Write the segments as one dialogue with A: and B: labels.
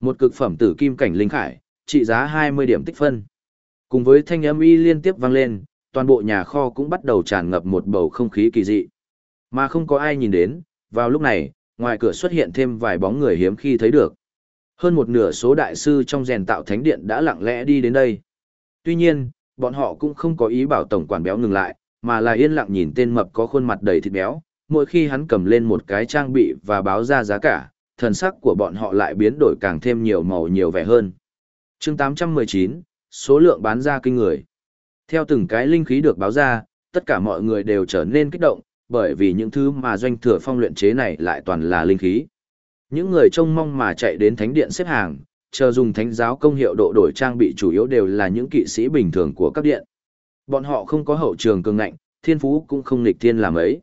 A: Một cực phẩm tử kim cảnh linh khải, trị giá 20 điểm tích phân. Cùng với thanh âm y liên tiếp vang lên, toàn bộ nhà kho cũng bắt đầu tràn ngập một bầu không khí kỳ dị. Mà không có ai nhìn đến, vào lúc này, ngoài cửa xuất hiện thêm vài bóng người hiếm khi thấy được. Hơn một nửa số đại sư trong rèn tạo thánh điện đã lặng lẽ đi đến đây. Tuy nhiên, bọn họ cũng không có ý bảo tổng quản béo ngừng lại, mà là yên lặng nhìn tên mập có khuôn mặt đầy thịt béo, mỗi khi hắn cầm lên một cái trang bị và báo ra giá cả, thần sắc của bọn họ lại biến đổi càng thêm nhiều màu nhiều vẻ hơn. chương 819, số lượng bán ra kinh người. Theo từng cái linh khí được báo ra, tất cả mọi người đều trở nên kích động, bởi vì những thứ mà doanh thừa phong luyện chế này lại toàn là linh khí. Những người trông mong mà chạy đến thánh điện xếp hàng, chờ dùng thánh giáo công hiệu độ đổi trang bị chủ yếu đều là những kỵ sĩ bình thường của các điện. Bọn họ không có hậu trường cường ngạnh, thiên phú cũng không nghịch thiên làm ấy.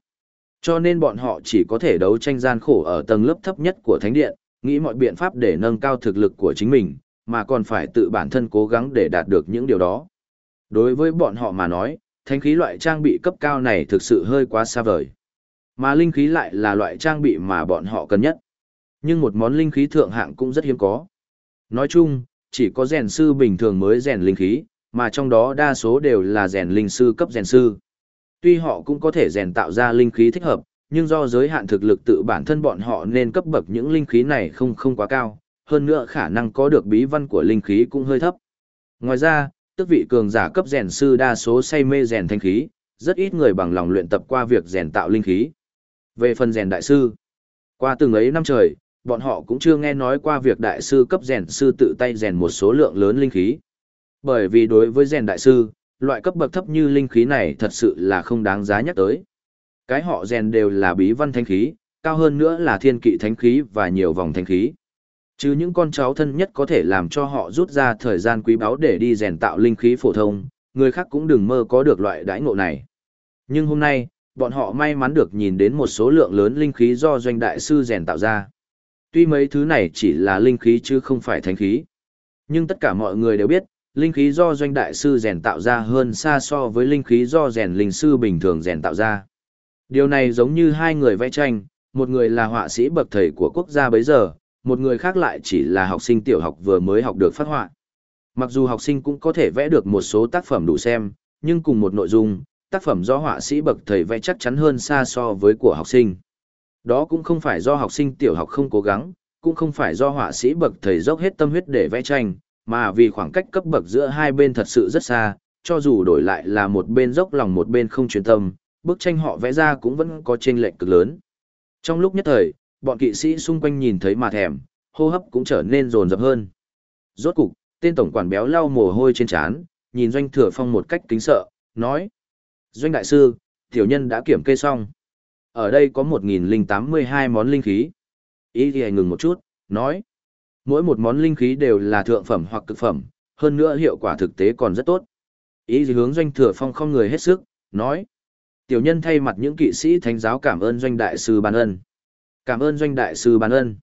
A: Cho nên bọn họ chỉ có thể đấu tranh gian khổ ở tầng lớp thấp nhất của thánh điện, nghĩ mọi biện pháp để nâng cao thực lực của chính mình, mà còn phải tự bản thân cố gắng để đạt được những điều đó. Đối với bọn họ mà nói, thánh khí loại trang bị cấp cao này thực sự hơi quá xa vời. Mà linh khí lại là loại trang bị mà bọn họ cần nhất. Nhưng một món linh khí thượng hạng cũng rất hiếm có. Nói chung, chỉ có rèn sư bình thường mới rèn linh khí, mà trong đó đa số đều là rèn linh sư cấp rèn sư. Tuy họ cũng có thể rèn tạo ra linh khí thích hợp, nhưng do giới hạn thực lực tự bản thân bọn họ nên cấp bậc những linh khí này không không quá cao, hơn nữa khả năng có được bí văn của linh khí cũng hơi thấp. Ngoài ra, tức vị cường giả cấp rèn sư đa số say mê rèn thanh khí, rất ít người bằng lòng luyện tập qua việc rèn tạo linh khí. Về phần rèn đại sư, qua từng ấy năm trời, bọn họ cũng chưa nghe nói qua việc đại sư cấp rèn sư tự tay rèn một số lượng lớn linh khí. Bởi vì đối với rèn đại sư, loại cấp bậc thấp như linh khí này thật sự là không đáng giá nhắc tới. Cái họ rèn đều là bí văn thánh khí, cao hơn nữa là thiên kỵ thánh khí và nhiều vòng thánh khí. Chứ những con cháu thân nhất có thể làm cho họ rút ra thời gian quý báu để đi rèn tạo linh khí phổ thông, người khác cũng đừng mơ có được loại đãi ngộ này. Nhưng hôm nay, bọn họ may mắn được nhìn đến một số lượng lớn linh khí do doanh đại sư rèn tạo ra. Tuy mấy thứ này chỉ là linh khí chứ không phải thánh khí. Nhưng tất cả mọi người đều biết, linh khí do doanh đại sư rèn tạo ra hơn xa so với linh khí do rèn linh sư bình thường rèn tạo ra. Điều này giống như hai người vẽ tranh, một người là họa sĩ bậc thầy của quốc gia bấy giờ, một người khác lại chỉ là học sinh tiểu học vừa mới học được phát họa. Mặc dù học sinh cũng có thể vẽ được một số tác phẩm đủ xem, nhưng cùng một nội dung, tác phẩm do họa sĩ bậc thầy vẽ chắc chắn hơn xa so với của học sinh. Đó cũng không phải do học sinh tiểu học không cố gắng, cũng không phải do họa sĩ bậc thầy dốc hết tâm huyết để vẽ tranh, mà vì khoảng cách cấp bậc giữa hai bên thật sự rất xa, cho dù đổi lại là một bên dốc lòng một bên không chuyên tâm, bức tranh họ vẽ ra cũng vẫn có chênh lệch cực lớn. Trong lúc nhất thời, bọn kỵ sĩ xung quanh nhìn thấy mà thèm, hô hấp cũng trở nên rồn rập hơn. Rốt cục, tên tổng quản béo lau mồ hôi trên trán, nhìn Doanh Thừa Phong một cách kính sợ, nói: "Doanh đại sư, tiểu nhân đã kiểm kê xong. Ở đây có 1082 món linh khí." Ý thì ngừng một chút, nói: "Mỗi một món linh khí đều là thượng phẩm hoặc cực phẩm, hơn nữa hiệu quả thực tế còn rất tốt." Ý hướng Doanh Thừa Phong không người hết sức, nói: Tiểu nhân thay mặt những kỵ sĩ thánh giáo cảm ơn doanh đại sư ban ân. Cảm ơn doanh đại sư ban ân.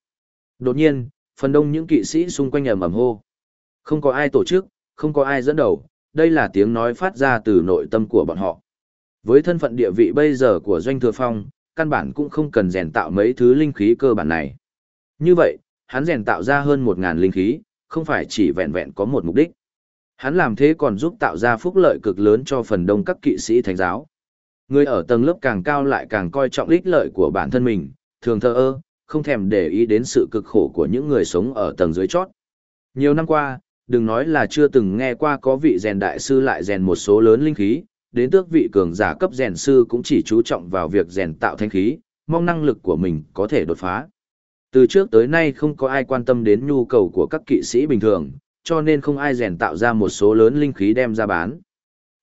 A: Đột nhiên, phần đông những kỵ sĩ xung quanh ầm ầm hô. Không có ai tổ chức, không có ai dẫn đầu, đây là tiếng nói phát ra từ nội tâm của bọn họ. Với thân phận địa vị bây giờ của doanh thừa phong, căn bản cũng không cần rèn tạo mấy thứ linh khí cơ bản này. Như vậy, hắn rèn tạo ra hơn một ngàn linh khí, không phải chỉ vẹn vẹn có một mục đích. Hắn làm thế còn giúp tạo ra phúc lợi cực lớn cho phần đông các kỵ sĩ thánh giáo. Người ở tầng lớp càng cao lại càng coi trọng ích lợi của bản thân mình, thường thờ ơ, không thèm để ý đến sự cực khổ của những người sống ở tầng dưới chót. Nhiều năm qua, đừng nói là chưa từng nghe qua có vị rèn đại sư lại rèn một số lớn linh khí, đến tước vị cường giả cấp rèn sư cũng chỉ chú trọng vào việc rèn tạo thanh khí, mong năng lực của mình có thể đột phá. Từ trước tới nay không có ai quan tâm đến nhu cầu của các kỵ sĩ bình thường, cho nên không ai rèn tạo ra một số lớn linh khí đem ra bán.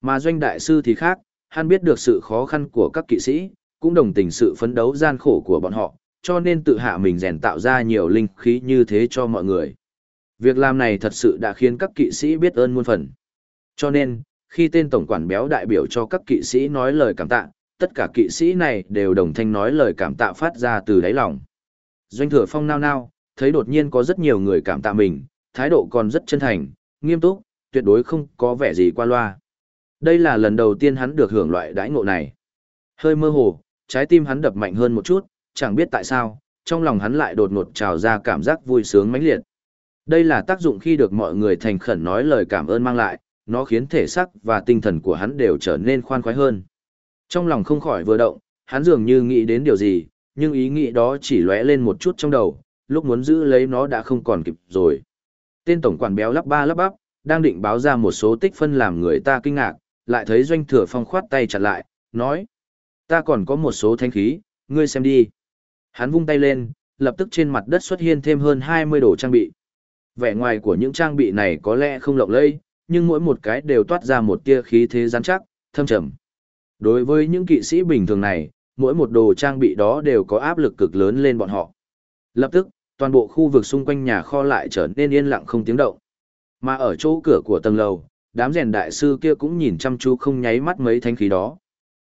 A: Mà doanh đại sư thì khác, hắn biết được sự khó khăn của các kỵ sĩ, cũng đồng tình sự phấn đấu gian khổ của bọn họ, cho nên tự hạ mình rèn tạo ra nhiều linh khí như thế cho mọi người. Việc làm này thật sự đã khiến các kỵ sĩ biết ơn muôn phần. Cho nên, khi tên tổng quản béo đại biểu cho các kỵ sĩ nói lời cảm tạ, tất cả kỵ sĩ này đều đồng thanh nói lời cảm tạ phát ra từ đáy lòng. Doanh thừa phong nao nao, thấy đột nhiên có rất nhiều người cảm tạ mình, thái độ còn rất chân thành, nghiêm túc, tuyệt đối không có vẻ gì qua loa. Đây là lần đầu tiên hắn được hưởng loại đãi ngộ này. Hơi mơ hồ, trái tim hắn đập mạnh hơn một chút, chẳng biết tại sao, trong lòng hắn lại đột ngột trào ra cảm giác vui sướng mãnh liệt. Đây là tác dụng khi được mọi người thành khẩn nói lời cảm ơn mang lại, nó khiến thể xác và tinh thần của hắn đều trở nên khoan khoái hơn. Trong lòng không khỏi vừa động, hắn dường như nghĩ đến điều gì, nhưng ý nghĩ đó chỉ lóe lên một chút trong đầu, lúc muốn giữ lấy nó đã không còn kịp rồi. Tên tổng quản béo lắp ba lắp bắp, đang định báo ra một số tích phân làm người ta kinh ngạc, lại thấy doanh thừa phong khoát tay chặt lại, nói. Ta còn có một số thanh khí, ngươi xem đi. Hắn vung tay lên, lập tức trên mặt đất xuất hiện thêm hơn 20 đồ trang bị. Vẻ ngoài của những trang bị này có lẽ không lộng lẫy, nhưng mỗi một cái đều toát ra một tia khí thế rắn chắc, thâm trầm. Đối với những kỵ sĩ bình thường này, mỗi một đồ trang bị đó đều có áp lực cực lớn lên bọn họ. Lập tức, toàn bộ khu vực xung quanh nhà kho lại trở nên yên lặng không tiếng động. Mà ở chỗ cửa của tầng lầu, đám rèn đại sư kia cũng nhìn chăm chú không nháy mắt mấy thanh khí đó.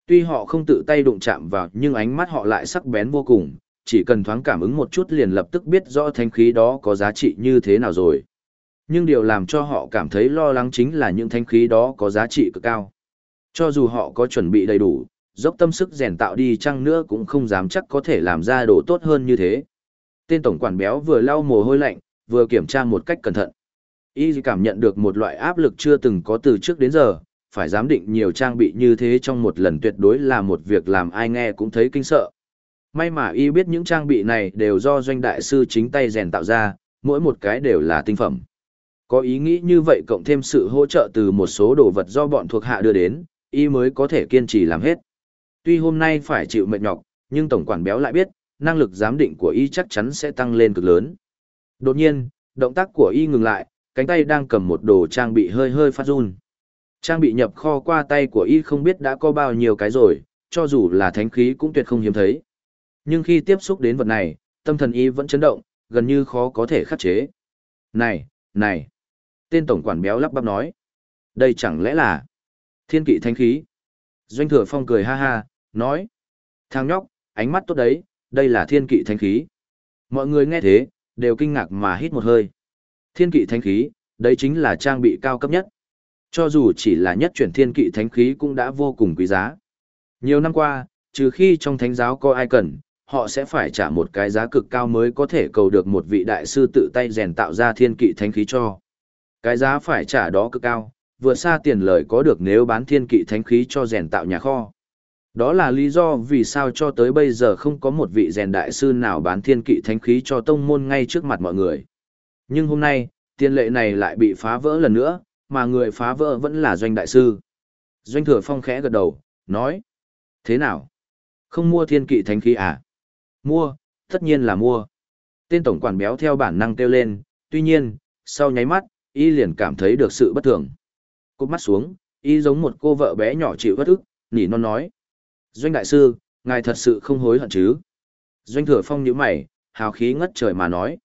A: Tuy họ không tự tay đụng chạm vào nhưng ánh mắt họ lại sắc bén vô cùng, chỉ cần thoáng cảm ứng một chút liền lập tức biết rõ thanh khí đó có giá trị như thế nào rồi. Nhưng điều làm cho họ cảm thấy lo lắng chính là những thanh khí đó có giá trị cực cao. Cho dù họ có chuẩn bị đầy đủ, dốc tâm sức rèn tạo đi chăng nữa cũng không dám chắc có thể làm ra đồ tốt hơn như thế. Tên tổng quản béo vừa lau mồ hôi lạnh, vừa kiểm tra một cách cẩn thận. Y cảm nhận được một loại áp lực chưa từng có từ trước đến giờ, phải giám định nhiều trang bị như thế trong một lần tuyệt đối là một việc làm ai nghe cũng thấy kinh sợ. May mà y biết những trang bị này đều do doanh đại sư chính tay rèn tạo ra, mỗi một cái đều là tinh phẩm. Có ý nghĩ như vậy cộng thêm sự hỗ trợ từ một số đồ vật do bọn thuộc hạ đưa đến, y mới có thể kiên trì làm hết. Tuy hôm nay phải chịu mệt nhọc, nhưng tổng quản béo lại biết, năng lực giám định của y chắc chắn sẽ tăng lên cực lớn. Đột nhiên, động tác của y ngừng lại, cánh tay đang cầm một đồ trang bị hơi hơi phát run. Trang bị nhập kho qua tay của y không biết đã có bao nhiêu cái rồi, cho dù là thánh khí cũng tuyệt không hiếm thấy. Nhưng khi tiếp xúc đến vật này, tâm thần y vẫn chấn động, gần như khó có thể khắc chế. Này, này! Tên tổng quản béo lắp bắp nói. Đây chẳng lẽ là thiên kỵ thánh khí? Doanh thừa phong cười ha ha, nói. thang nhóc, ánh mắt tốt đấy, đây là thiên kỵ thánh khí. Mọi người nghe thế, đều kinh ngạc mà hít một hơi. Thiên kỵ thánh khí, đấy chính là trang bị cao cấp nhất. Cho dù chỉ là nhất chuyển thiên kỵ thánh khí cũng đã vô cùng quý giá. Nhiều năm qua, trừ khi trong thánh giáo có ai cần, họ sẽ phải trả một cái giá cực cao mới có thể cầu được một vị đại sư tự tay rèn tạo ra thiên kỵ thánh khí cho. Cái giá phải trả đó cực cao, vượt xa tiền lời có được nếu bán thiên kỵ thánh khí cho rèn tạo nhà kho. Đó là lý do vì sao cho tới bây giờ không có một vị rèn đại sư nào bán thiên kỵ thánh khí cho tông môn ngay trước mặt mọi người. Nhưng hôm nay, tiền lệ này lại bị phá vỡ lần nữa, mà người phá vỡ vẫn là doanh đại sư. Doanh thừa phong khẽ gật đầu, nói. Thế nào? Không mua thiên kỵ thánh khí à? Mua, tất nhiên là mua. Tên tổng quản béo theo bản năng kêu lên, tuy nhiên, sau nháy mắt, y liền cảm thấy được sự bất thường. Cúp mắt xuống, y giống một cô vợ bé nhỏ chịu bất ức, nỉ non nói. Doanh đại sư, ngài thật sự không hối hận chứ? Doanh thừa phong nhíu mày, hào khí ngất trời mà nói.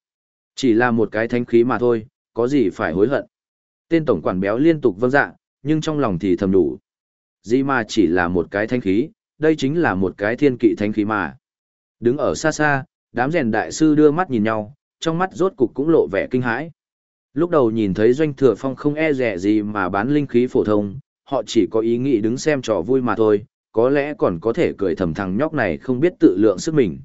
A: Chỉ là một cái thánh khí mà thôi, có gì phải hối hận. Tên tổng quản béo liên tục vâng dạ, nhưng trong lòng thì thầm đủ. Gì mà chỉ là một cái thánh khí, đây chính là một cái thiên kỵ thánh khí mà. Đứng ở xa xa, đám rèn đại sư đưa mắt nhìn nhau, trong mắt rốt cục cũng lộ vẻ kinh hãi. Lúc đầu nhìn thấy doanh thừa phong không e rẻ gì mà bán linh khí phổ thông, họ chỉ có ý nghĩ đứng xem trò vui mà thôi, có lẽ còn có thể cười thầm thằng nhóc này không biết tự lượng sức mình.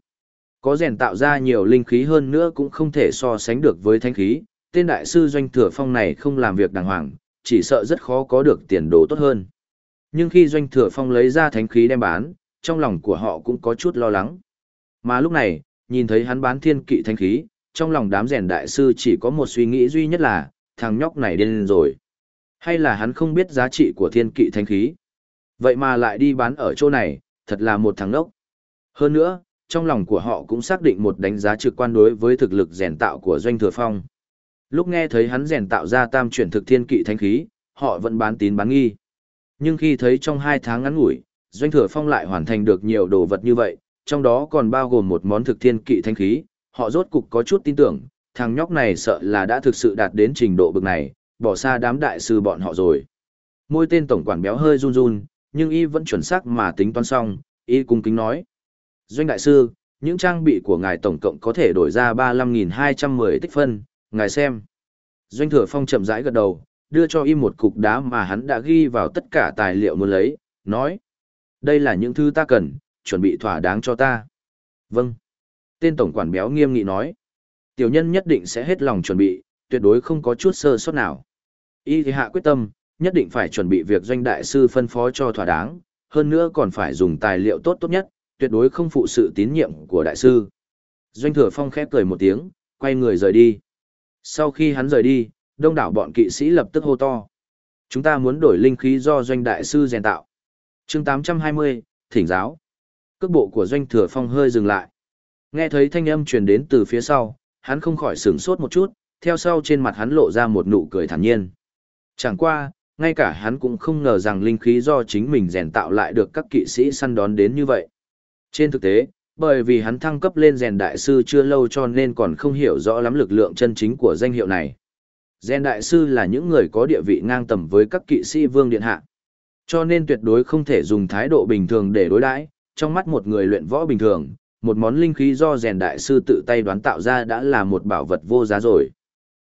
A: Có rèn tạo ra nhiều linh khí hơn nữa cũng không thể so sánh được với thanh khí, tên đại sư doanh thừa phong này không làm việc đàng hoàng, chỉ sợ rất khó có được tiền đồ tốt hơn. Nhưng khi doanh thừa phong lấy ra thánh khí đem bán, trong lòng của họ cũng có chút lo lắng. Mà lúc này, nhìn thấy hắn bán thiên kỵ thánh khí, trong lòng đám rèn đại sư chỉ có một suy nghĩ duy nhất là, thằng nhóc này điên rồi. Hay là hắn không biết giá trị của thiên kỵ thánh khí? Vậy mà lại đi bán ở chỗ này, thật là một thằng đốc. Hơn nữa, trong lòng của họ cũng xác định một đánh giá trực quan đối với thực lực rèn tạo của Doanh Thừa Phong. Lúc nghe thấy hắn rèn tạo ra tam chuyển thực thiên kỵ thánh khí, họ vẫn bán tín bán nghi. Nhưng khi thấy trong hai tháng ngắn ngủi, Doanh Thừa Phong lại hoàn thành được nhiều đồ vật như vậy, trong đó còn bao gồm một món thực thiên kỵ thánh khí, họ rốt cục có chút tin tưởng, thằng nhóc này sợ là đã thực sự đạt đến trình độ bực này, bỏ xa đám đại sư bọn họ rồi. Môi tên tổng quản béo hơi run run, nhưng y vẫn chuẩn xác mà tính toán xong, y cung kính nói. Doanh đại sư, những trang bị của ngài tổng cộng có thể đổi ra 35.210 tích phân, ngài xem. Doanh thừa phong chậm rãi gật đầu, đưa cho y một cục đá mà hắn đã ghi vào tất cả tài liệu muốn lấy, nói. Đây là những thứ ta cần, chuẩn bị thỏa đáng cho ta. Vâng. Tên tổng quản béo nghiêm nghị nói. Tiểu nhân nhất định sẽ hết lòng chuẩn bị, tuyệt đối không có chút sơ sót nào. Y thì hạ quyết tâm, nhất định phải chuẩn bị việc doanh đại sư phân phó cho thỏa đáng, hơn nữa còn phải dùng tài liệu tốt tốt nhất, tuyệt đối không phụ sự tín nhiệm của đại sư. Doanh thừa phong khép cười một tiếng, quay người rời đi. Sau khi hắn rời đi, đông đảo bọn kỵ sĩ lập tức hô to. Chúng ta muốn đổi linh khí do doanh đại sư rèn tạo. chương 820, thỉnh giáo. Cước bộ của doanh thừa phong hơi dừng lại. Nghe thấy thanh âm truyền đến từ phía sau, hắn không khỏi sửng sốt một chút, theo sau trên mặt hắn lộ ra một nụ cười thản nhiên. Chẳng qua, ngay cả hắn cũng không ngờ rằng linh khí do chính mình rèn tạo lại được các kỵ sĩ săn đón đến như vậy. Trên thực tế, bởi vì hắn thăng cấp lên rèn đại sư chưa lâu cho nên còn không hiểu rõ lắm lực lượng chân chính của danh hiệu này. Rèn đại sư là những người có địa vị ngang tầm với các kỵ sĩ vương điện hạ. Cho nên tuyệt đối không thể dùng thái độ bình thường để đối đãi, trong mắt một người luyện võ bình thường, một món linh khí do rèn đại sư tự tay đoán tạo ra đã là một bảo vật vô giá rồi.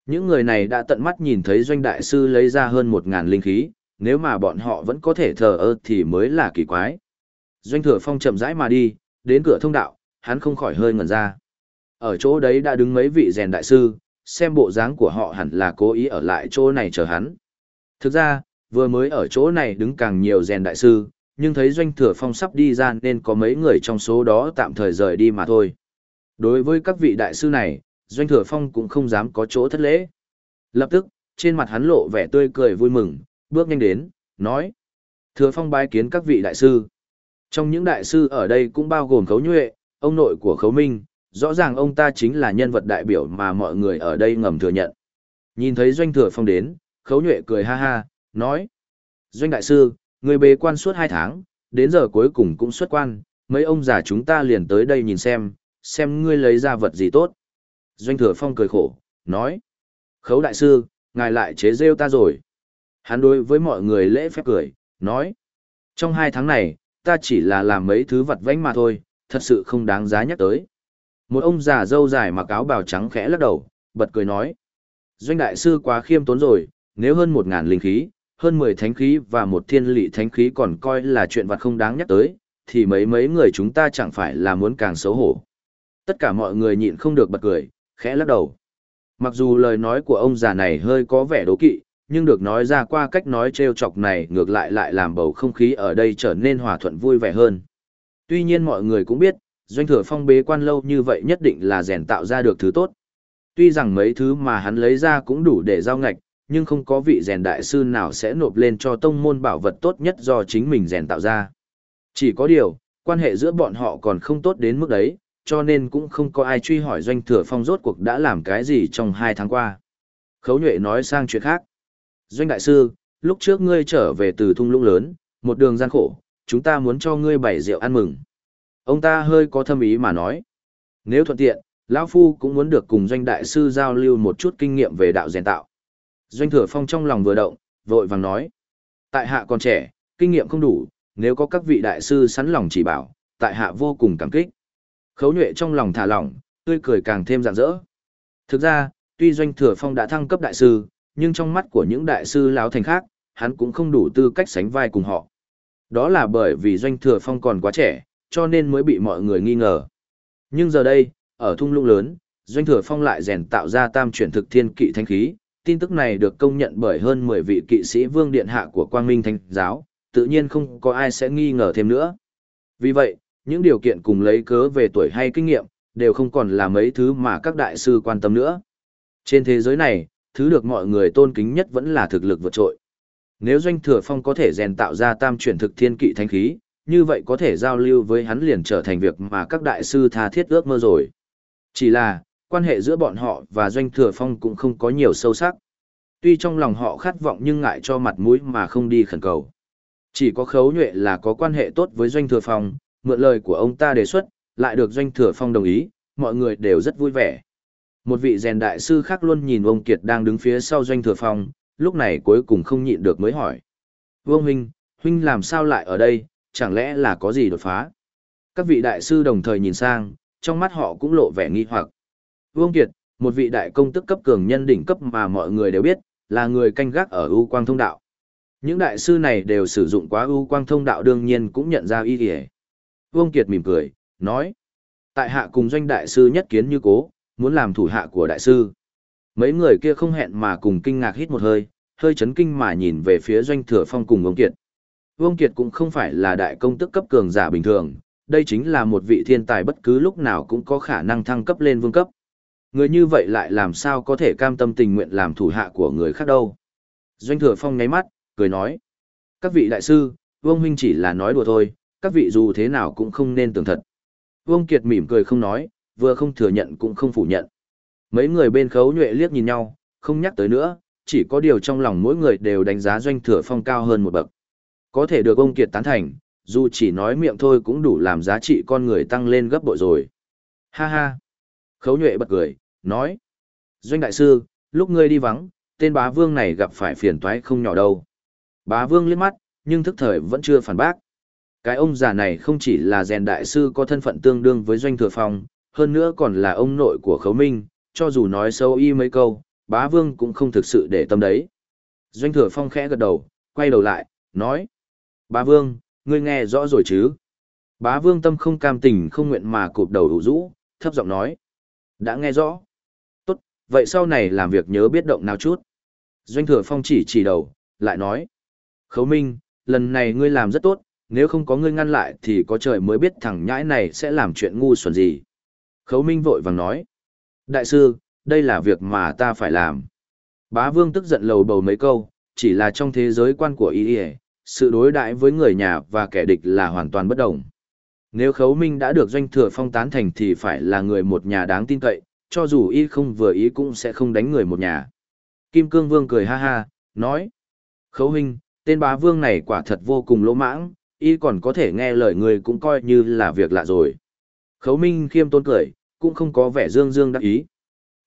A: Những người này đã tận mắt nhìn thấy doanh đại sư lấy ra hơn một ngàn linh khí, nếu mà bọn họ vẫn có thể thờ ơ thì mới là kỳ quái. Doanh thừa phong chậm rãi mà đi, đến cửa thông đạo, hắn không khỏi hơi ngẩn ra. Ở chỗ đấy đã đứng mấy vị rèn đại sư, xem bộ dáng của họ hẳn là cố ý ở lại chỗ này chờ hắn. Thực ra, vừa mới ở chỗ này đứng càng nhiều rèn đại sư, nhưng thấy doanh thừa phong sắp đi ra nên có mấy người trong số đó tạm thời rời đi mà thôi. Đối với các vị đại sư này, doanh thừa phong cũng không dám có chỗ thất lễ. Lập tức, trên mặt hắn lộ vẻ tươi cười vui mừng, bước nhanh đến, nói. Thừa phong bái kiến các vị đại sư. Trong những đại sư ở đây cũng bao gồm khấu nhuệ, ông nội của khấu minh, rõ ràng ông ta chính là nhân vật đại biểu mà mọi người ở đây ngầm thừa nhận. Nhìn thấy doanh thừa phong đến, khấu nhuệ cười ha ha, nói. Doanh đại sư, người bế quan suốt hai tháng, đến giờ cuối cùng cũng xuất quan, mấy ông già chúng ta liền tới đây nhìn xem, xem ngươi lấy ra vật gì tốt. Doanh thừa phong cười khổ, nói. Khấu đại sư, ngài lại chế rêu ta rồi. Hắn đối với mọi người lễ phép cười, nói. Trong hai tháng này, ta chỉ là làm mấy thứ vật vãnh mà thôi, thật sự không đáng giá nhắc tới. Một ông già dâu dài mặc áo bào trắng khẽ lắc đầu, bật cười nói. Doanh đại sư quá khiêm tốn rồi, nếu hơn một ngàn linh khí, hơn mười thánh khí và một thiên lị thánh khí còn coi là chuyện vật không đáng nhắc tới, thì mấy mấy người chúng ta chẳng phải là muốn càng xấu hổ. Tất cả mọi người nhịn không được bật cười, khẽ lắc đầu. Mặc dù lời nói của ông già này hơi có vẻ đố kỵ, nhưng được nói ra qua cách nói trêu chọc này ngược lại lại làm bầu không khí ở đây trở nên hòa thuận vui vẻ hơn. Tuy nhiên mọi người cũng biết, doanh thừa phong bế quan lâu như vậy nhất định là rèn tạo ra được thứ tốt. Tuy rằng mấy thứ mà hắn lấy ra cũng đủ để giao ngạch, nhưng không có vị rèn đại sư nào sẽ nộp lên cho tông môn bảo vật tốt nhất do chính mình rèn tạo ra. Chỉ có điều, quan hệ giữa bọn họ còn không tốt đến mức đấy, cho nên cũng không có ai truy hỏi doanh thừa phong rốt cuộc đã làm cái gì trong hai tháng qua. Khấu nhuệ nói sang chuyện khác. Doanh đại sư, lúc trước ngươi trở về từ thung lũng lớn, một đường gian khổ, chúng ta muốn cho ngươi bày rượu ăn mừng. Ông ta hơi có thâm ý mà nói. Nếu thuận tiện, lão Phu cũng muốn được cùng doanh đại sư giao lưu một chút kinh nghiệm về đạo rèn tạo. Doanh thừa phong trong lòng vừa động, vội vàng nói. Tại hạ còn trẻ, kinh nghiệm không đủ, nếu có các vị đại sư sẵn lòng chỉ bảo, tại hạ vô cùng cảm kích. Khấu nhuệ trong lòng thả lỏng, tươi cười càng thêm rạng rỡ. Thực ra, tuy doanh thừa phong đã thăng cấp đại sư, nhưng trong mắt của những đại sư lão thành khác, hắn cũng không đủ tư cách sánh vai cùng họ. Đó là bởi vì doanh thừa phong còn quá trẻ, cho nên mới bị mọi người nghi ngờ. Nhưng giờ đây, ở thung lũng lớn, doanh thừa phong lại rèn tạo ra tam chuyển thực thiên kỵ thanh khí, tin tức này được công nhận bởi hơn 10 vị kỵ sĩ vương điện hạ của quang minh thánh giáo, tự nhiên không có ai sẽ nghi ngờ thêm nữa. Vì vậy, những điều kiện cùng lấy cớ về tuổi hay kinh nghiệm, đều không còn là mấy thứ mà các đại sư quan tâm nữa. Trên thế giới này, thứ được mọi người tôn kính nhất vẫn là thực lực vượt trội. Nếu doanh thừa phong có thể rèn tạo ra tam chuyển thực thiên kỵ thánh khí, như vậy có thể giao lưu với hắn liền trở thành việc mà các đại sư tha thiết ước mơ rồi. Chỉ là, quan hệ giữa bọn họ và doanh thừa phong cũng không có nhiều sâu sắc. Tuy trong lòng họ khát vọng nhưng ngại cho mặt mũi mà không đi khẩn cầu. Chỉ có khấu nhuệ là có quan hệ tốt với doanh thừa phong, mượn lời của ông ta đề xuất, lại được doanh thừa phong đồng ý, mọi người đều rất vui vẻ. Một vị rèn đại sư khác luôn nhìn ông Kiệt đang đứng phía sau doanh thừa phong, lúc này cuối cùng không nhịn được mới hỏi. Vương huynh, huynh làm sao lại ở đây, chẳng lẽ là có gì đột phá? Các vị đại sư đồng thời nhìn sang, trong mắt họ cũng lộ vẻ nghi hoặc. Vương Kiệt, một vị đại công tức cấp cường nhân đỉnh cấp mà mọi người đều biết, là người canh gác ở U Quang Thông Đạo. Những đại sư này đều sử dụng quá U Quang Thông Đạo đương nhiên cũng nhận ra ý nghĩa. Vương Kiệt mỉm cười, nói. Tại hạ cùng doanh đại sư nhất kiến như cố, muốn làm thủ hạ của đại sư. Mấy người kia không hẹn mà cùng kinh ngạc hít một hơi, hơi chấn kinh mà nhìn về phía doanh thừa phong cùng Vương Kiệt. Vương Kiệt cũng không phải là đại công tức cấp cường giả bình thường, đây chính là một vị thiên tài bất cứ lúc nào cũng có khả năng thăng cấp lên vương cấp. Người như vậy lại làm sao có thể cam tâm tình nguyện làm thủ hạ của người khác đâu. Doanh thừa phong nháy mắt, cười nói. Các vị đại sư, Vương Huynh chỉ là nói đùa thôi, các vị dù thế nào cũng không nên tưởng thật. Vương Kiệt mỉm cười không nói, vừa không thừa nhận cũng không phủ nhận. Mấy người bên khấu nhuệ liếc nhìn nhau, không nhắc tới nữa, chỉ có điều trong lòng mỗi người đều đánh giá doanh thừa phong cao hơn một bậc. Có thể được ông Kiệt tán thành, dù chỉ nói miệng thôi cũng đủ làm giá trị con người tăng lên gấp bội rồi. Ha ha! Khấu nhuệ bật cười, nói. Doanh đại sư, lúc ngươi đi vắng, tên bá vương này gặp phải phiền toái không nhỏ đâu. Bá vương liếc mắt, nhưng thức thời vẫn chưa phản bác. Cái ông già này không chỉ là rèn đại sư có thân phận tương đương với doanh thừa phong, hơn nữa còn là ông nội của khấu minh, cho dù nói sâu y mấy câu, bá vương cũng không thực sự để tâm đấy. Doanh thừa phong khẽ gật đầu, quay đầu lại, nói. Bá vương, ngươi nghe rõ rồi chứ? Bá vương tâm không cam tình không nguyện mà cụp đầu đủ rũ, thấp giọng nói. Đã nghe rõ. Tốt, vậy sau này làm việc nhớ biết động nào chút. Doanh thừa phong chỉ chỉ đầu, lại nói. Khấu minh, lần này ngươi làm rất tốt, nếu không có ngươi ngăn lại thì có trời mới biết thằng nhãi này sẽ làm chuyện ngu xuẩn gì. Khấu minh vội vàng nói. Đại sư, đây là việc mà ta phải làm. Bá vương tức giận lầu bầu mấy câu, chỉ là trong thế giới quan của y sự đối đãi với người nhà và kẻ địch là hoàn toàn bất đồng. Nếu khấu minh đã được doanh thừa phong tán thành thì phải là người một nhà đáng tin cậy, cho dù y không vừa ý cũng sẽ không đánh người một nhà. Kim Cương Vương cười ha ha, nói. Khấu Minh, tên bá vương này quả thật vô cùng lỗ mãng, y còn có thể nghe lời người cũng coi như là việc lạ rồi. Khấu minh khiêm tôn cười, cũng không có vẻ dương dương đắc ý.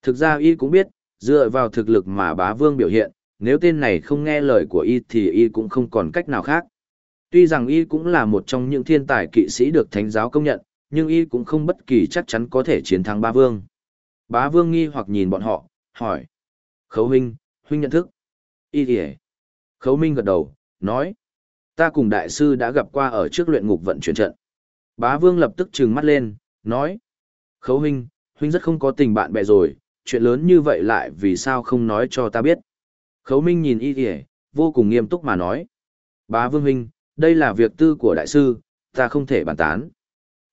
A: Thực ra y cũng biết, dựa vào thực lực mà bá vương biểu hiện, nếu tên này không nghe lời của y thì y cũng không còn cách nào khác. Tuy rằng y cũng là một trong những thiên tài kỵ sĩ được thánh giáo công nhận, nhưng y cũng không bất kỳ chắc chắn có thể chiến thắng bá vương. Bá vương nghi hoặc nhìn bọn họ, hỏi. Khấu huynh, huynh nhận thức. Y thì Khấu minh gật đầu, nói. Ta cùng đại sư đã gặp qua ở trước luyện ngục vận chuyển trận. Bá vương lập tức trừng mắt lên, nói. Khấu huynh, huynh rất không có tình bạn bè rồi, chuyện lớn như vậy lại vì sao không nói cho ta biết. Khấu Minh nhìn y kìa, vô cùng nghiêm túc mà nói. Bá Vương Huynh, đây là việc tư của đại sư, ta không thể bàn tán.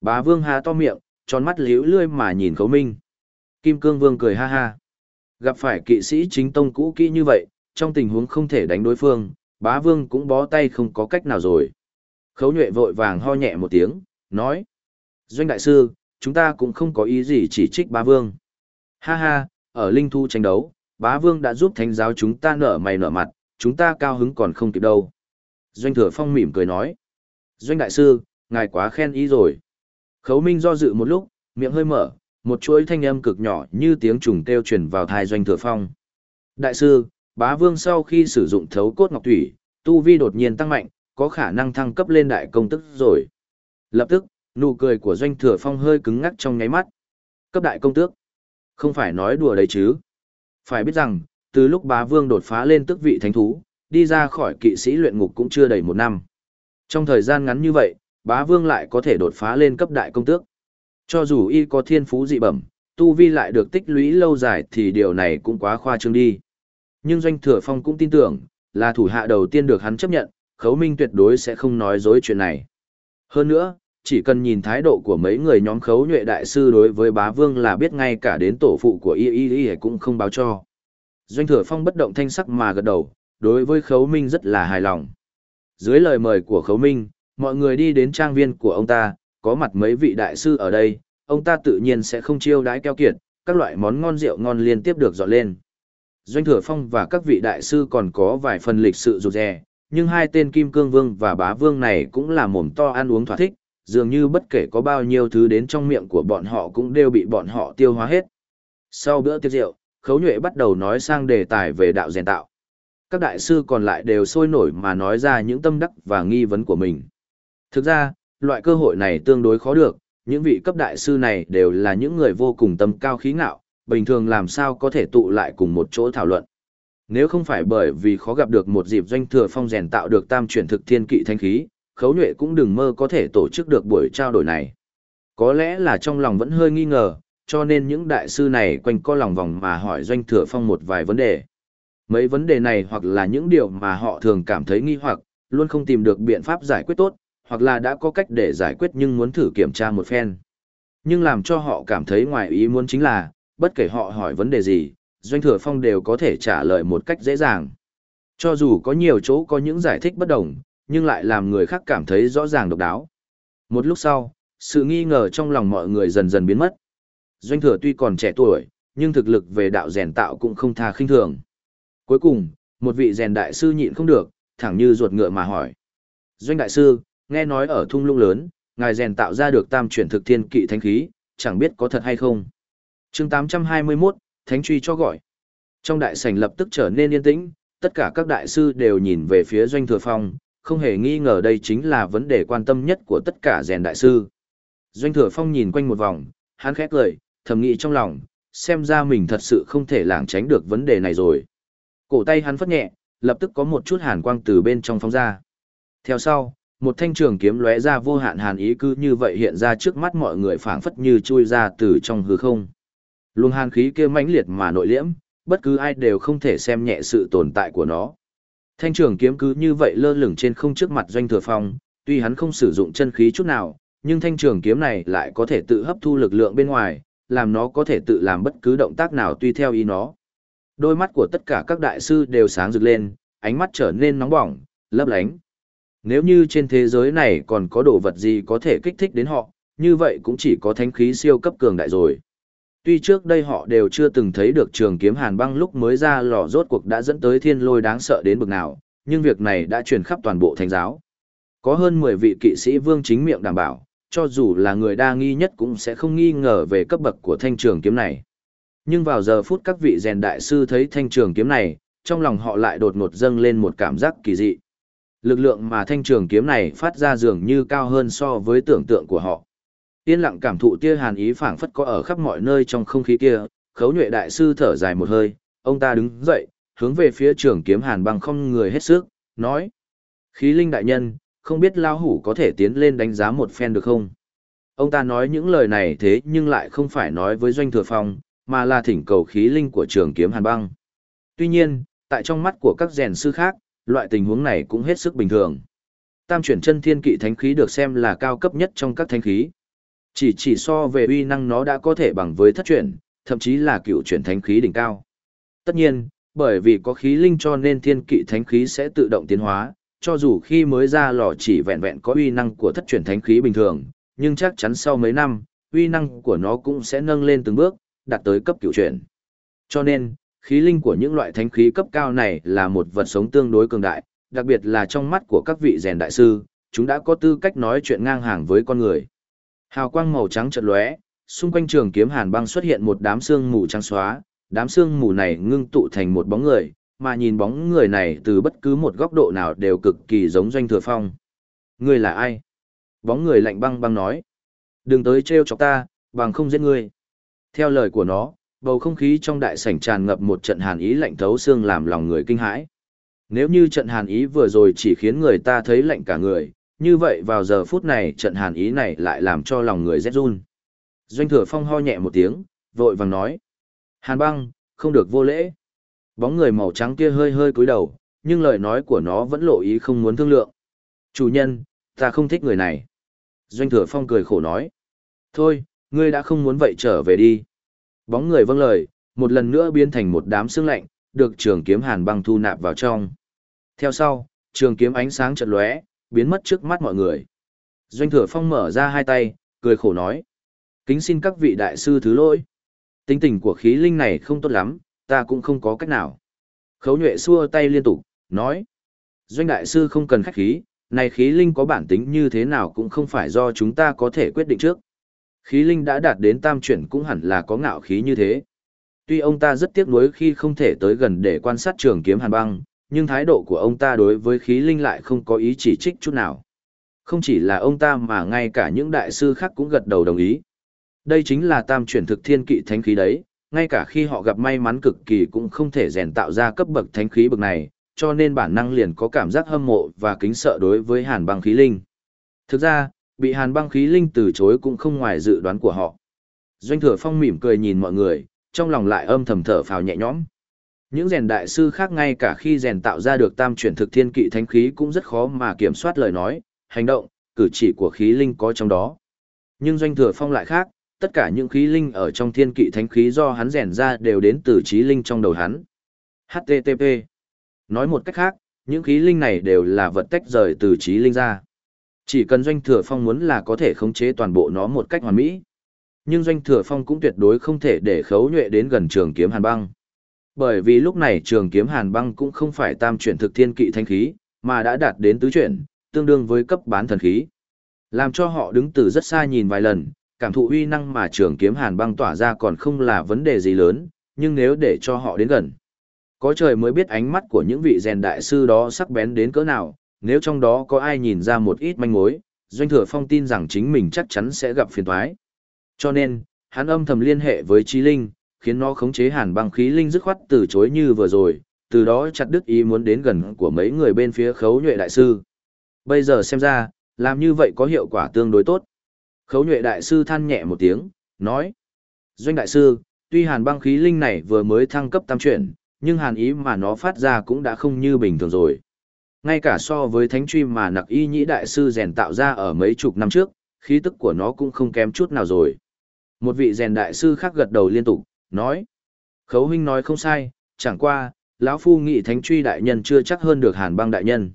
A: Bá Vương há to miệng, tròn mắt liễu lươi mà nhìn Khấu Minh. Kim Cương Vương cười ha ha. Gặp phải kỵ sĩ chính tông cũ kỹ như vậy, trong tình huống không thể đánh đối phương, bá vương cũng bó tay không có cách nào rồi. Khấu nhuệ vội vàng ho nhẹ một tiếng, nói. Doanh đại sư, chúng ta cũng không có ý gì chỉ trích bá vương. Ha ha, ở linh thu tranh đấu, bá vương đã giúp thánh giáo chúng ta nở mày nở mặt, chúng ta cao hứng còn không kịp đâu. Doanh thừa phong mỉm cười nói. Doanh đại sư, ngài quá khen ý rồi. Khấu minh do dự một lúc, miệng hơi mở, một chuỗi thanh âm cực nhỏ như tiếng trùng kêu truyền vào thai doanh thừa phong. Đại sư, bá vương sau khi sử dụng thấu cốt ngọc thủy, tu vi đột nhiên tăng mạnh, có khả năng thăng cấp lên đại công tức rồi. Lập tức, nụ cười của doanh thừa phong hơi cứng ngắc trong nháy mắt. Cấp đại công tước. Không phải nói đùa đấy chứ. Phải biết rằng, từ lúc bá vương đột phá lên tước vị thánh thú, đi ra khỏi kỵ sĩ luyện ngục cũng chưa đầy một năm. Trong thời gian ngắn như vậy, bá vương lại có thể đột phá lên cấp đại công tước. Cho dù y có thiên phú dị bẩm, tu vi lại được tích lũy lâu dài thì điều này cũng quá khoa trương đi. Nhưng Doanh Thừa Phong cũng tin tưởng, là thủ hạ đầu tiên được hắn chấp nhận, Khấu Minh tuyệt đối sẽ không nói dối chuyện này. Hơn nữa, chỉ cần nhìn thái độ của mấy người nhóm khấu nhuệ đại sư đối với bá vương là biết ngay cả đến tổ phụ của y y y cũng không báo cho. Doanh thừa phong bất động thanh sắc mà gật đầu, đối với khấu minh rất là hài lòng. Dưới lời mời của khấu minh, mọi người đi đến trang viên của ông ta, có mặt mấy vị đại sư ở đây, ông ta tự nhiên sẽ không chiêu đãi keo kiệt, các loại món ngon rượu ngon liên tiếp được dọn lên. Doanh thừa phong và các vị đại sư còn có vài phần lịch sự rụt rè, nhưng hai tên Kim Cương Vương và Bá Vương này cũng là mồm to ăn uống thỏa thích, dường như bất kể có bao nhiêu thứ đến trong miệng của bọn họ cũng đều bị bọn họ tiêu hóa hết. Sau bữa tiệc rượu, Khấu Nhuệ bắt đầu nói sang đề tài về đạo rèn tạo. Các đại sư còn lại đều sôi nổi mà nói ra những tâm đắc và nghi vấn của mình. Thực ra, loại cơ hội này tương đối khó được, những vị cấp đại sư này đều là những người vô cùng tâm cao khí ngạo, bình thường làm sao có thể tụ lại cùng một chỗ thảo luận. Nếu không phải bởi vì khó gặp được một dịp doanh thừa phong rèn tạo được tam chuyển thực thiên kỵ thanh khí, khấu nhuệ cũng đừng mơ có thể tổ chức được buổi trao đổi này. Có lẽ là trong lòng vẫn hơi nghi ngờ, cho nên những đại sư này quanh co lòng vòng mà hỏi Doanh Thừa Phong một vài vấn đề. Mấy vấn đề này hoặc là những điều mà họ thường cảm thấy nghi hoặc, luôn không tìm được biện pháp giải quyết tốt, hoặc là đã có cách để giải quyết nhưng muốn thử kiểm tra một phen. Nhưng làm cho họ cảm thấy ngoài ý muốn chính là, bất kể họ hỏi vấn đề gì, Doanh Thừa Phong đều có thể trả lời một cách dễ dàng. Cho dù có nhiều chỗ có những giải thích bất đồng, nhưng lại làm người khác cảm thấy rõ ràng độc đáo. Một lúc sau, sự nghi ngờ trong lòng mọi người dần dần biến mất. Doanh Thừa tuy còn trẻ tuổi, nhưng thực lực về đạo rèn tạo cũng không tha khinh thường. Cuối cùng, một vị rèn đại sư nhịn không được, thẳng như ruột ngựa mà hỏi. Doanh đại sư, nghe nói ở thung lũng lớn, ngài rèn tạo ra được tam chuyển thực thiên kỵ thánh khí, chẳng biết có thật hay không chương 821, Thánh truy cho gọi. Trong đại sảnh lập tức trở nên yên tĩnh, tất cả các đại sư đều nhìn về phía doanh thừa phong, không hề nghi ngờ đây chính là vấn đề quan tâm nhất của tất cả rèn đại sư. Doanh thừa phong nhìn quanh một vòng, hắn khẽ cười, thầm nghĩ trong lòng, xem ra mình thật sự không thể lảng tránh được vấn đề này rồi. Cổ tay hắn phất nhẹ, lập tức có một chút hàn quang từ bên trong phóng ra. Theo sau, một thanh trường kiếm lóe ra vô hạn hàn ý cứ như vậy hiện ra trước mắt mọi người phảng phất như chui ra từ trong hư không. Luồng hàn khí kia mãnh liệt mà nội liễm, bất cứ ai đều không thể xem nhẹ sự tồn tại của nó. Thanh trường kiếm cứ như vậy lơ lửng trên không trước mặt doanh thừa phong, tuy hắn không sử dụng chân khí chút nào, nhưng thanh trường kiếm này lại có thể tự hấp thu lực lượng bên ngoài, làm nó có thể tự làm bất cứ động tác nào tùy theo ý nó. Đôi mắt của tất cả các đại sư đều sáng rực lên, ánh mắt trở nên nóng bỏng, lấp lánh. Nếu như trên thế giới này còn có đồ vật gì có thể kích thích đến họ, như vậy cũng chỉ có thánh khí siêu cấp cường đại rồi. Tuy trước đây họ đều chưa từng thấy được trường kiếm hàn băng lúc mới ra lò rốt cuộc đã dẫn tới thiên lôi đáng sợ đến bực nào, nhưng việc này đã truyền khắp toàn bộ thánh giáo. Có hơn 10 vị kỵ sĩ vương chính miệng đảm bảo, cho dù là người đa nghi nhất cũng sẽ không nghi ngờ về cấp bậc của thanh trường kiếm này. Nhưng vào giờ phút các vị rèn đại sư thấy thanh trường kiếm này, trong lòng họ lại đột ngột dâng lên một cảm giác kỳ dị. Lực lượng mà thanh trường kiếm này phát ra dường như cao hơn so với tưởng tượng của họ. Yên lặng cảm thụ tia hàn ý phảng phất có ở khắp mọi nơi trong không khí kia, khấu nhuệ đại sư thở dài một hơi, ông ta đứng dậy, hướng về phía trường kiếm hàn băng không người hết sức, nói. Khí linh đại nhân, không biết lao hủ có thể tiến lên đánh giá một phen được không? Ông ta nói những lời này thế nhưng lại không phải nói với doanh thừa phong, mà là thỉnh cầu khí linh của trường kiếm hàn băng. Tuy nhiên, tại trong mắt của các rèn sư khác, loại tình huống này cũng hết sức bình thường. Tam chuyển chân thiên kỵ thánh khí được xem là cao cấp nhất trong các thánh khí. Chỉ chỉ so về uy năng nó đã có thể bằng với thất chuyển, thậm chí là cựu chuyển thánh khí đỉnh cao. Tất nhiên, bởi vì có khí linh cho nên thiên kỵ thánh khí sẽ tự động tiến hóa, cho dù khi mới ra lò chỉ vẹn vẹn có uy năng của thất chuyển thánh khí bình thường, nhưng chắc chắn sau mấy năm, uy năng của nó cũng sẽ nâng lên từng bước, đạt tới cấp cửu chuyển. Cho nên, khí linh của những loại thánh khí cấp cao này là một vật sống tương đối cường đại, đặc biệt là trong mắt của các vị rèn đại sư, chúng đã có tư cách nói chuyện ngang hàng với con người. Hào quang màu trắng chợt lóe, xung quanh trường kiếm hàn băng xuất hiện một đám xương mù trắng xóa, đám xương mù này ngưng tụ thành một bóng người, mà nhìn bóng người này từ bất cứ một góc độ nào đều cực kỳ giống doanh thừa phong. Người là ai? Bóng người lạnh băng băng nói. Đừng tới trêu chọc ta, bằng không giết ngươi. Theo lời của nó, bầu không khí trong đại sảnh tràn ngập một trận hàn ý lạnh thấu xương làm lòng người kinh hãi. Nếu như trận hàn ý vừa rồi chỉ khiến người ta thấy lạnh cả người, như vậy vào giờ phút này trận hàn ý này lại làm cho lòng người rét run. Doanh thừa phong ho nhẹ một tiếng, vội vàng nói. Hàn băng, không được vô lễ. Bóng người màu trắng kia hơi hơi cúi đầu, nhưng lời nói của nó vẫn lộ ý không muốn thương lượng. Chủ nhân, ta không thích người này. Doanh thừa phong cười khổ nói. Thôi, ngươi đã không muốn vậy trở về đi. Bóng người vâng lời, một lần nữa biến thành một đám xương lạnh, được trường kiếm hàn băng thu nạp vào trong. Theo sau, trường kiếm ánh sáng chợt lóe, biến mất trước mắt mọi người. Doanh thừa phong mở ra hai tay, cười khổ nói. Kính xin các vị đại sư thứ lỗi. Tính tình của khí linh này không tốt lắm, ta cũng không có cách nào. Khấu nhuệ xua tay liên tục, nói. Doanh đại sư không cần khách khí, này khí linh có bản tính như thế nào cũng không phải do chúng ta có thể quyết định trước. Khí linh đã đạt đến tam chuyển cũng hẳn là có ngạo khí như thế. Tuy ông ta rất tiếc nuối khi không thể tới gần để quan sát trường kiếm hàn băng, nhưng thái độ của ông ta đối với khí linh lại không có ý chỉ trích chút nào. Không chỉ là ông ta mà ngay cả những đại sư khác cũng gật đầu đồng ý. Đây chính là tam chuyển thực thiên kỵ thánh khí đấy, ngay cả khi họ gặp may mắn cực kỳ cũng không thể rèn tạo ra cấp bậc thánh khí bậc này, cho nên bản năng liền có cảm giác hâm mộ và kính sợ đối với hàn băng khí linh. Thực ra, bị hàn băng khí linh từ chối cũng không ngoài dự đoán của họ. Doanh thừa phong mỉm cười nhìn mọi người, trong lòng lại âm thầm thở phào nhẹ nhõm. Những rèn đại sư khác ngay cả khi rèn tạo ra được tam chuyển thực thiên kỵ thánh khí cũng rất khó mà kiểm soát lời nói, hành động, cử chỉ của khí linh có trong đó. Nhưng doanh thừa phong lại khác, tất cả những khí linh ở trong thiên kỵ thánh khí do hắn rèn ra đều đến từ trí linh trong đầu hắn. HTTP Nói một cách khác, những khí linh này đều là vật tách rời từ trí linh ra. Chỉ cần doanh thừa phong muốn là có thể khống chế toàn bộ nó một cách hoàn mỹ. Nhưng doanh thừa phong cũng tuyệt đối không thể để khấu nhuệ đến gần trường kiếm hàn băng. Bởi vì lúc này trường kiếm hàn băng cũng không phải tam chuyển thực thiên kỵ thanh khí, mà đã đạt đến tứ chuyển, tương đương với cấp bán thần khí. Làm cho họ đứng từ rất xa nhìn vài lần, cảm thụ uy năng mà trường kiếm hàn băng tỏa ra còn không là vấn đề gì lớn, nhưng nếu để cho họ đến gần. Có trời mới biết ánh mắt của những vị rèn đại sư đó sắc bén đến cỡ nào, nếu trong đó có ai nhìn ra một ít manh mối, Doanh Thừa Phong tin rằng chính mình chắc chắn sẽ gặp phiền toái. Cho nên, hắn âm thầm liên hệ với Trí Linh, khiến nó khống chế hàn băng khí linh dứt khoát từ chối như vừa rồi, từ đó chặt đứt ý muốn đến gần của mấy người bên phía khấu nhuệ đại sư. Bây giờ xem ra, làm như vậy có hiệu quả tương đối tốt. Khấu nhuệ đại sư than nhẹ một tiếng, nói. Doanh đại sư, tuy hàn băng khí linh này vừa mới thăng cấp tam chuyển, nhưng hàn ý mà nó phát ra cũng đã không như bình thường rồi. Ngay cả so với thánh truy mà nặc y nhĩ đại sư rèn tạo ra ở mấy chục năm trước, khí tức của nó cũng không kém chút nào rồi. Một vị rèn đại sư khác gật đầu liên tục, nói. Khấu huynh nói không sai, chẳng qua, lão phu nghị thánh truy đại nhân chưa chắc hơn được hàn băng đại nhân.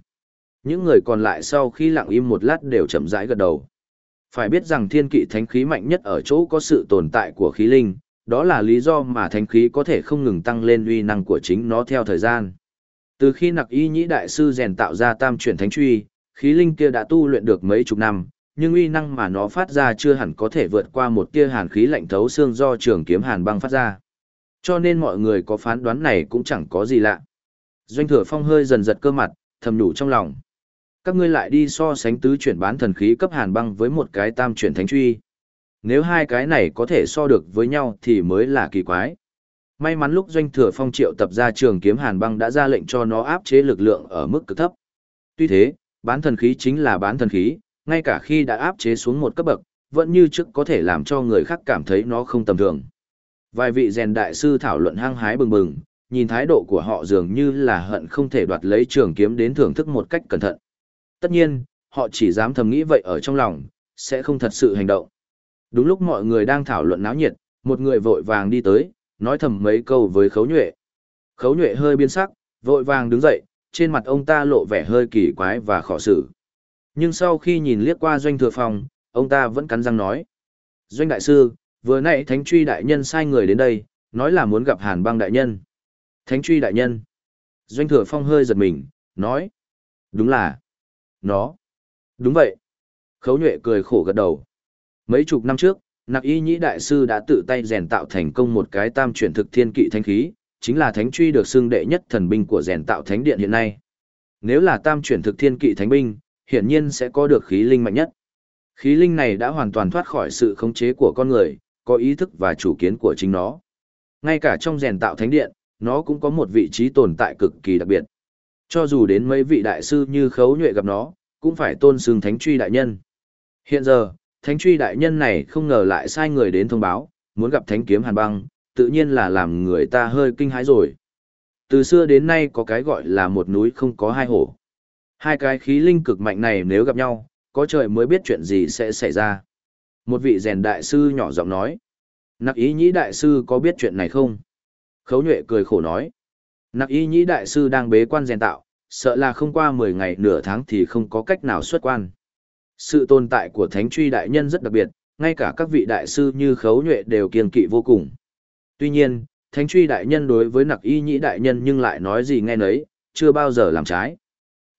A: Những người còn lại sau khi lặng im một lát đều chậm rãi gật đầu. Phải biết rằng thiên kỵ thánh khí mạnh nhất ở chỗ có sự tồn tại của khí linh, đó là lý do mà thánh khí có thể không ngừng tăng lên uy năng của chính nó theo thời gian. Từ khi nặc y nhĩ đại sư rèn tạo ra tam chuyển thánh truy, khí linh kia đã tu luyện được mấy chục năm, nhưng uy năng mà nó phát ra chưa hẳn có thể vượt qua một tia hàn khí lạnh thấu xương do trường kiếm hàn băng phát ra. Cho nên mọi người có phán đoán này cũng chẳng có gì lạ. Doanh thừa phong hơi dần giật cơ mặt, thầm nhủ trong lòng. Các ngươi lại đi so sánh tứ chuyển bán thần khí cấp hàn băng với một cái tam chuyển thánh truy. Nếu hai cái này có thể so được với nhau thì mới là kỳ quái. May mắn lúc doanh thừa phong triệu tập ra trường kiếm hàn băng đã ra lệnh cho nó áp chế lực lượng ở mức cực thấp. Tuy thế, bán thần khí chính là bán thần khí, ngay cả khi đã áp chế xuống một cấp bậc, vẫn như trước có thể làm cho người khác cảm thấy nó không tầm thường. Vài vị rèn đại sư thảo luận hăng hái bừng bừng, nhìn thái độ của họ dường như là hận không thể đoạt lấy trường kiếm đến thưởng thức một cách cẩn thận. Tất nhiên, họ chỉ dám thầm nghĩ vậy ở trong lòng, sẽ không thật sự hành động. Đúng lúc mọi người đang thảo luận náo nhiệt, một người vội vàng đi tới, nói thầm mấy câu với khấu nhuệ. Khấu nhuệ hơi biến sắc, vội vàng đứng dậy, trên mặt ông ta lộ vẻ hơi kỳ quái và khó xử. Nhưng sau khi nhìn liếc qua doanh thừa phòng, ông ta vẫn cắn răng nói. Doanh đại sư, vừa nãy thánh truy đại nhân sai người đến đây, nói là muốn gặp hàn băng đại nhân. Thánh truy đại nhân. Doanh thừa phong hơi giật mình, nói. Đúng là. Nó. Đúng vậy. Khấu nhuệ cười khổ gật đầu. Mấy chục năm trước, Nặc Y Nhĩ Đại Sư đã tự tay rèn tạo thành công một cái tam chuyển thực thiên kỵ thánh khí, chính là thánh truy được xưng đệ nhất thần binh của rèn tạo thánh điện hiện nay. Nếu là tam chuyển thực thiên kỵ thánh binh, hiển nhiên sẽ có được khí linh mạnh nhất. Khí linh này đã hoàn toàn thoát khỏi sự khống chế của con người, có ý thức và chủ kiến của chính nó. Ngay cả trong rèn tạo thánh điện, nó cũng có một vị trí tồn tại cực kỳ đặc biệt. Cho dù đến mấy vị đại sư như khấu nhuệ gặp nó, cũng phải tôn sừng thánh truy đại nhân. Hiện giờ, thánh truy đại nhân này không ngờ lại sai người đến thông báo, muốn gặp thánh kiếm hàn băng, tự nhiên là làm người ta hơi kinh hãi rồi. Từ xưa đến nay có cái gọi là một núi không có hai hổ. Hai cái khí linh cực mạnh này nếu gặp nhau, có trời mới biết chuyện gì sẽ xảy ra. Một vị rèn đại sư nhỏ giọng nói. Nặc ý nhĩ đại sư có biết chuyện này không? Khấu nhuệ cười khổ nói. Nặc ý nhĩ đại sư đang bế quan rèn tạo, sợ là không qua 10 ngày nửa tháng thì không có cách nào xuất quan. Sự tồn tại của thánh truy đại nhân rất đặc biệt, ngay cả các vị đại sư như khấu nhuệ đều kiên kỵ vô cùng. Tuy nhiên, thánh truy đại nhân đối với nặc y nhĩ đại nhân nhưng lại nói gì nghe nấy, chưa bao giờ làm trái.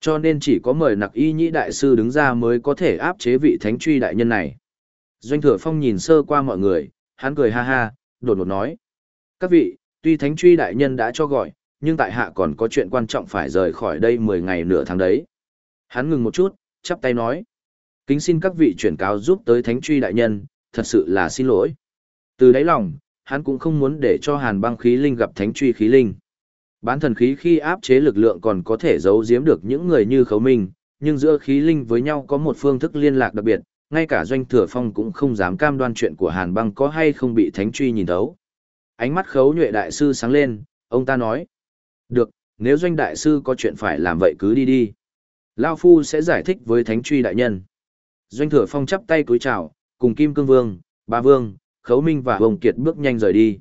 A: Cho nên chỉ có mời nặc y nhĩ đại sư đứng ra mới có thể áp chế vị thánh truy đại nhân này. Doanh thừa phong nhìn sơ qua mọi người, hắn cười ha ha, đột ngột nói. Các vị, tuy thánh truy đại nhân đã cho gọi, nhưng tại hạ còn có chuyện quan trọng phải rời khỏi đây 10 ngày nửa tháng đấy. Hắn ngừng một chút, chắp tay nói. Kính xin các vị chuyển cáo giúp tới thánh truy đại nhân, thật sự là xin lỗi. Từ đáy lòng, hắn cũng không muốn để cho hàn băng khí linh gặp thánh truy khí linh. Bán thần khí khi áp chế lực lượng còn có thể giấu giếm được những người như khấu minh, nhưng giữa khí linh với nhau có một phương thức liên lạc đặc biệt, ngay cả doanh thừa phong cũng không dám cam đoan chuyện của hàn băng có hay không bị thánh truy nhìn thấu. Ánh mắt khấu nhuệ đại sư sáng lên, ông ta nói. Được, nếu doanh đại sư có chuyện phải làm vậy cứ đi đi. Lao Phu sẽ giải thích với thánh truy đại nhân. Doanh thừa phong chắp tay cúi chào, cùng Kim Cương Vương, Ba Vương, Khấu Minh và Hồng Kiệt bước nhanh rời đi.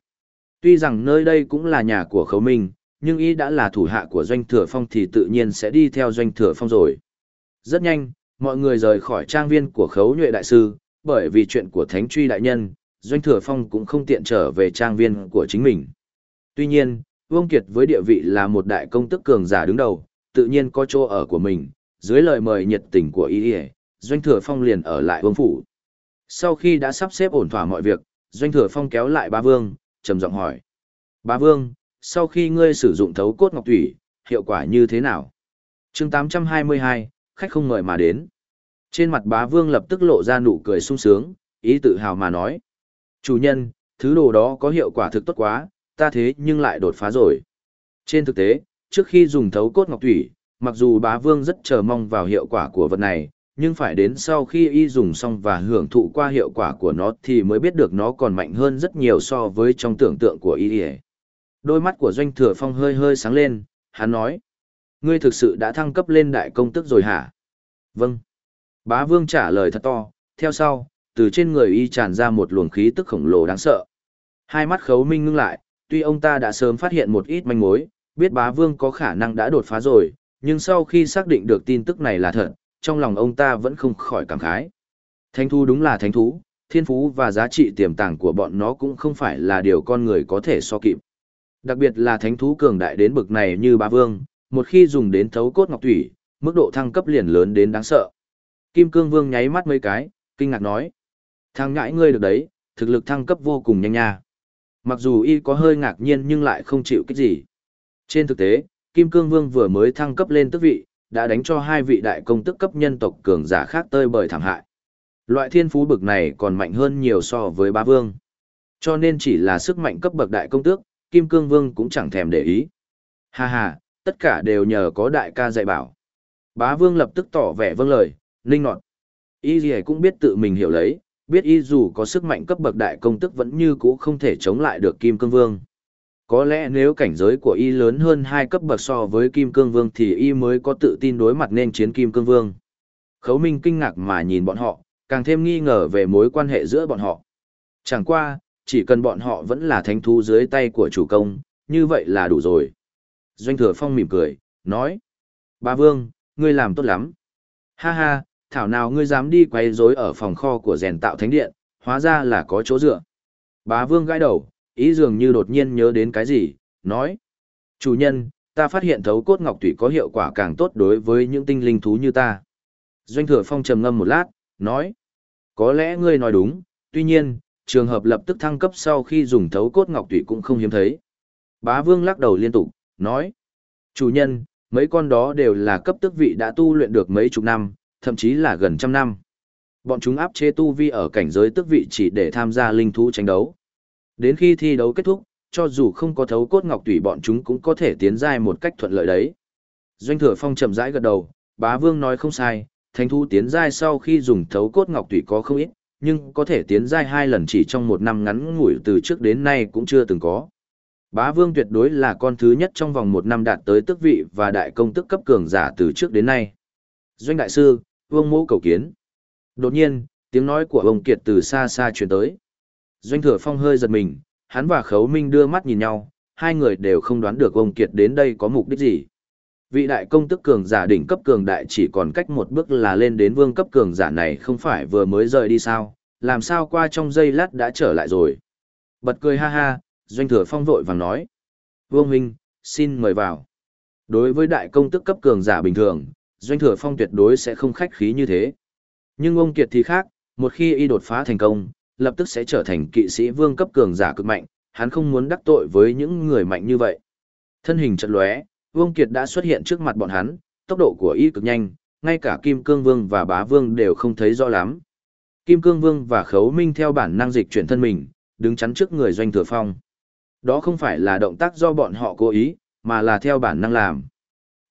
A: Tuy rằng nơi đây cũng là nhà của Khấu Minh, nhưng y đã là thủ hạ của Doanh Thừa Phong thì tự nhiên sẽ đi theo Doanh Thừa Phong rồi. Rất nhanh, mọi người rời khỏi trang viên của Khấu Nhuệ Đại Sư, bởi vì chuyện của Thánh Truy Đại Nhân, Doanh Thừa Phong cũng không tiện trở về trang viên của chính mình. Tuy nhiên, Vương Kiệt với địa vị là một đại công tức cường giả đứng đầu, tự nhiên có chỗ ở của mình, dưới lời mời nhiệt tình của y Doanh Thừa Phong liền ở lại Vương Phủ. Sau khi đã sắp xếp ổn thỏa mọi việc, Doanh Thừa Phong kéo lại ba vương, trầm giọng hỏi. Ba vương, sau khi ngươi sử dụng thấu cốt ngọc thủy, hiệu quả như thế nào? chương 822, khách không mời mà đến. Trên mặt bá vương lập tức lộ ra nụ cười sung sướng, ý tự hào mà nói. Chủ nhân, thứ đồ đó có hiệu quả thực tốt quá, ta thế nhưng lại đột phá rồi. Trên thực tế, trước khi dùng thấu cốt ngọc thủy, mặc dù bá vương rất chờ mong vào hiệu quả của vật này, nhưng phải đến sau khi y dùng xong và hưởng thụ qua hiệu quả của nó thì mới biết được nó còn mạnh hơn rất nhiều so với trong tưởng tượng của y. Đôi mắt của Doanh Thừa Phong hơi hơi sáng lên, hắn nói. Ngươi thực sự đã thăng cấp lên đại công tức rồi hả? Vâng. Bá Vương trả lời thật to, theo sau, từ trên người y tràn ra một luồng khí tức khổng lồ đáng sợ. Hai mắt khấu minh ngưng lại, tuy ông ta đã sớm phát hiện một ít manh mối, biết bá vương có khả năng đã đột phá rồi, nhưng sau khi xác định được tin tức này là thật, trong lòng ông ta vẫn không khỏi cảm khái. Thánh thú đúng là thánh thú, thiên phú và giá trị tiềm tàng của bọn nó cũng không phải là điều con người có thể so kịp. Đặc biệt là thánh thú cường đại đến bực này như bá vương, một khi dùng đến thấu cốt ngọc thủy, mức độ thăng cấp liền lớn đến đáng sợ. Kim cương vương nháy mắt mấy cái, kinh ngạc nói. Thằng ngãi ngươi được đấy, thực lực thăng cấp vô cùng nhanh nha. Mặc dù y có hơi ngạc nhiên nhưng lại không chịu cái gì. Trên thực tế, Kim Cương Vương vừa mới thăng cấp lên tước vị, đã đánh cho hai vị đại công tức cấp nhân tộc cường giả khác tơi bời thảm hại. Loại thiên phú bực này còn mạnh hơn nhiều so với bá vương. Cho nên chỉ là sức mạnh cấp bậc đại công tước, Kim Cương Vương cũng chẳng thèm để ý. Ha ha, tất cả đều nhờ có đại ca dạy bảo. Bá vương lập tức tỏ vẻ vâng lời, ninh nọt. Y gì cũng biết tự mình hiểu lấy, biết y dù có sức mạnh cấp bậc đại công tức vẫn như cũ không thể chống lại được Kim Cương Vương. Có lẽ nếu cảnh giới của y lớn hơn hai cấp bậc so với Kim Cương Vương thì y mới có tự tin đối mặt nên chiến Kim Cương Vương. Khấu Minh kinh ngạc mà nhìn bọn họ, càng thêm nghi ngờ về mối quan hệ giữa bọn họ. Chẳng qua, chỉ cần bọn họ vẫn là thánh thú dưới tay của chủ công, như vậy là đủ rồi. Doanh Thừa Phong mỉm cười, nói. Ba Vương, ngươi làm tốt lắm. Ha ha, thảo nào ngươi dám đi quay rối ở phòng kho của rèn tạo thánh điện, hóa ra là có chỗ dựa. Bá Vương gãi đầu, ý dường như đột nhiên nhớ đến cái gì, nói. Chủ nhân, ta phát hiện thấu cốt ngọc thủy có hiệu quả càng tốt đối với những tinh linh thú như ta. Doanh thừa phong trầm ngâm một lát, nói. Có lẽ ngươi nói đúng, tuy nhiên, trường hợp lập tức thăng cấp sau khi dùng thấu cốt ngọc tụy cũng không hiếm thấy. Bá vương lắc đầu liên tục, nói. Chủ nhân, mấy con đó đều là cấp tức vị đã tu luyện được mấy chục năm, thậm chí là gần trăm năm. Bọn chúng áp chế tu vi ở cảnh giới tức vị chỉ để tham gia linh thú tranh đấu. Đến khi thi đấu kết thúc, cho dù không có thấu cốt ngọc tùy bọn chúng cũng có thể tiến giai một cách thuận lợi đấy. Doanh thừa phong chậm rãi gật đầu, bá vương nói không sai, thánh thú tiến giai sau khi dùng thấu cốt ngọc tùy có không ít, nhưng có thể tiến giai hai lần chỉ trong một năm ngắn ngủi từ trước đến nay cũng chưa từng có. Bá vương tuyệt đối là con thứ nhất trong vòng một năm đạt tới tước vị và đại công tức cấp cường giả từ trước đến nay. Doanh đại sư, vương mẫu cầu kiến. Đột nhiên, tiếng nói của ông Kiệt từ xa xa truyền tới. Doanh thừa phong hơi giật mình, hắn và khấu minh đưa mắt nhìn nhau, hai người đều không đoán được ông Kiệt đến đây có mục đích gì. Vị đại công tức cường giả đỉnh cấp cường đại chỉ còn cách một bước là lên đến vương cấp cường giả này không phải vừa mới rời đi sao, làm sao qua trong giây lát đã trở lại rồi. Bật cười ha ha, doanh thừa phong vội vàng nói. Vương huynh, xin mời vào. Đối với đại công tức cấp cường giả bình thường, doanh thừa phong tuyệt đối sẽ không khách khí như thế. Nhưng ông Kiệt thì khác, một khi y đột phá thành công, lập tức sẽ trở thành kỵ sĩ vương cấp cường giả cực mạnh, hắn không muốn đắc tội với những người mạnh như vậy. Thân hình chợt lóe, Vương Kiệt đã xuất hiện trước mặt bọn hắn, tốc độ của y cực nhanh, ngay cả Kim Cương Vương và Bá Vương đều không thấy rõ lắm. Kim Cương Vương và Khấu Minh theo bản năng dịch chuyển thân mình, đứng chắn trước người Doanh Thừa Phong. Đó không phải là động tác do bọn họ cố ý, mà là theo bản năng làm.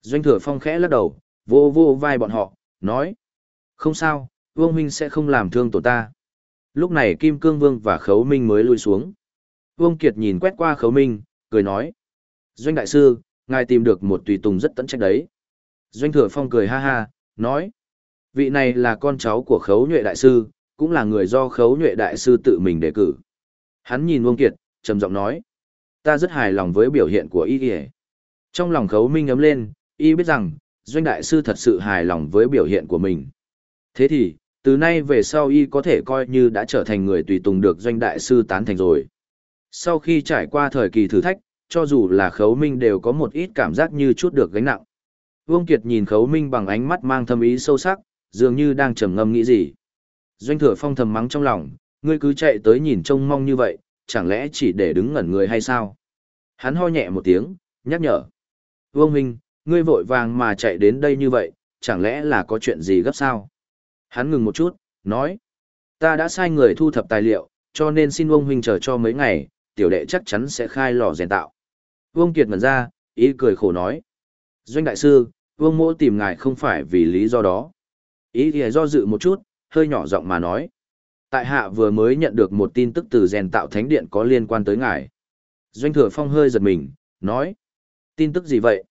A: Doanh Thừa Phong khẽ lắc đầu, vô vô vai bọn họ, nói. Không sao, Vương Minh sẽ không làm thương tổ ta. Lúc này Kim Cương Vương và Khấu Minh mới lui xuống. Vương Kiệt nhìn quét qua Khấu Minh, cười nói. Doanh Đại Sư, ngài tìm được một tùy tùng rất tận trách đấy. Doanh Thừa Phong cười ha ha, nói. Vị này là con cháu của Khấu Nhuệ Đại Sư, cũng là người do Khấu Nhuệ Đại Sư tự mình đề cử. Hắn nhìn Vương Kiệt, trầm giọng nói. Ta rất hài lòng với biểu hiện của y kìa. Trong lòng Khấu Minh ấm lên, y biết rằng, Doanh Đại Sư thật sự hài lòng với biểu hiện của mình. Thế thì, từ nay về sau y có thể coi như đã trở thành người tùy tùng được doanh đại sư tán thành rồi. Sau khi trải qua thời kỳ thử thách, cho dù là khấu minh đều có một ít cảm giác như chút được gánh nặng. Vương Kiệt nhìn khấu minh bằng ánh mắt mang thâm ý sâu sắc, dường như đang trầm ngâm nghĩ gì. Doanh thừa phong thầm mắng trong lòng, ngươi cứ chạy tới nhìn trông mong như vậy, chẳng lẽ chỉ để đứng ngẩn người hay sao? Hắn ho nhẹ một tiếng, nhắc nhở. Vương Minh, ngươi vội vàng mà chạy đến đây như vậy, chẳng lẽ là có chuyện gì gấp sao? Hắn ngừng một chút, nói. Ta đã sai người thu thập tài liệu, cho nên xin Vương huynh chờ cho mấy ngày, tiểu đệ chắc chắn sẽ khai lò rèn tạo. Vương Kiệt ngẩn ra, ý cười khổ nói. Doanh đại sư, Vương mỗ tìm ngài không phải vì lý do đó. Ý thì do dự một chút, hơi nhỏ giọng mà nói. Tại hạ vừa mới nhận được một tin tức từ rèn tạo thánh điện có liên quan tới ngài. Doanh thừa phong hơi giật mình, nói. Tin tức gì vậy?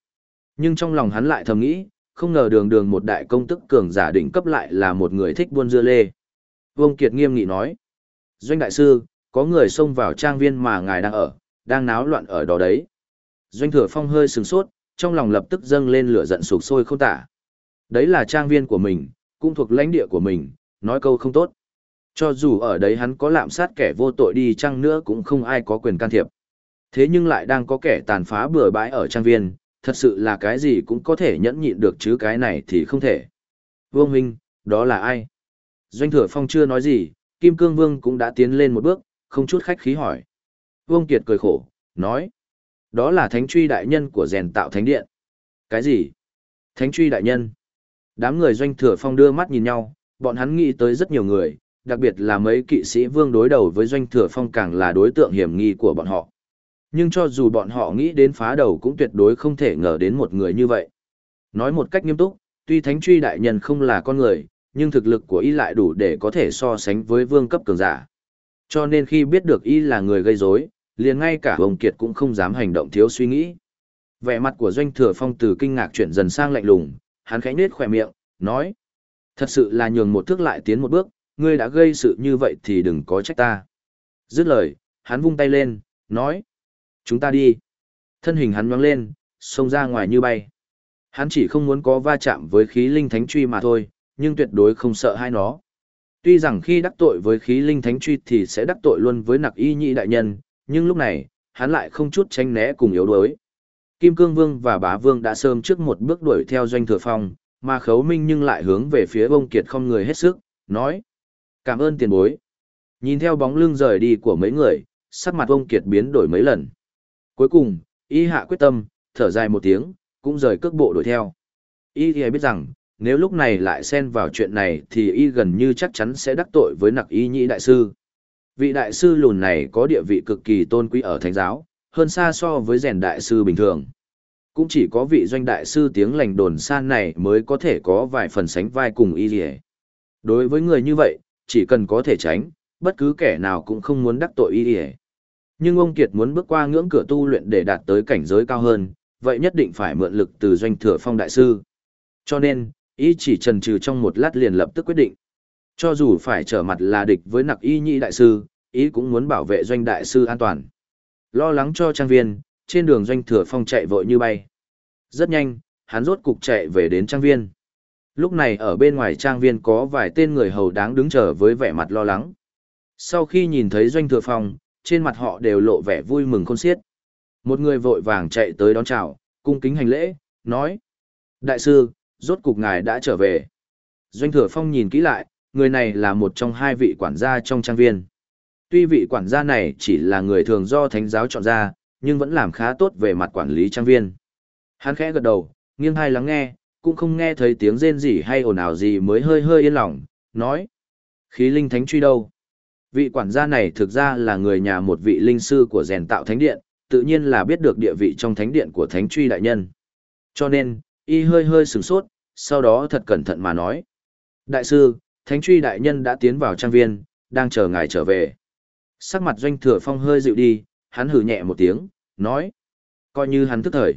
A: Nhưng trong lòng hắn lại thầm nghĩ, không ngờ đường đường một đại công tức cường giả đỉnh cấp lại là một người thích buôn dưa lê. Vương Kiệt nghiêm nghị nói. Doanh đại sư, có người xông vào trang viên mà ngài đang ở, đang náo loạn ở đó đấy. Doanh thừa phong hơi sừng sốt, trong lòng lập tức dâng lên lửa giận sục sôi không tả. Đấy là trang viên của mình, cũng thuộc lãnh địa của mình, nói câu không tốt. Cho dù ở đấy hắn có lạm sát kẻ vô tội đi chăng nữa cũng không ai có quyền can thiệp. Thế nhưng lại đang có kẻ tàn phá bừa bãi ở trang viên, thật sự là cái gì cũng có thể nhẫn nhịn được chứ cái này thì không thể. Vương Huynh, đó là ai? Doanh thừa phong chưa nói gì, Kim Cương Vương cũng đã tiến lên một bước, không chút khách khí hỏi. Vương Kiệt cười khổ, nói. Đó là thánh truy đại nhân của rèn tạo thánh điện. Cái gì? Thánh truy đại nhân. Đám người doanh thừa phong đưa mắt nhìn nhau, bọn hắn nghĩ tới rất nhiều người, đặc biệt là mấy kỵ sĩ vương đối đầu với doanh thừa phong càng là đối tượng hiểm nghi của bọn họ. Nhưng cho dù bọn họ nghĩ đến phá đầu cũng tuyệt đối không thể ngờ đến một người như vậy. Nói một cách nghiêm túc, tuy thánh truy đại nhân không là con người, nhưng thực lực của y lại đủ để có thể so sánh với vương cấp cường giả. Cho nên khi biết được y là người gây rối, liền ngay cả ông Kiệt cũng không dám hành động thiếu suy nghĩ. Vẻ mặt của doanh thừa phong từ kinh ngạc chuyển dần sang lạnh lùng, hắn khẽ nết khỏe miệng, nói. Thật sự là nhường một thước lại tiến một bước, ngươi đã gây sự như vậy thì đừng có trách ta. Dứt lời, hắn vung tay lên, nói. Chúng ta đi. Thân hình hắn nhoáng lên, xông ra ngoài như bay. Hắn chỉ không muốn có va chạm với khí linh thánh truy mà thôi, nhưng tuyệt đối không sợ hai nó. Tuy rằng khi đắc tội với khí linh thánh truy thì sẽ đắc tội luôn với nặc y nhị đại nhân, nhưng lúc này, hắn lại không chút tránh né cùng yếu đuối. Kim Cương Vương và Bá Vương đã sớm trước một bước đuổi theo doanh thừa phong, mà khấu minh nhưng lại hướng về phía bông kiệt không người hết sức, nói. Cảm ơn tiền bối. Nhìn theo bóng lưng rời đi của mấy người, sắc mặt bông kiệt biến đổi mấy lần. Cuối cùng, y hạ quyết tâm, thở dài một tiếng, cũng rời cước bộ đuổi theo. Y thì biết rằng, nếu lúc này lại xen vào chuyện này thì y gần như chắc chắn sẽ đắc tội với nặc y nhĩ đại sư. Vị đại sư lùn này có địa vị cực kỳ tôn quý ở thánh giáo, hơn xa so với rèn đại sư bình thường. Cũng chỉ có vị doanh đại sư tiếng lành đồn san này mới có thể có vài phần sánh vai cùng y dì Đối với người như vậy, chỉ cần có thể tránh, bất cứ kẻ nào cũng không muốn đắc tội y dì Nhưng ông Kiệt muốn bước qua ngưỡng cửa tu luyện để đạt tới cảnh giới cao hơn, vậy nhất định phải mượn lực từ doanh thừa phong đại sư. Cho nên, Y chỉ trần trừ trong một lát liền lập tức quyết định. Cho dù phải trở mặt là địch với nặc y nhị đại sư, ý cũng muốn bảo vệ doanh đại sư an toàn. Lo lắng cho trang viên, trên đường doanh thừa phong chạy vội như bay. Rất nhanh, hắn rốt cục chạy về đến trang viên. Lúc này ở bên ngoài trang viên có vài tên người hầu đáng đứng chờ với vẻ mặt lo lắng. Sau khi nhìn thấy doanh thừa phong, trên mặt họ đều lộ vẻ vui mừng khôn xiết. Một người vội vàng chạy tới đón chào, cung kính hành lễ, nói. Đại sư, rốt cục ngài đã trở về. Doanh thừa phong nhìn kỹ lại, người này là một trong hai vị quản gia trong trang viên. Tuy vị quản gia này chỉ là người thường do thánh giáo chọn ra, nhưng vẫn làm khá tốt về mặt quản lý trang viên. Hắn khẽ gật đầu, nghiêng hai lắng nghe, cũng không nghe thấy tiếng rên rỉ hay ồn ào gì mới hơi hơi yên lòng, nói. Khí linh thánh truy đâu? Vị quản gia này thực ra là người nhà một vị linh sư của rèn tạo thánh điện, tự nhiên là biết được địa vị trong thánh điện của thánh truy đại nhân. Cho nên, y hơi hơi sửng sốt, sau đó thật cẩn thận mà nói. Đại sư, Thánh truy đại nhân đã tiến vào trang viên, đang chờ ngài trở về. Sắc mặt doanh thừa phong hơi dịu đi, hắn hử nhẹ một tiếng, nói. Coi như hắn thức thời.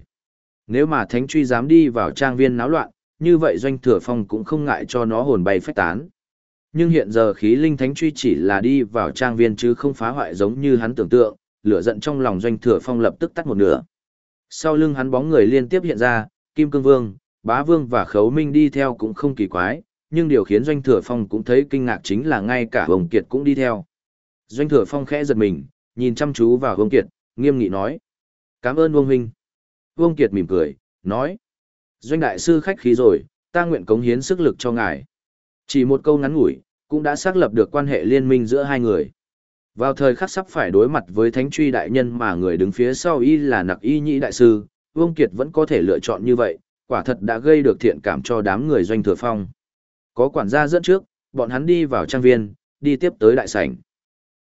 A: Nếu mà thánh truy dám đi vào trang viên náo loạn, như vậy doanh thừa phong cũng không ngại cho nó hồn bay phách tán. Nhưng hiện giờ khí linh thánh truy chỉ là đi vào trang viên chứ không phá hoại giống như hắn tưởng tượng, lửa giận trong lòng doanh thừa phong lập tức tắt một nửa. Sau lưng hắn bóng người liên tiếp hiện ra, Kim Cương Vương, Bá Vương và Khấu Minh đi theo cũng không kỳ quái, nhưng điều khiến doanh thừa phong cũng thấy kinh ngạc chính là ngay cả Hồng Kiệt cũng đi theo. Doanh thừa phong khẽ giật mình, nhìn chăm chú vào Vương Kiệt, nghiêm nghị nói. Cảm ơn Vương Huynh. Vương Kiệt mỉm cười, nói. Doanh đại sư khách khí rồi, ta nguyện cống hiến sức lực cho ngài. Chỉ một câu ngắn ngủi, cũng đã xác lập được quan hệ liên minh giữa hai người. Vào thời khắc sắp phải đối mặt với thánh truy đại nhân mà người đứng phía sau y là nặc y nhĩ đại sư, Vương Kiệt vẫn có thể lựa chọn như vậy, quả thật đã gây được thiện cảm cho đám người doanh thừa phong. Có quản gia dẫn trước, bọn hắn đi vào trang viên, đi tiếp tới đại sảnh.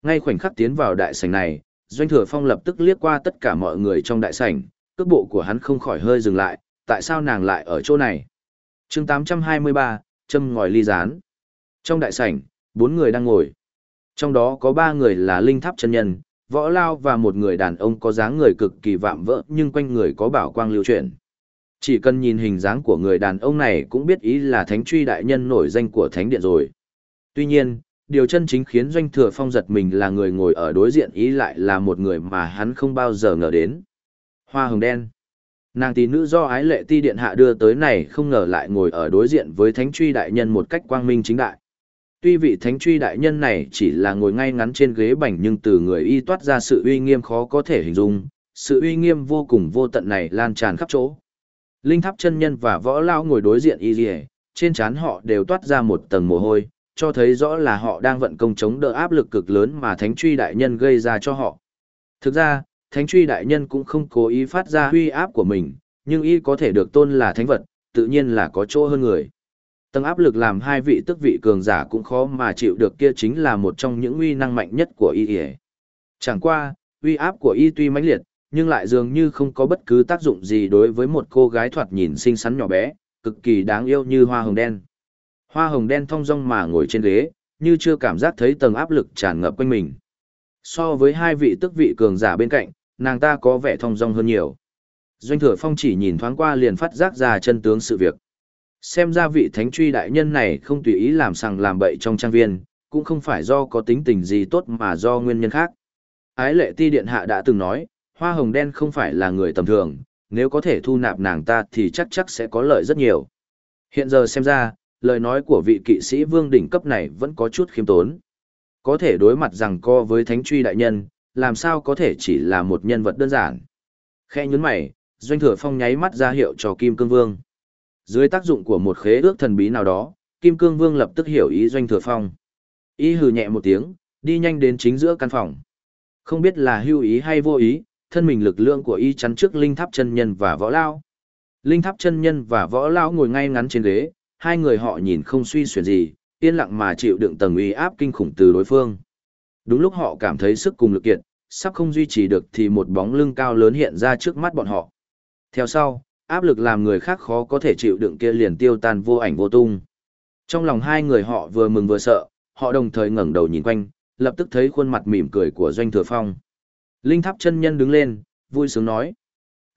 A: Ngay khoảnh khắc tiến vào đại sảnh này, doanh thừa phong lập tức liếc qua tất cả mọi người trong đại sảnh, cước bộ của hắn không khỏi hơi dừng lại, tại sao nàng lại ở chỗ này? chương 823, châm ngòi ly rán. Trong đại sảnh, bốn người đang ngồi. Trong đó có ba người là linh tháp chân nhân, võ lao và một người đàn ông có dáng người cực kỳ vạm vỡ nhưng quanh người có bảo quang lưu chuyển. Chỉ cần nhìn hình dáng của người đàn ông này cũng biết ý là thánh truy đại nhân nổi danh của thánh điện rồi. Tuy nhiên, điều chân chính khiến doanh thừa phong giật mình là người ngồi ở đối diện ý lại là một người mà hắn không bao giờ ngờ đến. Hoa hồng đen. Nàng tỷ nữ do ái lệ ti điện hạ đưa tới này không ngờ lại ngồi ở đối diện với thánh truy đại nhân một cách quang minh chính đại. Tuy vị thánh truy đại nhân này chỉ là ngồi ngay ngắn trên ghế bành nhưng từ người y toát ra sự uy nghiêm khó có thể hình dung, sự uy nghiêm vô cùng vô tận này lan tràn khắp chỗ. Linh tháp chân nhân và võ lao ngồi đối diện y dỉa trên trán họ đều toát ra một tầng mồ hôi, cho thấy rõ là họ đang vận công chống đỡ áp lực cực lớn mà thánh truy đại nhân gây ra cho họ. Thực ra, thánh truy đại nhân cũng không cố ý phát ra huy áp của mình, nhưng y có thể được tôn là thánh vật, tự nhiên là có chỗ hơn người. Tầng áp lực làm hai vị tức vị cường giả cũng khó mà chịu được kia chính là một trong những uy năng mạnh nhất của y. Chẳng qua, uy áp của y tuy mãnh liệt, nhưng lại dường như không có bất cứ tác dụng gì đối với một cô gái thoạt nhìn xinh xắn nhỏ bé, cực kỳ đáng yêu như hoa hồng đen. Hoa hồng đen thong dong mà ngồi trên ghế, như chưa cảm giác thấy tầng áp lực tràn ngập quanh mình. So với hai vị tức vị cường giả bên cạnh, nàng ta có vẻ thong dong hơn nhiều. Doanh thừa phong chỉ nhìn thoáng qua liền phát giác ra chân tướng sự việc. Xem ra vị thánh truy đại nhân này không tùy ý làm sằng làm bậy trong trang viên, cũng không phải do có tính tình gì tốt mà do nguyên nhân khác. Ái lệ ti điện hạ đã từng nói, hoa hồng đen không phải là người tầm thường, nếu có thể thu nạp nàng ta thì chắc chắc sẽ có lợi rất nhiều. Hiện giờ xem ra, lời nói của vị kỵ sĩ vương đỉnh cấp này vẫn có chút khiêm tốn. Có thể đối mặt rằng co với thánh truy đại nhân, làm sao có thể chỉ là một nhân vật đơn giản. Khe nhấn mày, doanh thừa phong nháy mắt ra hiệu cho Kim Cương Vương. Dưới tác dụng của một khế ước thần bí nào đó, Kim Cương Vương lập tức hiểu ý doanh thừa phong. Ý hừ nhẹ một tiếng, đi nhanh đến chính giữa căn phòng. Không biết là hưu ý hay vô ý, thân mình lực lượng của y chắn trước linh tháp chân nhân và võ lao. Linh tháp chân nhân và võ lao ngồi ngay ngắn trên ghế, hai người họ nhìn không suy xuyển gì, yên lặng mà chịu đựng tầng uy áp kinh khủng từ đối phương. Đúng lúc họ cảm thấy sức cùng lực kiện, sắp không duy trì được thì một bóng lưng cao lớn hiện ra trước mắt bọn họ. Theo sau, áp lực làm người khác khó có thể chịu đựng kia liền tiêu tan vô ảnh vô tung. Trong lòng hai người họ vừa mừng vừa sợ, họ đồng thời ngẩng đầu nhìn quanh, lập tức thấy khuôn mặt mỉm cười của Doanh Thừa Phong. Linh Tháp chân nhân đứng lên, vui sướng nói: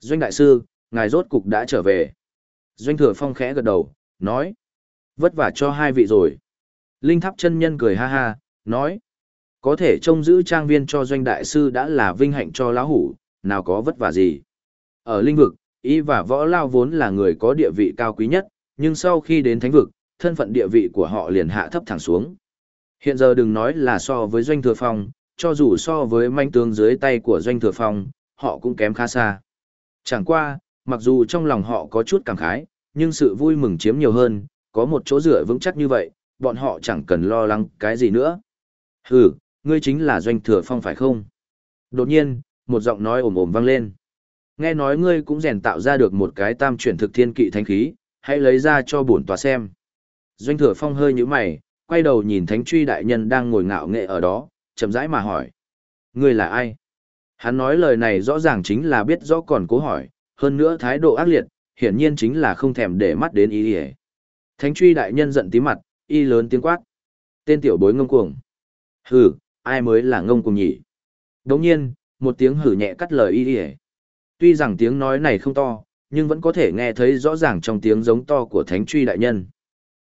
A: "Doanh đại sư, ngài rốt cục đã trở về." Doanh Thừa Phong khẽ gật đầu, nói: "Vất vả cho hai vị rồi." Linh Tháp chân nhân cười ha ha, nói: "Có thể trông giữ trang viên cho Doanh đại sư đã là vinh hạnh cho lão hủ, nào có vất vả gì." Ở linh vực, Y và võ lao vốn là người có địa vị cao quý nhất, nhưng sau khi đến thánh vực, thân phận địa vị của họ liền hạ thấp thẳng xuống. Hiện giờ đừng nói là so với doanh thừa phong, cho dù so với manh tướng dưới tay của doanh thừa phong, họ cũng kém khá xa. Chẳng qua, mặc dù trong lòng họ có chút cảm khái, nhưng sự vui mừng chiếm nhiều hơn, có một chỗ dựa vững chắc như vậy, bọn họ chẳng cần lo lắng cái gì nữa. Hừ, ngươi chính là doanh thừa phong phải không? Đột nhiên, một giọng nói ồm ồm vang lên. Nghe nói ngươi cũng rèn tạo ra được một cái tam chuyển thực thiên kỵ thánh khí, hãy lấy ra cho bổn tòa xem. Doanh thừa phong hơi như mày, quay đầu nhìn thánh truy đại nhân đang ngồi ngạo nghệ ở đó, chậm rãi mà hỏi. Ngươi là ai? Hắn nói lời này rõ ràng chính là biết rõ còn cố hỏi, hơn nữa thái độ ác liệt, hiển nhiên chính là không thèm để mắt đến ý ỉa Thánh truy đại nhân giận tí mặt, y lớn tiếng quát. Tên tiểu bối ngông cuồng. Hừ, ai mới là ngông cuồng nhỉ? Đống nhiên, một tiếng hử nhẹ cắt lời y y Tuy rằng tiếng nói này không to, nhưng vẫn có thể nghe thấy rõ ràng trong tiếng giống to của thánh truy đại nhân.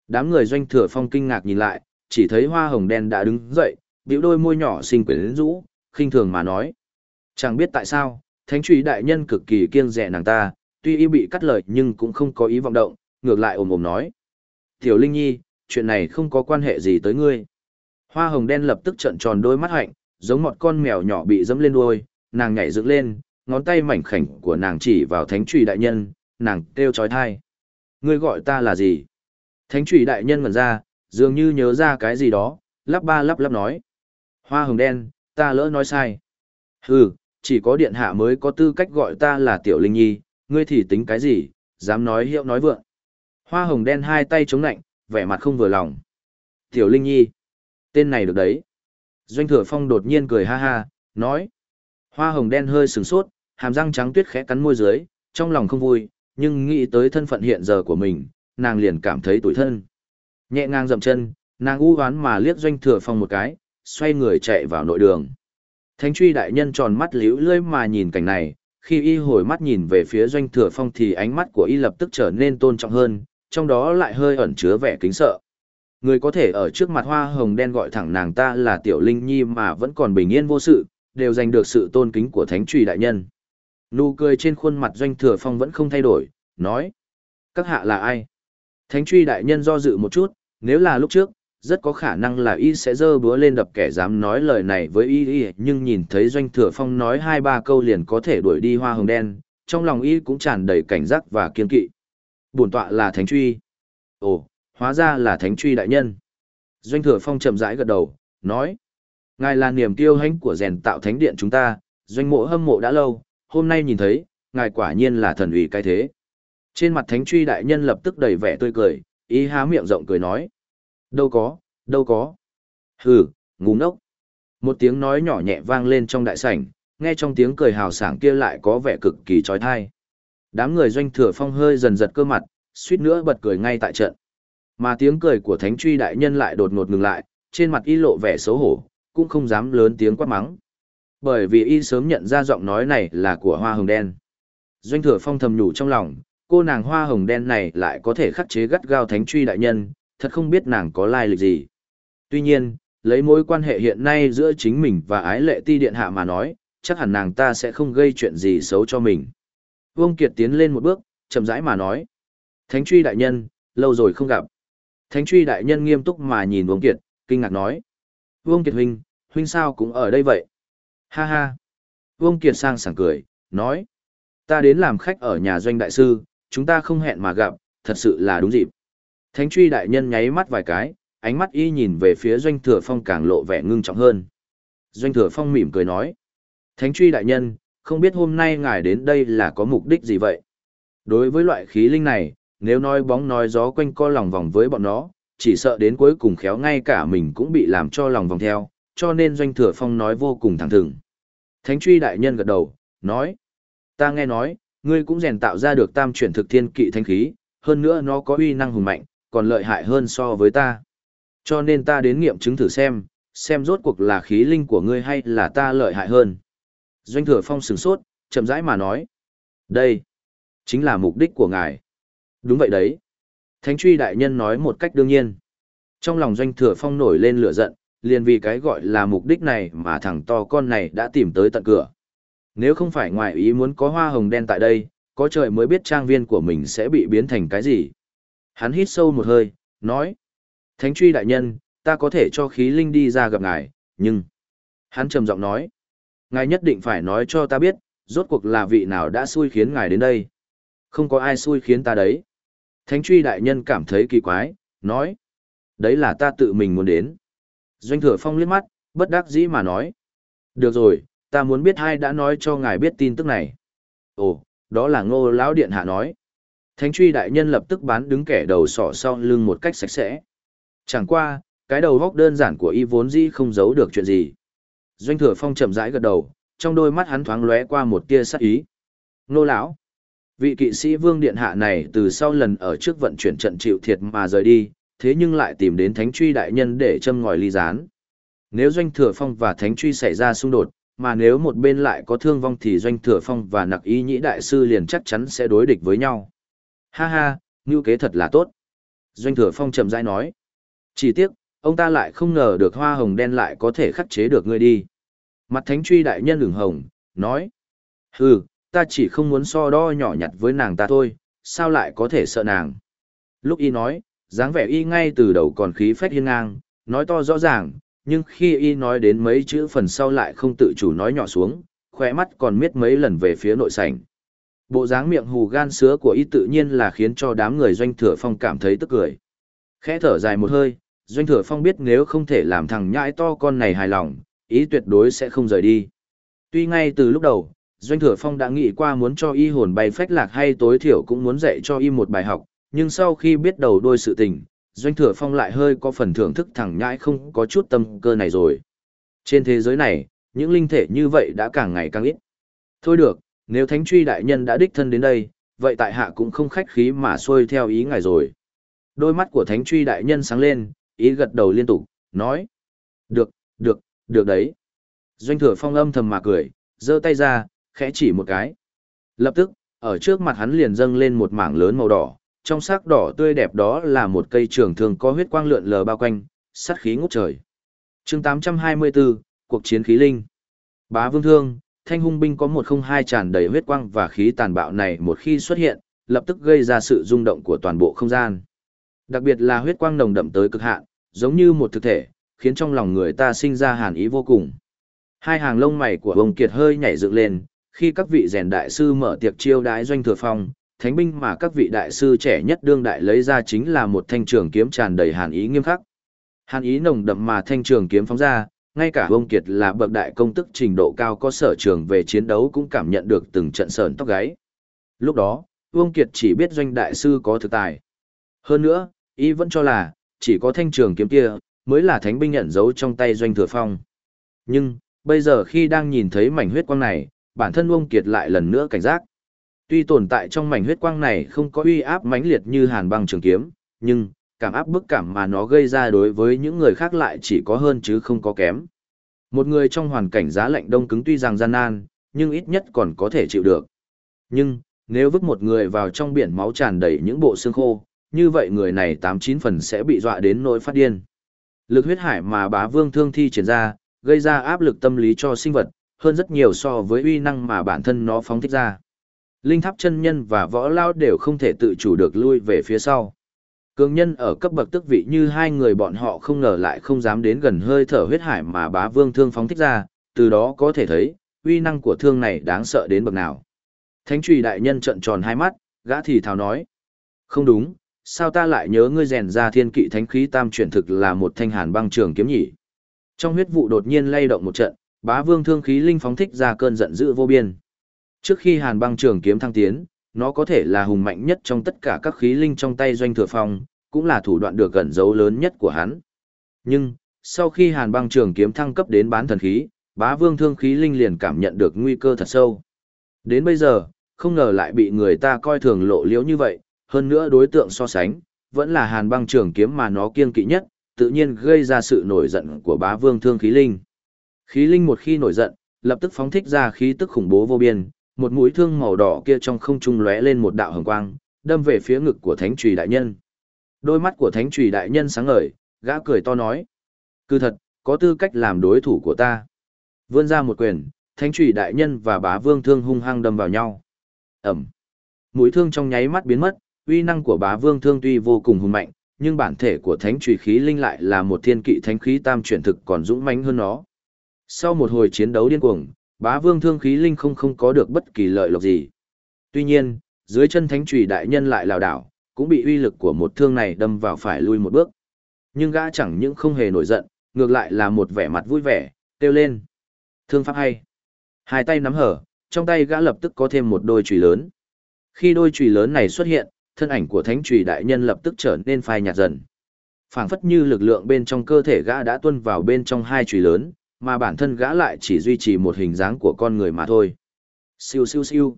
A: Đám người doanh thừa phong kinh ngạc nhìn lại, chỉ thấy hoa hồng đen đã đứng dậy, bĩu đôi môi nhỏ xinh quyến rũ, khinh thường mà nói. Chẳng biết tại sao, thánh truy đại nhân cực kỳ kiêng rẻ nàng ta, tuy y bị cắt lời nhưng cũng không có ý vọng động, ngược lại ồm ồm nói. Tiểu Linh Nhi, chuyện này không có quan hệ gì tới ngươi. Hoa hồng đen lập tức trợn tròn đôi mắt hạnh, giống một con mèo nhỏ bị dẫm lên đuôi, nàng nhảy dựng lên, ngón tay mảnh khảnh của nàng chỉ vào thánh trùy đại nhân, nàng kêu trói thai. Ngươi gọi ta là gì? Thánh trùy đại nhân ngẩn ra, dường như nhớ ra cái gì đó, lắp ba lắp lắp nói. Hoa hồng đen, ta lỡ nói sai. Hừ, chỉ có điện hạ mới có tư cách gọi ta là tiểu linh nhi, ngươi thì tính cái gì, dám nói hiệu nói vượng. Hoa hồng đen hai tay chống nạnh, vẻ mặt không vừa lòng. Tiểu linh nhi, tên này được đấy. Doanh thừa phong đột nhiên cười ha ha, nói. Hoa hồng đen hơi sừng sốt, hàm răng trắng tuyết khẽ cắn môi dưới, trong lòng không vui, nhưng nghĩ tới thân phận hiện giờ của mình, nàng liền cảm thấy tủi thân. Nhẹ ngang dậm chân, nàng u hoán mà liếc doanh thừa phong một cái, xoay người chạy vào nội đường. Thánh truy đại nhân tròn mắt liễu lưỡi mà nhìn cảnh này, khi y hồi mắt nhìn về phía doanh thừa phong thì ánh mắt của y lập tức trở nên tôn trọng hơn, trong đó lại hơi ẩn chứa vẻ kính sợ. Người có thể ở trước mặt hoa hồng đen gọi thẳng nàng ta là tiểu linh nhi mà vẫn còn bình yên vô sự, đều giành được sự tôn kính của thánh truy đại nhân. Nụ cười trên khuôn mặt doanh thừa phong vẫn không thay đổi, nói. Các hạ là ai? Thánh truy đại nhân do dự một chút, nếu là lúc trước, rất có khả năng là y sẽ dơ búa lên đập kẻ dám nói lời này với y, y nhưng nhìn thấy doanh thừa phong nói hai ba câu liền có thể đuổi đi hoa hồng đen, trong lòng y cũng tràn đầy cảnh giác và kiên kỵ. Bổn tọa là thánh truy. Ồ, hóa ra là thánh truy đại nhân. Doanh thừa phong chậm rãi gật đầu, nói. Ngài là niềm tiêu hãnh của rèn tạo thánh điện chúng ta, doanh mộ hâm mộ đã lâu, hôm nay nhìn thấy, ngài quả nhiên là thần ủy cái thế. Trên mặt thánh truy đại nhân lập tức đầy vẻ tươi cười, Y há miệng rộng cười nói. Đâu có, đâu có. Hừ, ngu ngốc. Một tiếng nói nhỏ nhẹ vang lên trong đại sảnh, nghe trong tiếng cười hào sảng kia lại có vẻ cực kỳ trói thai. Đám người doanh thừa phong hơi dần giật cơ mặt, suýt nữa bật cười ngay tại trận. Mà tiếng cười của thánh truy đại nhân lại đột ngột ngừng lại, trên mặt y lộ vẻ xấu hổ, cũng không dám lớn tiếng quát mắng. Bởi vì y sớm nhận ra giọng nói này là của hoa hồng đen. Doanh thừa phong thầm nhủ trong lòng, cô nàng hoa hồng đen này lại có thể khắc chế gắt gao thánh truy đại nhân, thật không biết nàng có lai lịch gì. Tuy nhiên, lấy mối quan hệ hiện nay giữa chính mình và ái lệ ti điện hạ mà nói, chắc hẳn nàng ta sẽ không gây chuyện gì xấu cho mình. Vương Kiệt tiến lên một bước, chậm rãi mà nói. Thánh truy đại nhân, lâu rồi không gặp. Thánh truy đại nhân nghiêm túc mà nhìn Vương Kiệt, kinh ngạc nói. Vương Kiệt huynh, huynh sao cũng ở đây vậy? Ha ha. Vương Kiệt sang sảng cười, nói. Ta đến làm khách ở nhà doanh đại sư, chúng ta không hẹn mà gặp, thật sự là đúng dịp. Thánh truy đại nhân nháy mắt vài cái, ánh mắt y nhìn về phía doanh thừa phong càng lộ vẻ ngưng trọng hơn. Doanh thừa phong mỉm cười nói. Thánh truy đại nhân, không biết hôm nay ngài đến đây là có mục đích gì vậy? Đối với loại khí linh này, nếu nói bóng nói gió quanh co lòng vòng với bọn nó, chỉ sợ đến cuối cùng khéo ngay cả mình cũng bị làm cho lòng vòng theo, cho nên doanh thừa phong nói vô cùng thẳng thừng. Thánh truy đại nhân gật đầu, nói, ta nghe nói, ngươi cũng rèn tạo ra được tam chuyển thực thiên kỵ thanh khí, hơn nữa nó có uy năng hùng mạnh, còn lợi hại hơn so với ta. Cho nên ta đến nghiệm chứng thử xem, xem rốt cuộc là khí linh của ngươi hay là ta lợi hại hơn. Doanh thừa phong sừng sốt, chậm rãi mà nói. Đây, chính là mục đích của ngài. Đúng vậy đấy. Thánh truy đại nhân nói một cách đương nhiên. Trong lòng doanh thừa phong nổi lên lửa giận, liền vì cái gọi là mục đích này mà thằng to con này đã tìm tới tận cửa. Nếu không phải ngoại ý muốn có hoa hồng đen tại đây, có trời mới biết trang viên của mình sẽ bị biến thành cái gì. Hắn hít sâu một hơi, nói. Thánh truy đại nhân, ta có thể cho khí linh đi ra gặp ngài, nhưng... Hắn trầm giọng nói. Ngài nhất định phải nói cho ta biết, rốt cuộc là vị nào đã xui khiến ngài đến đây. Không có ai xui khiến ta đấy. Thánh truy đại nhân cảm thấy kỳ quái, nói. Đấy là ta tự mình muốn đến. Doanh thừa phong liếc mắt, bất đắc dĩ mà nói. Được rồi, ta muốn biết ai đã nói cho ngài biết tin tức này. Ồ, đó là ngô lão điện hạ nói. Thánh truy đại nhân lập tức bán đứng kẻ đầu sỏ sau lưng một cách sạch sẽ. Chẳng qua, cái đầu góc đơn giản của y vốn dĩ không giấu được chuyện gì. Doanh thừa phong chậm rãi gật đầu, trong đôi mắt hắn thoáng lóe qua một tia sắc ý. Nô lão, vị kỵ sĩ vương điện hạ này từ sau lần ở trước vận chuyển trận chịu thiệt mà rời đi, thế nhưng lại tìm đến thánh truy đại nhân để châm ngòi ly gián. Nếu doanh thừa phong và thánh truy xảy ra xung đột, mà nếu một bên lại có thương vong thì doanh thừa phong và nặc ý nhĩ đại sư liền chắc chắn sẽ đối địch với nhau. Ha ha, ngưu kế thật là tốt. Doanh thừa phong trầm rãi nói. Chỉ tiếc, ông ta lại không ngờ được hoa hồng đen lại có thể khắc chế được ngươi đi. Mặt thánh truy đại nhân ửng hồng, nói. Hừ, ta chỉ không muốn so đo nhỏ nhặt với nàng ta thôi, sao lại có thể sợ nàng. Lúc y nói, dáng vẻ y ngay từ đầu còn khí phách hiên ngang, nói to rõ ràng, nhưng khi y nói đến mấy chữ phần sau lại không tự chủ nói nhỏ xuống, khỏe mắt còn miết mấy lần về phía nội sảnh. Bộ dáng miệng hù gan sứa của y tự nhiên là khiến cho đám người doanh thừa phong cảm thấy tức cười. Khẽ thở dài một hơi, doanh thừa phong biết nếu không thể làm thằng nhãi to con này hài lòng, ý tuyệt đối sẽ không rời đi. Tuy ngay từ lúc đầu, doanh thừa phong đã nghĩ qua muốn cho y hồn bay phách lạc hay tối thiểu cũng muốn dạy cho y một bài học, nhưng sau khi biết đầu đôi sự tình, doanh thừa phong lại hơi có phần thưởng thức thẳng nhãi không có chút tâm cơ này rồi. Trên thế giới này, những linh thể như vậy đã càng ngày càng ít. Thôi được, nếu thánh truy đại nhân đã đích thân đến đây, vậy tại hạ cũng không khách khí mà xuôi theo ý ngài rồi. Đôi mắt của thánh truy đại nhân sáng lên, ý gật đầu liên tục, nói. Được, được, được đấy. Doanh thừa phong âm thầm mà cười, giơ tay ra, khẽ chỉ một cái. Lập tức, ở trước mặt hắn liền dâng lên một mảng lớn màu đỏ, trong sắc đỏ tươi đẹp đó là một cây trường thường có huyết quang lượn lờ bao quanh, sát khí ngút trời. chương 824, cuộc chiến khí linh. Bá vương thương, thanh hung binh có một không hai tràn đầy huyết quang và khí tàn bạo này một khi xuất hiện, lập tức gây ra sự rung động của toàn bộ không gian. Đặc biệt là huyết quang nồng đậm tới cực hạn, giống như một thực thể, khiến trong lòng người ta sinh ra hàn ý vô cùng. Hai hàng lông mày của ông Kiệt hơi nhảy dựng lên, khi các vị rèn đại sư mở tiệc chiêu đãi doanh thừa phong, thánh binh mà các vị đại sư trẻ nhất đương đại lấy ra chính là một thanh trường kiếm tràn đầy hàn ý nghiêm khắc. Hàn ý nồng đậm mà thanh trường kiếm phóng ra, ngay cả ông Kiệt là bậc đại công tức trình độ cao có sở trường về chiến đấu cũng cảm nhận được từng trận sờn tóc gáy. Lúc đó, Vương Kiệt chỉ biết doanh đại sư có thực tài. Hơn nữa, ý vẫn cho là, chỉ có thanh trường kiếm kia, mới là thánh binh nhận dấu trong tay doanh thừa phong. Nhưng, bây giờ khi đang nhìn thấy mảnh huyết quang này, bản thân Vương Kiệt lại lần nữa cảnh giác. Tuy tồn tại trong mảnh huyết quang này không có uy áp mãnh liệt như hàn băng trường kiếm, nhưng, cảm áp bức cảm mà nó gây ra đối với những người khác lại chỉ có hơn chứ không có kém. Một người trong hoàn cảnh giá lạnh đông cứng tuy rằng gian nan, nhưng ít nhất còn có thể chịu được. Nhưng, nếu vứt một người vào trong biển máu tràn đầy những bộ xương khô, như vậy người này tám chín phần sẽ bị dọa đến nỗi phát điên. Lực huyết hải mà bá vương thương thi triển ra, gây ra áp lực tâm lý cho sinh vật, hơn rất nhiều so với uy năng mà bản thân nó phóng thích ra. Linh tháp chân nhân và võ lao đều không thể tự chủ được lui về phía sau. Cường nhân ở cấp bậc tức vị như hai người bọn họ không ngờ lại không dám đến gần hơi thở huyết hải mà bá vương thương phóng thích ra, từ đó có thể thấy, uy năng của thương này đáng sợ đến bậc nào. Thánh trùy đại nhân trợn tròn hai mắt, gã thì thào nói. Không đúng, sao ta lại nhớ ngươi rèn ra thiên kỵ thánh khí tam chuyển thực là một thanh hàn băng trường kiếm nhỉ? Trong huyết vụ đột nhiên lay động một trận, bá vương thương khí linh phóng thích ra cơn giận dữ vô biên. Trước khi hàn băng trường kiếm thăng tiến, nó có thể là hùng mạnh nhất trong tất cả các khí linh trong tay doanh thừa phong, cũng là thủ đoạn được gần dấu lớn nhất của hắn. Nhưng, sau khi hàn băng trường kiếm thăng cấp đến bán thần khí, bá vương thương khí linh liền cảm nhận được nguy cơ thật sâu. Đến bây giờ, không ngờ lại bị người ta coi thường lộ liễu như vậy, hơn nữa đối tượng so sánh, vẫn là hàn băng trường kiếm mà nó kiêng kỵ nhất, tự nhiên gây ra sự nổi giận của bá vương thương khí linh. Khí linh một khi nổi giận, lập tức phóng thích ra khí tức khủng bố vô biên, một mũi thương màu đỏ kia trong không trung lóe lên một đạo hồng quang, đâm về phía ngực của Thánh Trùy đại nhân. Đôi mắt của Thánh Trùy đại nhân sáng ngời, gã cười to nói: "Cứ thật, có tư cách làm đối thủ của ta." Vươn ra một quyền, Thánh Trùy đại nhân và Bá Vương thương hung hăng đâm vào nhau. Ầm. Mũi thương trong nháy mắt biến mất, uy năng của Bá Vương thương tuy vô cùng hùng mạnh, nhưng bản thể của Thánh Trùy khí linh lại là một thiên kỵ thánh khí tam chuyển thực còn dũng mãnh hơn nó. Sau một hồi chiến đấu điên cuồng, bá vương thương khí linh không không có được bất kỳ lợi lộc gì. Tuy nhiên, dưới chân thánh trùy đại nhân lại lảo đảo, cũng bị uy lực của một thương này đâm vào phải lui một bước. Nhưng gã chẳng những không hề nổi giận, ngược lại là một vẻ mặt vui vẻ, kêu lên. Thương pháp hay. Hai tay nắm hở, trong tay gã lập tức có thêm một đôi chùy lớn. Khi đôi chùy lớn này xuất hiện, thân ảnh của thánh chùy đại nhân lập tức trở nên phai nhạt dần. phảng phất như lực lượng bên trong cơ thể gã đã tuôn vào bên trong hai chùy lớn, mà bản thân gã lại chỉ duy trì một hình dáng của con người mà thôi. Siêu siêu siêu.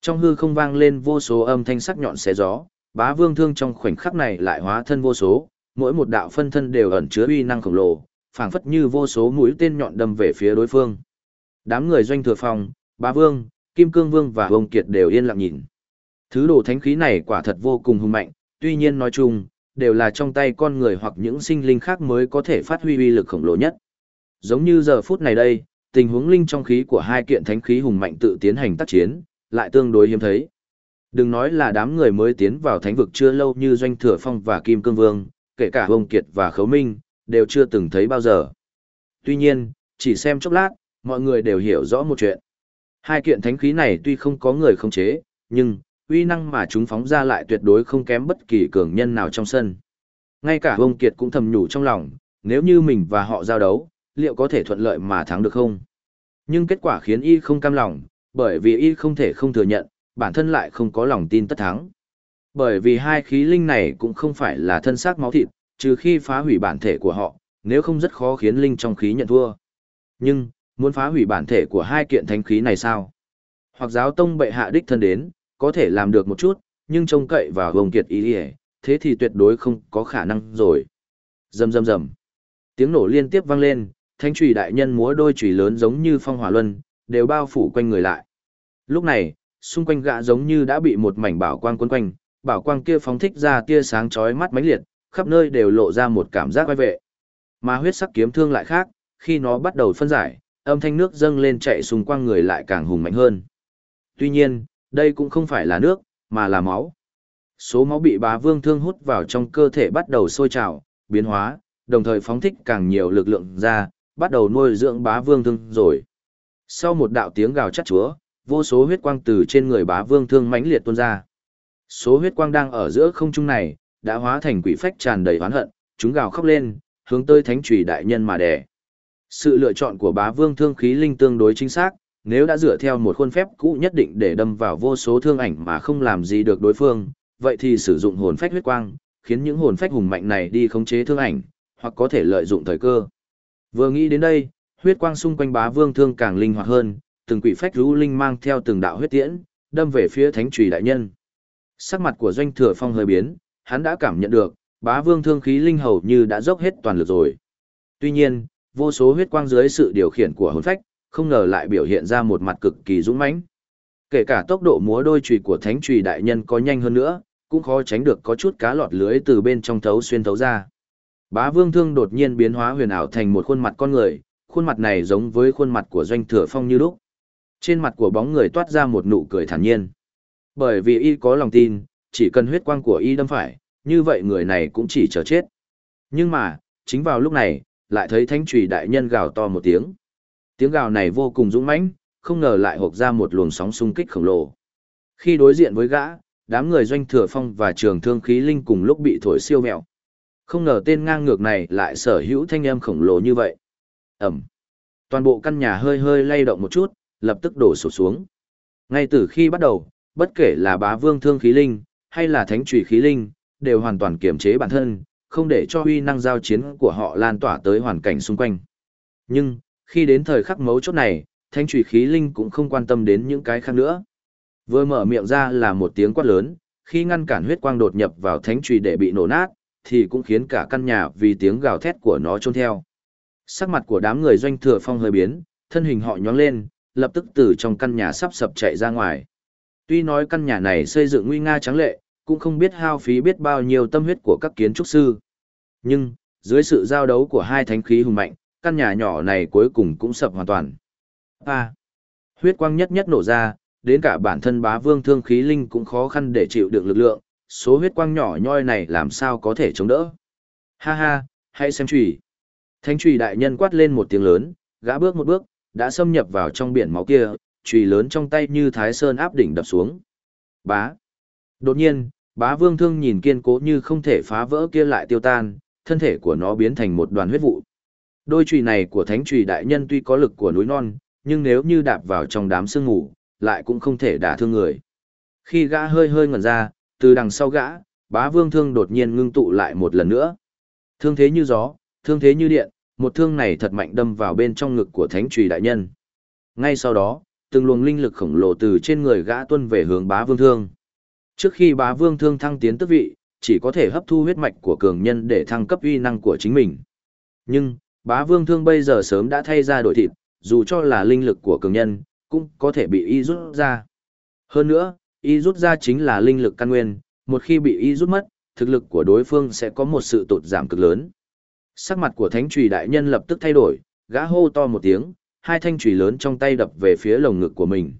A: Trong hư không vang lên vô số âm thanh sắc nhọn xé gió, bá vương thương trong khoảnh khắc này lại hóa thân vô số, mỗi một đạo phân thân đều ẩn chứa uy năng khổng lồ, phảng phất như vô số mũi tên nhọn đâm về phía đối phương. Đám người doanh thừa phòng, bá vương, kim cương vương và ông kiệt đều yên lặng nhìn. Thứ đồ thánh khí này quả thật vô cùng hùng mạnh, tuy nhiên nói chung, đều là trong tay con người hoặc những sinh linh khác mới có thể phát huy uy lực khổng lồ nhất. Giống như giờ phút này đây, tình huống linh trong khí của hai kiện thánh khí hùng mạnh tự tiến hành tác chiến, lại tương đối hiếm thấy. Đừng nói là đám người mới tiến vào thánh vực chưa lâu như Doanh Thừa Phong và Kim Cương Vương, kể cả Ông Kiệt và Khấu Minh, đều chưa từng thấy bao giờ. Tuy nhiên, chỉ xem chốc lát, mọi người đều hiểu rõ một chuyện. Hai kiện thánh khí này tuy không có người khống chế, nhưng, uy năng mà chúng phóng ra lại tuyệt đối không kém bất kỳ cường nhân nào trong sân. Ngay cả ông Kiệt cũng thầm nhủ trong lòng, nếu như mình và họ giao đấu, liệu có thể thuận lợi mà thắng được không? Nhưng kết quả khiến y không cam lòng, bởi vì y không thể không thừa nhận, bản thân lại không có lòng tin tất thắng. Bởi vì hai khí linh này cũng không phải là thân xác máu thịt, trừ khi phá hủy bản thể của họ, nếu không rất khó khiến linh trong khí nhận thua. Nhưng, muốn phá hủy bản thể của hai kiện thánh khí này sao? Hoặc giáo tông bệ hạ đích thân đến, có thể làm được một chút, nhưng trông cậy vào vông kiệt ý ý, thế thì tuyệt đối không có khả năng rồi. Rầm rầm rầm. Tiếng nổ liên tiếp vang lên, Thánh trùy đại nhân múa đôi trùy lớn giống như phong hỏa luân, đều bao phủ quanh người lại. Lúc này, xung quanh gã giống như đã bị một mảnh bảo quang quấn quanh, bảo quang kia phóng thích ra tia sáng chói mắt mãnh liệt, khắp nơi đều lộ ra một cảm giác quay vệ. Mà huyết sắc kiếm thương lại khác, khi nó bắt đầu phân giải, âm thanh nước dâng lên chạy xung quanh người lại càng hùng mạnh hơn. Tuy nhiên, đây cũng không phải là nước, mà là máu. Số máu bị bá vương thương hút vào trong cơ thể bắt đầu sôi trào, biến hóa, đồng thời phóng thích càng nhiều lực lượng ra, bắt đầu nuôi dưỡng bá vương thương rồi. Sau một đạo tiếng gào chát chúa, vô số huyết quang từ trên người bá vương thương mãnh liệt tuôn ra. Số huyết quang đang ở giữa không trung này, đã hóa thành quỷ phách tràn đầy oán hận, chúng gào khóc lên, hướng tới thánh trùy đại nhân mà đẻ. Sự lựa chọn của bá vương thương khí linh tương đối chính xác, nếu đã dựa theo một khuôn phép cũ nhất định để đâm vào vô số thương ảnh mà không làm gì được đối phương, vậy thì sử dụng hồn phách huyết quang, khiến những hồn phách hùng mạnh này đi khống chế thương ảnh, hoặc có thể lợi dụng thời cơ. Vừa nghĩ đến đây, huyết quang xung quanh bá vương thương càng linh hoạt hơn, từng quỷ phách rú linh mang theo từng đạo huyết tiễn, đâm về phía thánh trùy đại nhân. Sắc mặt của doanh thừa phong hơi biến, hắn đã cảm nhận được, bá vương thương khí linh hầu như đã dốc hết toàn lực rồi. Tuy nhiên, vô số huyết quang dưới sự điều khiển của hồn phách, không ngờ lại biểu hiện ra một mặt cực kỳ dũng mãnh. Kể cả tốc độ múa đôi chùy của thánh chùy đại nhân có nhanh hơn nữa, cũng khó tránh được có chút cá lọt lưới từ bên trong thấu xuyên thấu ra. Bá Vương Thương đột nhiên biến hóa huyền ảo thành một khuôn mặt con người, khuôn mặt này giống với khuôn mặt của Doanh Thừa Phong như lúc. Trên mặt của bóng người toát ra một nụ cười thản nhiên. Bởi vì y có lòng tin, chỉ cần huyết quang của y đâm phải, như vậy người này cũng chỉ chờ chết. Nhưng mà, chính vào lúc này, lại thấy thánh trùy đại nhân gào to một tiếng. Tiếng gào này vô cùng dũng mãnh, không ngờ lại hộc ra một luồng sóng xung kích khổng lồ. Khi đối diện với gã, đám người doanh thừa phong và trường thương khí linh cùng lúc bị thổi siêu mẹo. Không ngờ tên ngang ngược này lại sở hữu thanh âm khổng lồ như vậy. Ẩm. Toàn bộ căn nhà hơi hơi lay động một chút, lập tức đổ sụp xuống. Ngay từ khi bắt đầu, bất kể là bá vương thương khí linh, hay là thánh trùy khí linh, đều hoàn toàn kiềm chế bản thân, không để cho huy năng giao chiến của họ lan tỏa tới hoàn cảnh xung quanh. Nhưng, khi đến thời khắc mấu chốt này, thánh trùy khí linh cũng không quan tâm đến những cái khác nữa. Vừa mở miệng ra là một tiếng quát lớn, khi ngăn cản huyết quang đột nhập vào thánh trùy để bị nổ nát, thì cũng khiến cả căn nhà vì tiếng gào thét của nó trôn theo. Sắc mặt của đám người doanh thừa phong hơi biến, thân hình họ nhóng lên, lập tức từ trong căn nhà sắp sập chạy ra ngoài. Tuy nói căn nhà này xây dựng nguy nga trắng lệ, cũng không biết hao phí biết bao nhiêu tâm huyết của các kiến trúc sư. Nhưng, dưới sự giao đấu của hai thánh khí hùng mạnh, căn nhà nhỏ này cuối cùng cũng sập hoàn toàn. A. huyết quang nhất nhất nổ ra, đến cả bản thân bá vương thương khí linh cũng khó khăn để chịu được lực lượng, số huyết quang nhỏ nhoi này làm sao có thể chống đỡ. Ha ha, hãy xem trùy. Thánh trùy đại nhân quát lên một tiếng lớn, gã bước một bước, đã xâm nhập vào trong biển máu kia, trùy lớn trong tay như thái sơn áp đỉnh đập xuống. Bá. Đột nhiên, bá vương thương nhìn kiên cố như không thể phá vỡ kia lại tiêu tan, thân thể của nó biến thành một đoàn huyết vụ. Đôi trùy này của thánh trùy đại nhân tuy có lực của núi non, nhưng nếu như đạp vào trong đám sương ngủ, lại cũng không thể đả thương người. Khi gã hơi hơi ngẩn ra, từ đằng sau gã, bá vương thương đột nhiên ngưng tụ lại một lần nữa. Thương thế như gió, thương thế như điện, một thương này thật mạnh đâm vào bên trong ngực của thánh trùy đại nhân. Ngay sau đó, từng luồng linh lực khổng lồ từ trên người gã tuân về hướng bá vương thương. Trước khi bá vương thương thăng tiến tức vị, chỉ có thể hấp thu huyết mạch của cường nhân để thăng cấp uy năng của chính mình. Nhưng, bá vương thương bây giờ sớm đã thay ra đổi thịt, dù cho là linh lực của cường nhân, cũng có thể bị y rút ra. Hơn nữa, y rút ra chính là linh lực căn nguyên, một khi bị y rút mất, thực lực của đối phương sẽ có một sự tụt giảm cực lớn. Sắc mặt của thánh trùy đại nhân lập tức thay đổi, gã hô to một tiếng, hai thanh trùy lớn trong tay đập về phía lồng ngực của mình.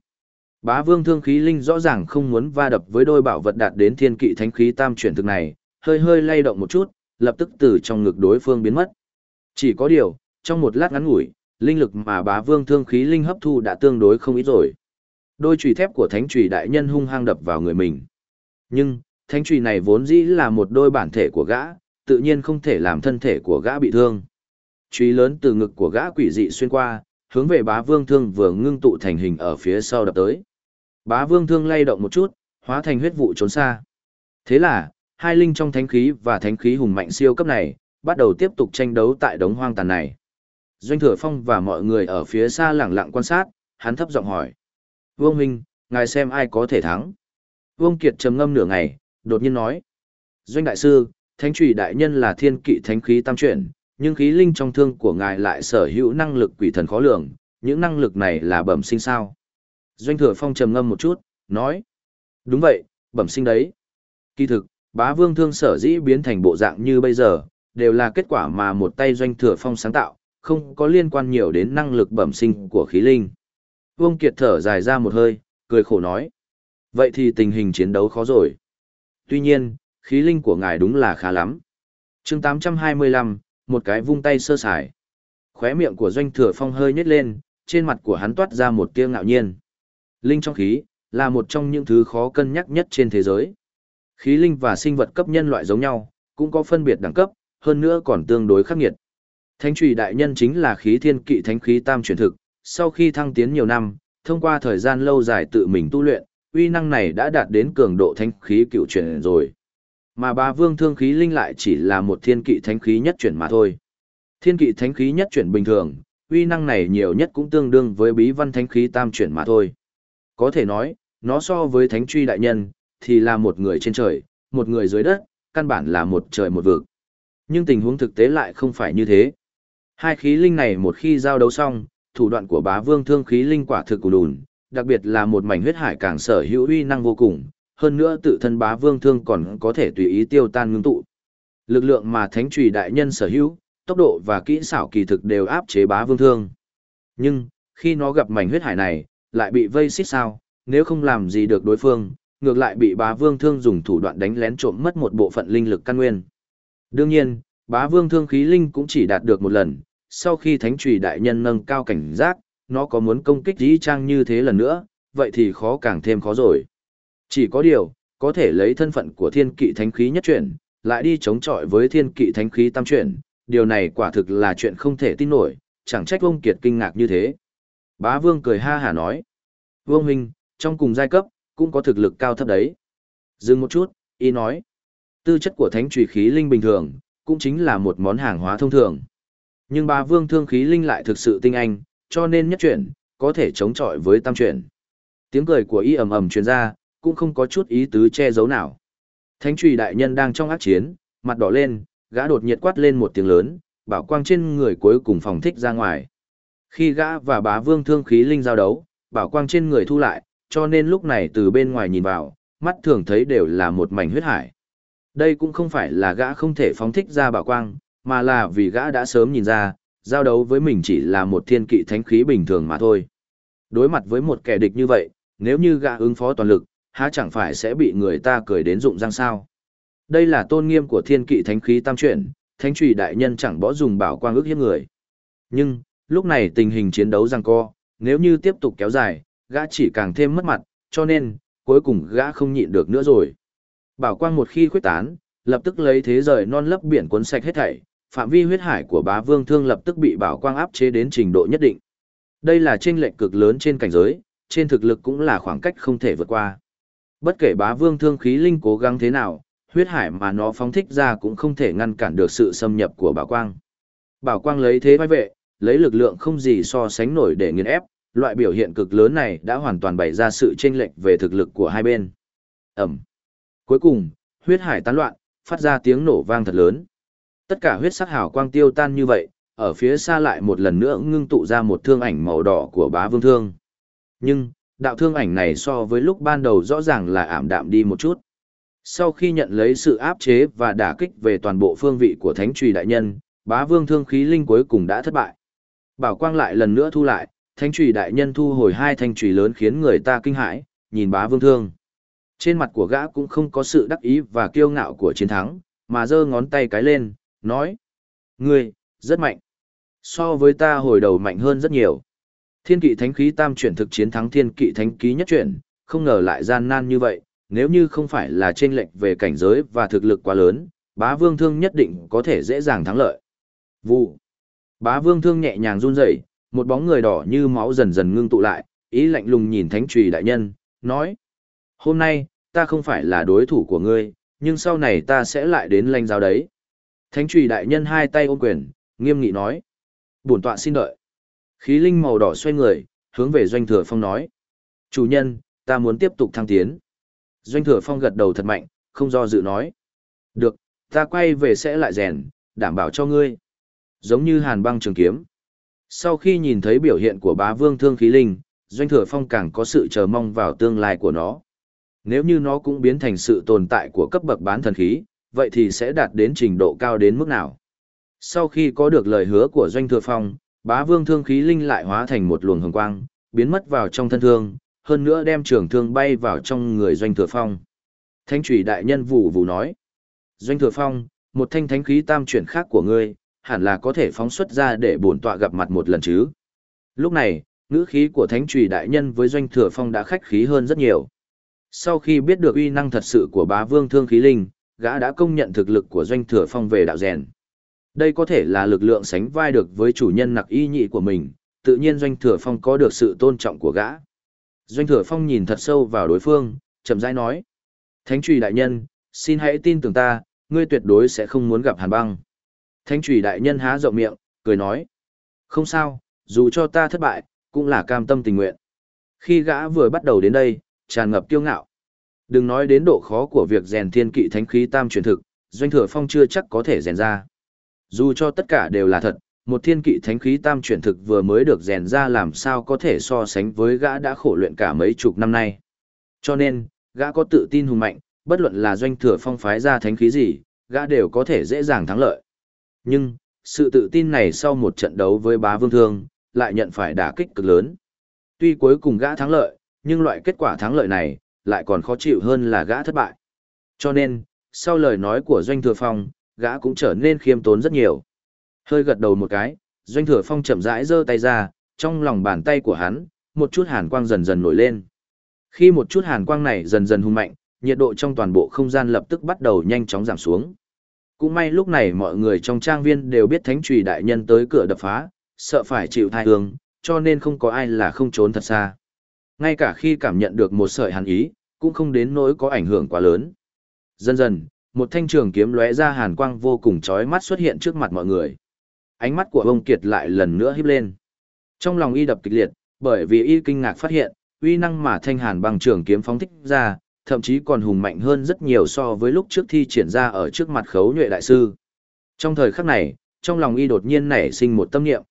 A: Bá vương thương khí linh rõ ràng không muốn va đập với đôi bảo vật đạt đến thiên kỵ thánh khí tam chuyển thực này, hơi hơi lay động một chút, lập tức từ trong ngực đối phương biến mất. Chỉ có điều, trong một lát ngắn ngủi, linh lực mà bá vương thương khí linh hấp thu đã tương đối không ít rồi. Đôi chùy thép của thánh chùy đại nhân hung hăng đập vào người mình. Nhưng, thánh chùy này vốn dĩ là một đôi bản thể của gã, tự nhiên không thể làm thân thể của gã bị thương. Chùy lớn từ ngực của gã quỷ dị xuyên qua, hướng về bá vương thương vừa ngưng tụ thành hình ở phía sau đập tới. Bá vương thương lay động một chút, hóa thành huyết vụ trốn xa. Thế là, hai linh trong thánh khí và thánh khí hùng mạnh siêu cấp này, bắt đầu tiếp tục tranh đấu tại đống hoang tàn này. Doanh thừa phong và mọi người ở phía xa lẳng lặng quan sát, hắn thấp giọng hỏi. Vương huynh, ngài xem ai có thể thắng. Vương Kiệt trầm ngâm nửa ngày, đột nhiên nói. Doanh đại sư, thánh trùy đại nhân là thiên kỵ thánh khí tam chuyển, nhưng khí linh trong thương của ngài lại sở hữu năng lực quỷ thần khó lường, những năng lực này là bẩm sinh sao. Doanh thừa phong trầm ngâm một chút, nói. Đúng vậy, bẩm sinh đấy. Kỳ thực, bá vương thương sở dĩ biến thành bộ dạng như bây giờ, đều là kết quả mà một tay doanh thừa phong sáng tạo, không có liên quan nhiều đến năng lực bẩm sinh của khí linh. Vương Kiệt thở dài ra một hơi, cười khổ nói. Vậy thì tình hình chiến đấu khó rồi. Tuy nhiên, khí linh của ngài đúng là khá lắm. chương 825, một cái vung tay sơ sài. Khóe miệng của doanh thừa phong hơi nhếch lên, trên mặt của hắn toát ra một tia ngạo nhiên. Linh trong khí, là một trong những thứ khó cân nhắc nhất trên thế giới. Khí linh và sinh vật cấp nhân loại giống nhau, cũng có phân biệt đẳng cấp, hơn nữa còn tương đối khắc nghiệt. Thánh trùy đại nhân chính là khí thiên kỵ thánh khí tam chuyển thực, sau khi thăng tiến nhiều năm, thông qua thời gian lâu dài tự mình tu luyện, uy năng này đã đạt đến cường độ thánh khí cựu chuyển rồi. Mà ba vương thương khí linh lại chỉ là một thiên kỵ thánh khí nhất chuyển mà thôi. Thiên kỵ thánh khí nhất chuyển bình thường, uy năng này nhiều nhất cũng tương đương với bí văn thánh khí tam chuyển mà thôi. Có thể nói, nó so với thánh truy đại nhân, thì là một người trên trời, một người dưới đất, căn bản là một trời một vực. Nhưng tình huống thực tế lại không phải như thế. Hai khí linh này một khi giao đấu xong, thủ đoạn của bá vương thương khí linh quả thực cù lùn, đặc biệt là một mảnh huyết hải càng sở hữu uy năng vô cùng, hơn nữa tự thân bá vương thương còn có thể tùy ý tiêu tan ngưng tụ. Lực lượng mà thánh trùy đại nhân sở hữu, tốc độ và kỹ xảo kỳ thực đều áp chế bá vương thương. Nhưng, khi nó gặp mảnh huyết hải này, lại bị vây xích sao, nếu không làm gì được đối phương, ngược lại bị bá vương thương dùng thủ đoạn đánh lén trộm mất một bộ phận linh lực căn nguyên. Đương nhiên, bá vương thương khí linh cũng chỉ đạt được một lần, sau khi thánh trùy đại nhân nâng cao cảnh giác, nó có muốn công kích dĩ trang như thế lần nữa, vậy thì khó càng thêm khó rồi. Chỉ có điều, có thể lấy thân phận của thiên kỵ thánh khí nhất chuyển, lại đi chống chọi với thiên kỵ thánh khí tam chuyển, điều này quả thực là chuyện không thể tin nổi, chẳng trách Vương Kiệt kinh ngạc như thế. Bá Vương cười ha hả nói, Vương Huynh, trong cùng giai cấp, cũng có thực lực cao thấp đấy. Dừng một chút, y nói, tư chất của thánh trùy khí linh bình thường, cũng chính là một món hàng hóa thông thường. Nhưng ba Vương thương khí linh lại thực sự tinh anh, cho nên nhất chuyển, có thể chống chọi với tam chuyển. Tiếng cười của y ầm ầm truyền ra, cũng không có chút ý tứ che giấu nào. Thánh trùy đại nhân đang trong ác chiến, mặt đỏ lên, gã đột nhiệt quát lên một tiếng lớn, bảo quang trên người cuối cùng phòng thích ra ngoài. Khi gã và bá vương thương khí linh giao đấu, bảo quang trên người thu lại, cho nên lúc này từ bên ngoài nhìn vào, mắt thường thấy đều là một mảnh huyết hải. Đây cũng không phải là gã không thể phóng thích ra bảo quang, mà là vì gã đã sớm nhìn ra, giao đấu với mình chỉ là một thiên kỵ thánh khí bình thường mà thôi. Đối mặt với một kẻ địch như vậy, nếu như gã ứng phó toàn lực, há chẳng phải sẽ bị người ta cười đến rụng răng sao. Đây là tôn nghiêm của thiên kỵ thánh khí tam chuyển, thánh trùy đại nhân chẳng bỏ dùng bảo quang ước hiếp người. Nhưng, lúc này tình hình chiến đấu răng co, nếu như tiếp tục kéo dài, gã chỉ càng thêm mất mặt, cho nên, cuối cùng gã không nhịn được nữa rồi. Bảo quang một khi khuyết tán, lập tức lấy thế rời non lấp biển cuốn sạch hết thảy, phạm vi huyết hải của bá vương thương lập tức bị bảo quang áp chế đến trình độ nhất định. Đây là chênh lệch cực lớn trên cảnh giới, trên thực lực cũng là khoảng cách không thể vượt qua. Bất kể bá vương thương khí linh cố gắng thế nào, huyết hải mà nó phóng thích ra cũng không thể ngăn cản được sự xâm nhập của bảo quang. Bảo quang lấy thế vai vệ, lấy lực lượng không gì so sánh nổi để nghiền ép, loại biểu hiện cực lớn này đã hoàn toàn bày ra sự chênh lệch về thực lực của hai bên. Ẩm. Cuối cùng, huyết hải tán loạn, phát ra tiếng nổ vang thật lớn. Tất cả huyết sắc hào quang tiêu tan như vậy, ở phía xa lại một lần nữa ngưng tụ ra một thương ảnh màu đỏ của bá vương thương. Nhưng, đạo thương ảnh này so với lúc ban đầu rõ ràng là ảm đạm đi một chút. Sau khi nhận lấy sự áp chế và đả kích về toàn bộ phương vị của thánh trùy đại nhân, bá vương thương khí linh cuối cùng đã thất bại. Bảo quang lại lần nữa thu lại, thánh trùy đại nhân thu hồi hai thanh trùy lớn khiến người ta kinh hãi, nhìn bá vương thương. Trên mặt của gã cũng không có sự đắc ý và kiêu ngạo của chiến thắng, mà giơ ngón tay cái lên, nói. Ngươi, rất mạnh. So với ta hồi đầu mạnh hơn rất nhiều. Thiên kỵ thánh khí tam chuyển thực chiến thắng thiên kỵ thánh ký nhất chuyển, không ngờ lại gian nan như vậy, nếu như không phải là trên lệnh về cảnh giới và thực lực quá lớn, bá vương thương nhất định có thể dễ dàng thắng lợi. Vụ. Bá vương thương nhẹ nhàng run rẩy, một bóng người đỏ như máu dần dần ngưng tụ lại, ý lạnh lùng nhìn thánh trùy đại nhân, nói. Hôm nay, ta không phải là đối thủ của ngươi, nhưng sau này ta sẽ lại đến lanh giáo đấy. Thánh trùy đại nhân hai tay ôm quyền, nghiêm nghị nói. Bổn tọa xin đợi. Khí linh màu đỏ xoay người, hướng về doanh thừa phong nói. Chủ nhân, ta muốn tiếp tục thăng tiến. Doanh thừa phong gật đầu thật mạnh, không do dự nói. Được, ta quay về sẽ lại rèn, đảm bảo cho ngươi. Giống như hàn băng trường kiếm. Sau khi nhìn thấy biểu hiện của bá vương thương khí linh, doanh thừa phong càng có sự chờ mong vào tương lai của nó. Nếu như nó cũng biến thành sự tồn tại của cấp bậc bán thần khí, vậy thì sẽ đạt đến trình độ cao đến mức nào? Sau khi có được lời hứa của doanh thừa phong, bá vương thương khí linh lại hóa thành một luồng hồng quang, biến mất vào trong thân thương, hơn nữa đem trường thương bay vào trong người doanh thừa phong. Thánh trùy đại nhân vụ vụ nói. Doanh thừa phong, một thanh thánh khí tam chuyển khác của ngươi, hẳn là có thể phóng xuất ra để bổn tọa gặp mặt một lần chứ. Lúc này, ngữ khí của thánh trùy đại nhân với doanh thừa phong đã khách khí hơn rất nhiều. Sau khi biết được uy năng thật sự của bá vương thương khí linh, gã đã công nhận thực lực của doanh thừa phong về đạo rèn. Đây có thể là lực lượng sánh vai được với chủ nhân nặc y nhị của mình, tự nhiên doanh thừa phong có được sự tôn trọng của gã. Doanh thừa phong nhìn thật sâu vào đối phương, chậm rãi nói. Thánh trùy đại nhân, xin hãy tin tưởng ta, ngươi tuyệt đối sẽ không muốn gặp hàn băng. Thánh trùy đại nhân há rộng miệng, cười nói. Không sao, dù cho ta thất bại, cũng là cam tâm tình nguyện. Khi gã vừa bắt đầu đến đây, tràn ngập kiêu ngạo. Đừng nói đến độ khó của việc rèn thiên kỵ thánh khí tam truyền thực, doanh thừa phong chưa chắc có thể rèn ra. Dù cho tất cả đều là thật, một thiên kỵ thánh khí tam chuyển thực vừa mới được rèn ra làm sao có thể so sánh với gã đã khổ luyện cả mấy chục năm nay. Cho nên, gã có tự tin hùng mạnh, bất luận là doanh thừa phong phái ra thánh khí gì, gã đều có thể dễ dàng thắng lợi. Nhưng, sự tự tin này sau một trận đấu với bá vương thương, lại nhận phải đả kích cực lớn. Tuy cuối cùng gã thắng lợi, nhưng loại kết quả thắng lợi này, lại còn khó chịu hơn là gã thất bại. Cho nên, sau lời nói của doanh thừa phong, gã cũng trở nên khiêm tốn rất nhiều. Hơi gật đầu một cái, Doanh Thừa Phong chậm rãi giơ tay ra, trong lòng bàn tay của hắn, một chút hàn quang dần dần nổi lên. Khi một chút hàn quang này dần dần hung mạnh, nhiệt độ trong toàn bộ không gian lập tức bắt đầu nhanh chóng giảm xuống. Cũng may lúc này mọi người trong trang viên đều biết thánh trùy đại nhân tới cửa đập phá, sợ phải chịu thai hương, cho nên không có ai là không trốn thật xa. Ngay cả khi cảm nhận được một sợi hàn ý, cũng không đến nỗi có ảnh hưởng quá lớn. Dần dần, một thanh trường kiếm lóe ra hàn quang vô cùng chói mắt xuất hiện trước mặt mọi người ánh mắt của ông Kiệt lại lần nữa híp lên. Trong lòng y đập kịch liệt, bởi vì y kinh ngạc phát hiện, uy năng mà thanh hàn bằng trường kiếm phóng thích ra, thậm chí còn hùng mạnh hơn rất nhiều so với lúc trước thi triển ra ở trước mặt khấu nhuệ đại sư. Trong thời khắc này, trong lòng y đột nhiên nảy sinh một tâm niệm.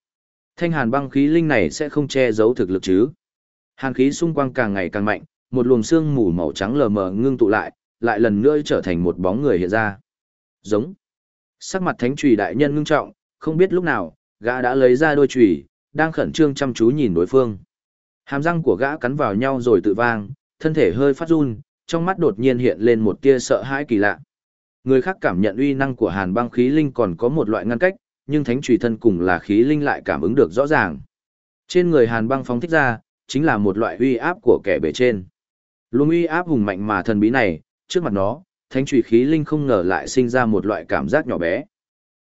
A: Thanh hàn băng khí linh này sẽ không che giấu thực lực chứ. Hàn khí xung quanh càng ngày càng mạnh, một luồng xương mù màu trắng lờ mờ ngưng tụ lại, lại lần nữa trở thành một bóng người hiện ra. Giống. Sắc mặt thánh trùy đại nhân ngưng trọng, không biết lúc nào, gã đã lấy ra đôi trùy, đang khẩn trương chăm chú nhìn đối phương. Hàm răng của gã cắn vào nhau rồi tự vang, thân thể hơi phát run, trong mắt đột nhiên hiện lên một tia sợ hãi kỳ lạ. Người khác cảm nhận uy năng của hàn băng khí linh còn có một loại ngăn cách, nhưng thánh trùy thân cùng là khí linh lại cảm ứng được rõ ràng. Trên người hàn băng phóng thích ra, chính là một loại uy áp của kẻ bề trên. Luôn uy áp hùng mạnh mà thần bí này, trước mặt nó, thánh trùy khí linh không ngờ lại sinh ra một loại cảm giác nhỏ bé.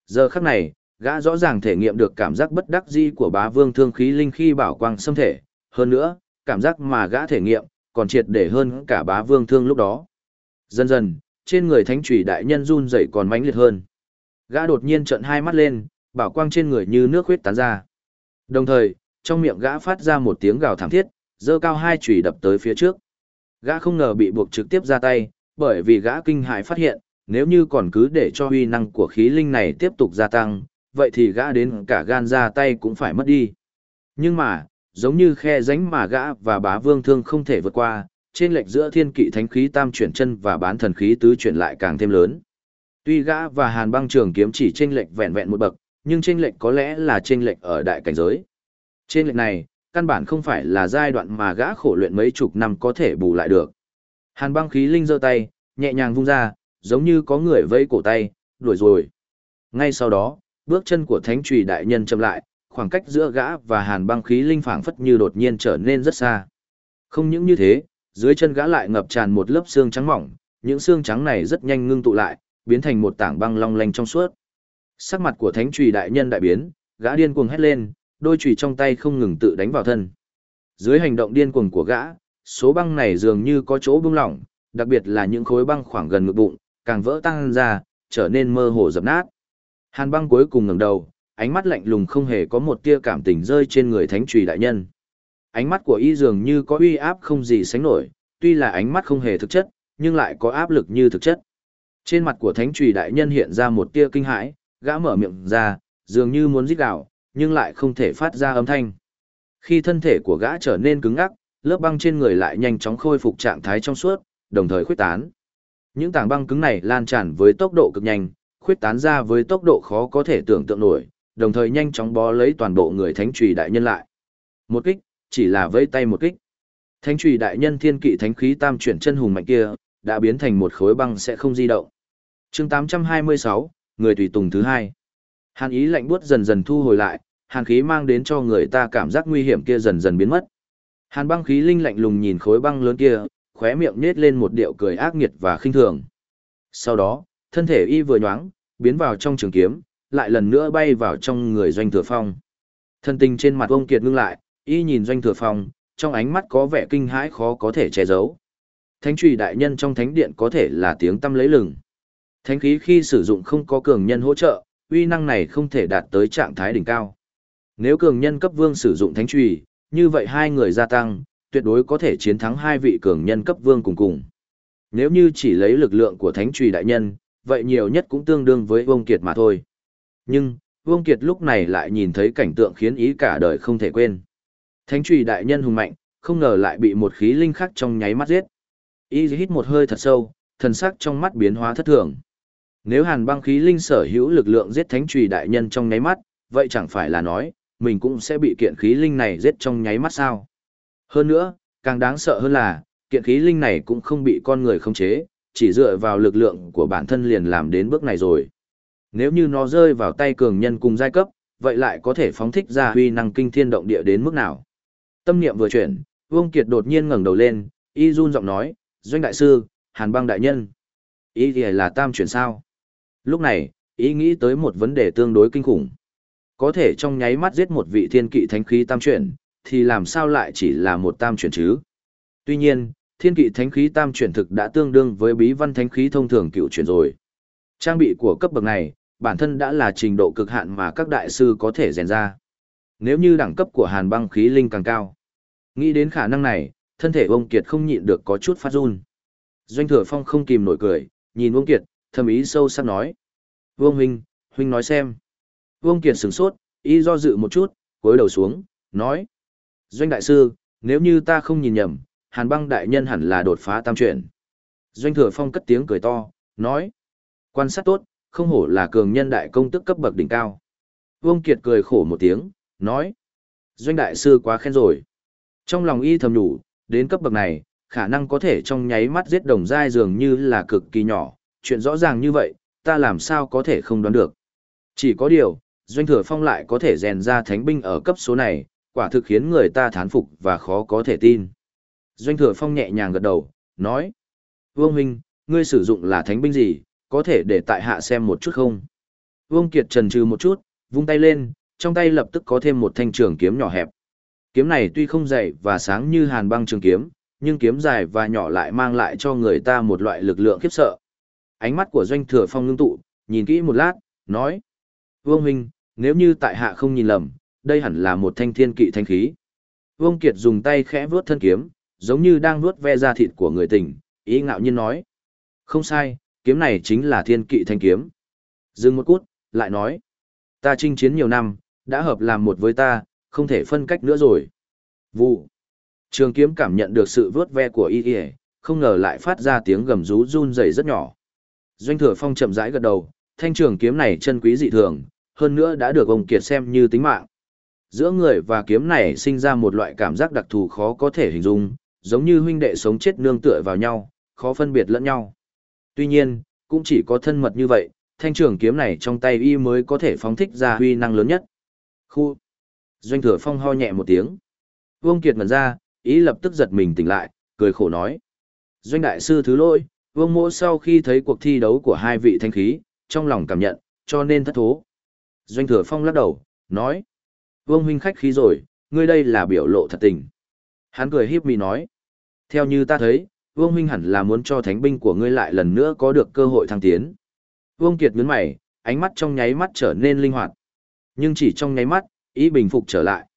A: Giờ khắc này, gã rõ ràng thể nghiệm được cảm giác bất đắc dĩ của bá vương thương khí linh khi bảo quang xâm thể, hơn nữa, cảm giác mà gã thể nghiệm, còn triệt để hơn cả bá vương thương lúc đó. Dần dần, trên người thánh trùy đại nhân run dậy còn mãnh liệt hơn. Gã đột nhiên trợn hai mắt lên, bảo quang trên người như nước huyết tán ra. Đồng thời, trong miệng gã phát ra một tiếng gào thảm thiết, dơ cao hai chùy đập tới phía trước. Gã không ngờ bị buộc trực tiếp ra tay, bởi vì gã kinh hãi phát hiện, nếu như còn cứ để cho huy năng của khí linh này tiếp tục gia tăng, vậy thì gã đến cả gan ra tay cũng phải mất đi. Nhưng mà, giống như khe ránh mà gã và bá vương thương không thể vượt qua, trên lệch giữa thiên kỵ thánh khí tam chuyển chân và bán thần khí tứ chuyển lại càng thêm lớn. Tuy gã và hàn băng trường kiếm chỉ trên lệch vẹn vẹn một bậc, nhưng trên lệch có lẽ là trên lệch ở đại cảnh giới. Trên lệch này, căn bản không phải là giai đoạn mà gã khổ luyện mấy chục năm có thể bù lại được. Hàn băng khí linh giơ tay, nhẹ nhàng vung ra, giống như có người vây cổ tay, đuổi rồi. Ngay sau đó, bước chân của thánh trùy đại nhân chậm lại, khoảng cách giữa gã và hàn băng khí linh phảng phất như đột nhiên trở nên rất xa. Không những như thế, dưới chân gã lại ngập tràn một lớp xương trắng mỏng, những xương trắng này rất nhanh ngưng tụ lại, biến thành một tảng băng long lanh trong suốt. Sắc mặt của thánh trùy đại nhân đại biến, gã điên cuồng hét lên, đôi chùy trong tay không ngừng tự đánh vào thân. Dưới hành động điên cuồng của gã, số băng này dường như có chỗ bung lỏng, đặc biệt là những khối băng khoảng gần ngực bụng, càng vỡ tăng ra, trở nên mơ hồ dập nát. Hàn băng cuối cùng ngẩng đầu, ánh mắt lạnh lùng không hề có một tia cảm tình rơi trên người thánh trùy đại nhân. Ánh mắt của y dường như có uy áp không gì sánh nổi, tuy là ánh mắt không hề thực chất, nhưng lại có áp lực như thực chất. Trên mặt của thánh trùy đại nhân hiện ra một tia kinh hãi, gã mở miệng ra, dường như muốn rít gào, nhưng lại không thể phát ra âm thanh. Khi thân thể của gã trở nên cứng ngắc, lớp băng trên người lại nhanh chóng khôi phục trạng thái trong suốt, đồng thời khuếch tán. Những tảng băng cứng này lan tràn với tốc độ cực nhanh, khuếch tán ra với tốc độ khó có thể tưởng tượng nổi, đồng thời nhanh chóng bó lấy toàn bộ người thánh trùy đại nhân lại. Một kích, chỉ là vây tay một kích. Thánh trùy đại nhân thiên kỵ thánh khí tam chuyển chân hùng mạnh kia, đã biến thành một khối băng sẽ không di động. chương 826, người tùy tùng thứ hai. Hàn ý lạnh buốt dần dần thu hồi lại, hàn khí mang đến cho người ta cảm giác nguy hiểm kia dần dần biến mất. Hàn băng khí linh lạnh lùng nhìn khối băng lớn kia, khóe miệng nết lên một điệu cười ác nghiệt và khinh thường. Sau đó, thân thể y vừa nhoáng, biến vào trong trường kiếm, lại lần nữa bay vào trong người doanh thừa phong. Thân tình trên mặt ông Kiệt ngưng lại, y nhìn doanh thừa phong, trong ánh mắt có vẻ kinh hãi khó có thể che giấu. Thánh trùy đại nhân trong thánh điện có thể là tiếng tâm lấy lừng. Thánh khí khi sử dụng không có cường nhân hỗ trợ, uy năng này không thể đạt tới trạng thái đỉnh cao. Nếu cường nhân cấp vương sử dụng thánh trùy, như vậy hai người gia tăng, tuyệt đối có thể chiến thắng hai vị cường nhân cấp vương cùng cùng. Nếu như chỉ lấy lực lượng của thánh trùy đại nhân, vậy nhiều nhất cũng tương đương với Vương Kiệt mà thôi. Nhưng, Vương Kiệt lúc này lại nhìn thấy cảnh tượng khiến ý cả đời không thể quên. Thánh trùy đại nhân hùng mạnh, không ngờ lại bị một khí linh khắc trong nháy mắt giết. Y hít một hơi thật sâu, thần sắc trong mắt biến hóa thất thường. Nếu hàn băng khí linh sở hữu lực lượng giết thánh trùy đại nhân trong nháy mắt, vậy chẳng phải là nói, mình cũng sẽ bị kiện khí linh này giết trong nháy mắt sao. Hơn nữa, càng đáng sợ hơn là, kiện khí linh này cũng không bị con người khống chế, chỉ dựa vào lực lượng của bản thân liền làm đến bước này rồi. Nếu như nó rơi vào tay cường nhân cùng giai cấp, vậy lại có thể phóng thích ra huy năng kinh thiên động địa đến mức nào. Tâm niệm vừa chuyển, Vương Kiệt đột nhiên ngẩng đầu lên, y run giọng nói, doanh đại sư, hàn băng đại nhân. Ý thì là tam chuyển sao? Lúc này, ý nghĩ tới một vấn đề tương đối kinh khủng. Có thể trong nháy mắt giết một vị thiên kỵ thánh khí tam chuyển, thì làm sao lại chỉ là một tam chuyển chứ? Tuy nhiên, thiên kỵ thánh khí tam chuyển thực đã tương đương với bí văn thánh khí thông thường cựu chuyển rồi. Trang bị của cấp bậc này, bản thân đã là trình độ cực hạn mà các đại sư có thể rèn ra. Nếu như đẳng cấp của hàn băng khí linh càng cao. Nghĩ đến khả năng này, thân thể ông Kiệt không nhịn được có chút phát run. Doanh thừa phong không kìm nổi cười, nhìn ông Kiệt, thầm ý sâu sắc nói. Vương huynh, huynh nói xem. Vương Kiệt sửng sốt, ý do dự một chút, cúi đầu xuống, nói. Doanh đại sư, nếu như ta không nhìn nhầm, hàn băng đại nhân hẳn là đột phá tam chuyển. Doanh thừa phong cất tiếng cười to, nói. Quan sát tốt, không hổ là cường nhân đại công tức cấp bậc đỉnh cao. Vương Kiệt cười khổ một tiếng, nói. Doanh đại sư quá khen rồi. Trong lòng y thầm đủ, đến cấp bậc này, khả năng có thể trong nháy mắt giết đồng giai dường như là cực kỳ nhỏ, chuyện rõ ràng như vậy, ta làm sao có thể không đoán được. Chỉ có điều, Doanh Thừa Phong lại có thể rèn ra thánh binh ở cấp số này, quả thực khiến người ta thán phục và khó có thể tin. Doanh Thừa Phong nhẹ nhàng gật đầu, nói. Vương Huynh, ngươi sử dụng là thánh binh gì, có thể để tại hạ xem một chút không? Vương Kiệt trần trừ một chút, vung tay lên, trong tay lập tức có thêm một thanh trường kiếm nhỏ hẹp. Kiếm này tuy không dày và sáng như hàn băng trường kiếm, nhưng kiếm dài và nhỏ lại mang lại cho người ta một loại lực lượng khiếp sợ. Ánh mắt của Doanh Thừa Phong ngưng tụ, nhìn kỹ một lát, nói. Vương Huynh, nếu như tại hạ không nhìn lầm, đây hẳn là một thanh thiên kỵ thanh khí. Vương Kiệt dùng tay khẽ vuốt thân kiếm, giống như đang vuốt ve da thịt của người tình, ý ngạo nhiên nói. Không sai, kiếm này chính là thiên kỵ thanh kiếm. Dừng một cút, lại nói. Ta chinh chiến nhiều năm, đã hợp làm một với ta, không thể phân cách nữa rồi. Vụ. Trường kiếm cảm nhận được sự vớt ve của y y, không ngờ lại phát ra tiếng gầm rú run rẩy rất nhỏ. Doanh thừa phong chậm rãi gật đầu, thanh trường kiếm này chân quý dị thường, hơn nữa đã được ông Kiệt xem như tính mạng. Giữa người và kiếm này sinh ra một loại cảm giác đặc thù khó có thể hình dung, giống như huynh đệ sống chết nương tựa vào nhau, khó phân biệt lẫn nhau. Tuy nhiên, cũng chỉ có thân mật như vậy, thanh trường kiếm này trong tay y mới có thể phóng thích ra huy năng lớn nhất. Khu! Doanh thừa phong ho nhẹ một tiếng. Vương Kiệt ngần ra, ý lập tức giật mình tỉnh lại, cười khổ nói. Doanh đại sư thứ lỗi, vương mỗ sau khi thấy cuộc thi đấu của hai vị thanh khí, trong lòng cảm nhận, cho nên thất thố. Doanh thừa phong lắc đầu, nói. Vương huynh khách khí rồi, ngươi đây là biểu lộ thật tình. Hắn cười hiếp mì nói. Theo như ta thấy, Vương huynh hẳn là muốn cho thánh binh của ngươi lại lần nữa có được cơ hội thăng tiến. Vương Kiệt nhướng mày, ánh mắt trong nháy mắt trở nên linh hoạt. Nhưng chỉ trong nháy mắt, ý bình phục trở lại.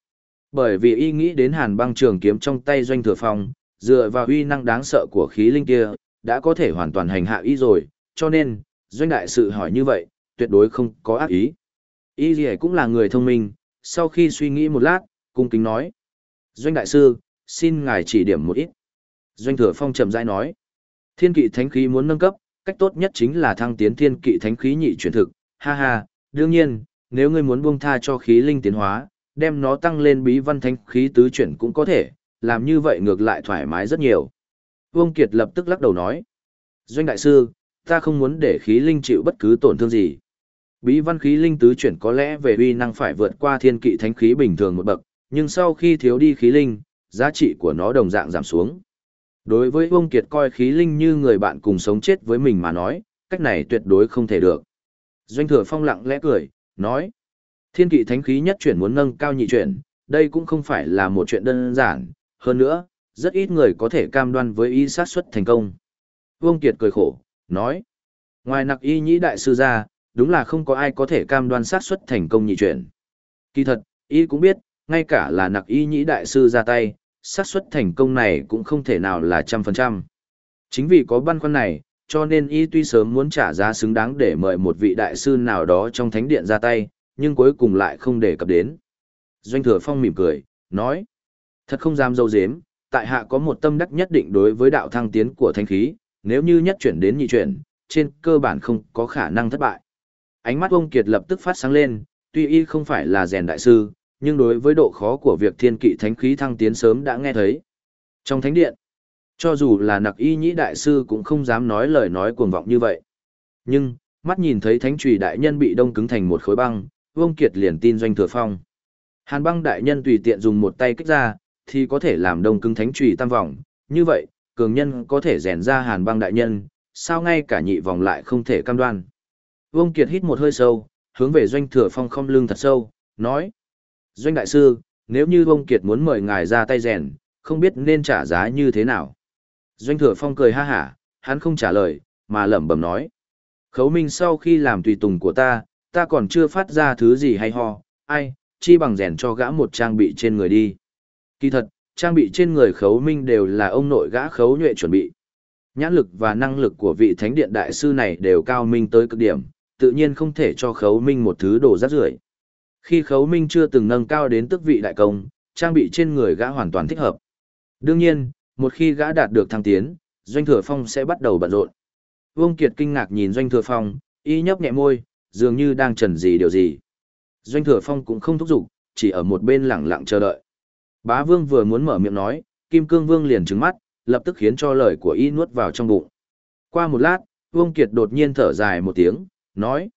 A: Bởi vì y nghĩ đến hàn băng trường kiếm trong tay doanh thừa phong, dựa vào uy năng đáng sợ của khí linh kia, đã có thể hoàn toàn hành hạ y rồi, cho nên, doanh đại sự hỏi như vậy, tuyệt đối không có ác ý. Y gì cũng là người thông minh, sau khi suy nghĩ một lát, cung kính nói. Doanh đại sư, xin ngài chỉ điểm một ít. Doanh thừa phong trầm rãi nói. Thiên kỵ thánh khí muốn nâng cấp, cách tốt nhất chính là thăng tiến thiên kỵ thánh khí nhị chuyển thực. Ha ha, đương nhiên, nếu ngươi muốn buông tha cho khí linh tiến hóa, đem nó tăng lên bí văn thánh khí tứ chuyển cũng có thể, làm như vậy ngược lại thoải mái rất nhiều. Vương Kiệt lập tức lắc đầu nói. Doanh đại sư, ta không muốn để khí linh chịu bất cứ tổn thương gì. Bí văn khí linh tứ chuyển có lẽ về uy năng phải vượt qua thiên kỵ thánh khí bình thường một bậc, nhưng sau khi thiếu đi khí linh, giá trị của nó đồng dạng giảm xuống. Đối với Vương Kiệt coi khí linh như người bạn cùng sống chết với mình mà nói, cách này tuyệt đối không thể được. Doanh thừa phong lặng lẽ cười, nói. Thiên kỵ thánh khí nhất chuyển muốn nâng cao nhị chuyển, đây cũng không phải là một chuyện đơn giản, hơn nữa, rất ít người có thể cam đoan với ý sát xuất thành công. Vương Kiệt cười khổ, nói. Ngoài nặc y nhĩ đại sư ra, đúng là không có ai có thể cam đoan sát xuất thành công nhị chuyển. Kỳ thật, y cũng biết, ngay cả là nặc y nhĩ đại sư ra tay, xác suất thành công này cũng không thể nào là trăm phần trăm. Chính vì có băn khoăn này, cho nên y tuy sớm muốn trả giá xứng đáng để mời một vị đại sư nào đó trong thánh điện ra tay, nhưng cuối cùng lại không để cập đến. Doanh thừa phong mỉm cười, nói, thật không dám dâu dếm, tại hạ có một tâm đắc nhất định đối với đạo thăng tiến của thanh khí, nếu như nhất chuyển đến nhị chuyển, trên cơ bản không có khả năng thất bại. Ánh mắt ông Kiệt lập tức phát sáng lên, tuy y không phải là rèn đại sư, nhưng đối với độ khó của việc thiên kỵ thánh khí thăng tiến sớm đã nghe thấy. Trong thánh điện, cho dù là nặc y nhĩ đại sư cũng không dám nói lời nói cuồng vọng như vậy. Nhưng, mắt nhìn thấy thánh trùy đại nhân bị đông cứng thành một khối băng, Vương Kiệt liền tin doanh thừa phong. Hàn băng đại nhân tùy tiện dùng một tay kích ra, thì có thể làm đông cứng thánh trùy tam vòng. Như vậy, cường nhân có thể rèn ra hàn băng đại nhân, sao ngay cả nhị vòng lại không thể cam đoan. Vương Kiệt hít một hơi sâu, hướng về doanh thừa phong không lưng thật sâu, nói. Doanh đại sư, nếu như vương Kiệt muốn mời ngài ra tay rèn, không biết nên trả giá như thế nào. Doanh thừa phong cười ha hả, hắn không trả lời, mà lẩm bẩm nói. Khấu minh sau khi làm tùy tùng của ta, ta còn chưa phát ra thứ gì hay ho, ai, chi bằng rèn cho gã một trang bị trên người đi. Kỳ thật, trang bị trên người khấu minh đều là ông nội gã khấu nhuệ chuẩn bị. Nhãn lực và năng lực của vị thánh điện đại sư này đều cao minh tới cực điểm, tự nhiên không thể cho khấu minh một thứ đồ rác rưởi. Khi khấu minh chưa từng nâng cao đến tước vị đại công, trang bị trên người gã hoàn toàn thích hợp. Đương nhiên, một khi gã đạt được thăng tiến, Doanh Thừa Phong sẽ bắt đầu bận rộn. Vương Kiệt kinh ngạc nhìn Doanh Thừa Phong, y nhấp nhẹ môi, dường như đang trần gì điều gì. Doanh Thừa Phong cũng không thúc giục, chỉ ở một bên lặng lặng chờ đợi. Bá Vương vừa muốn mở miệng nói, Kim Cương Vương liền trừng mắt, lập tức khiến cho lời của y nuốt vào trong bụng. Qua một lát, Vương Kiệt đột nhiên thở dài một tiếng, nói: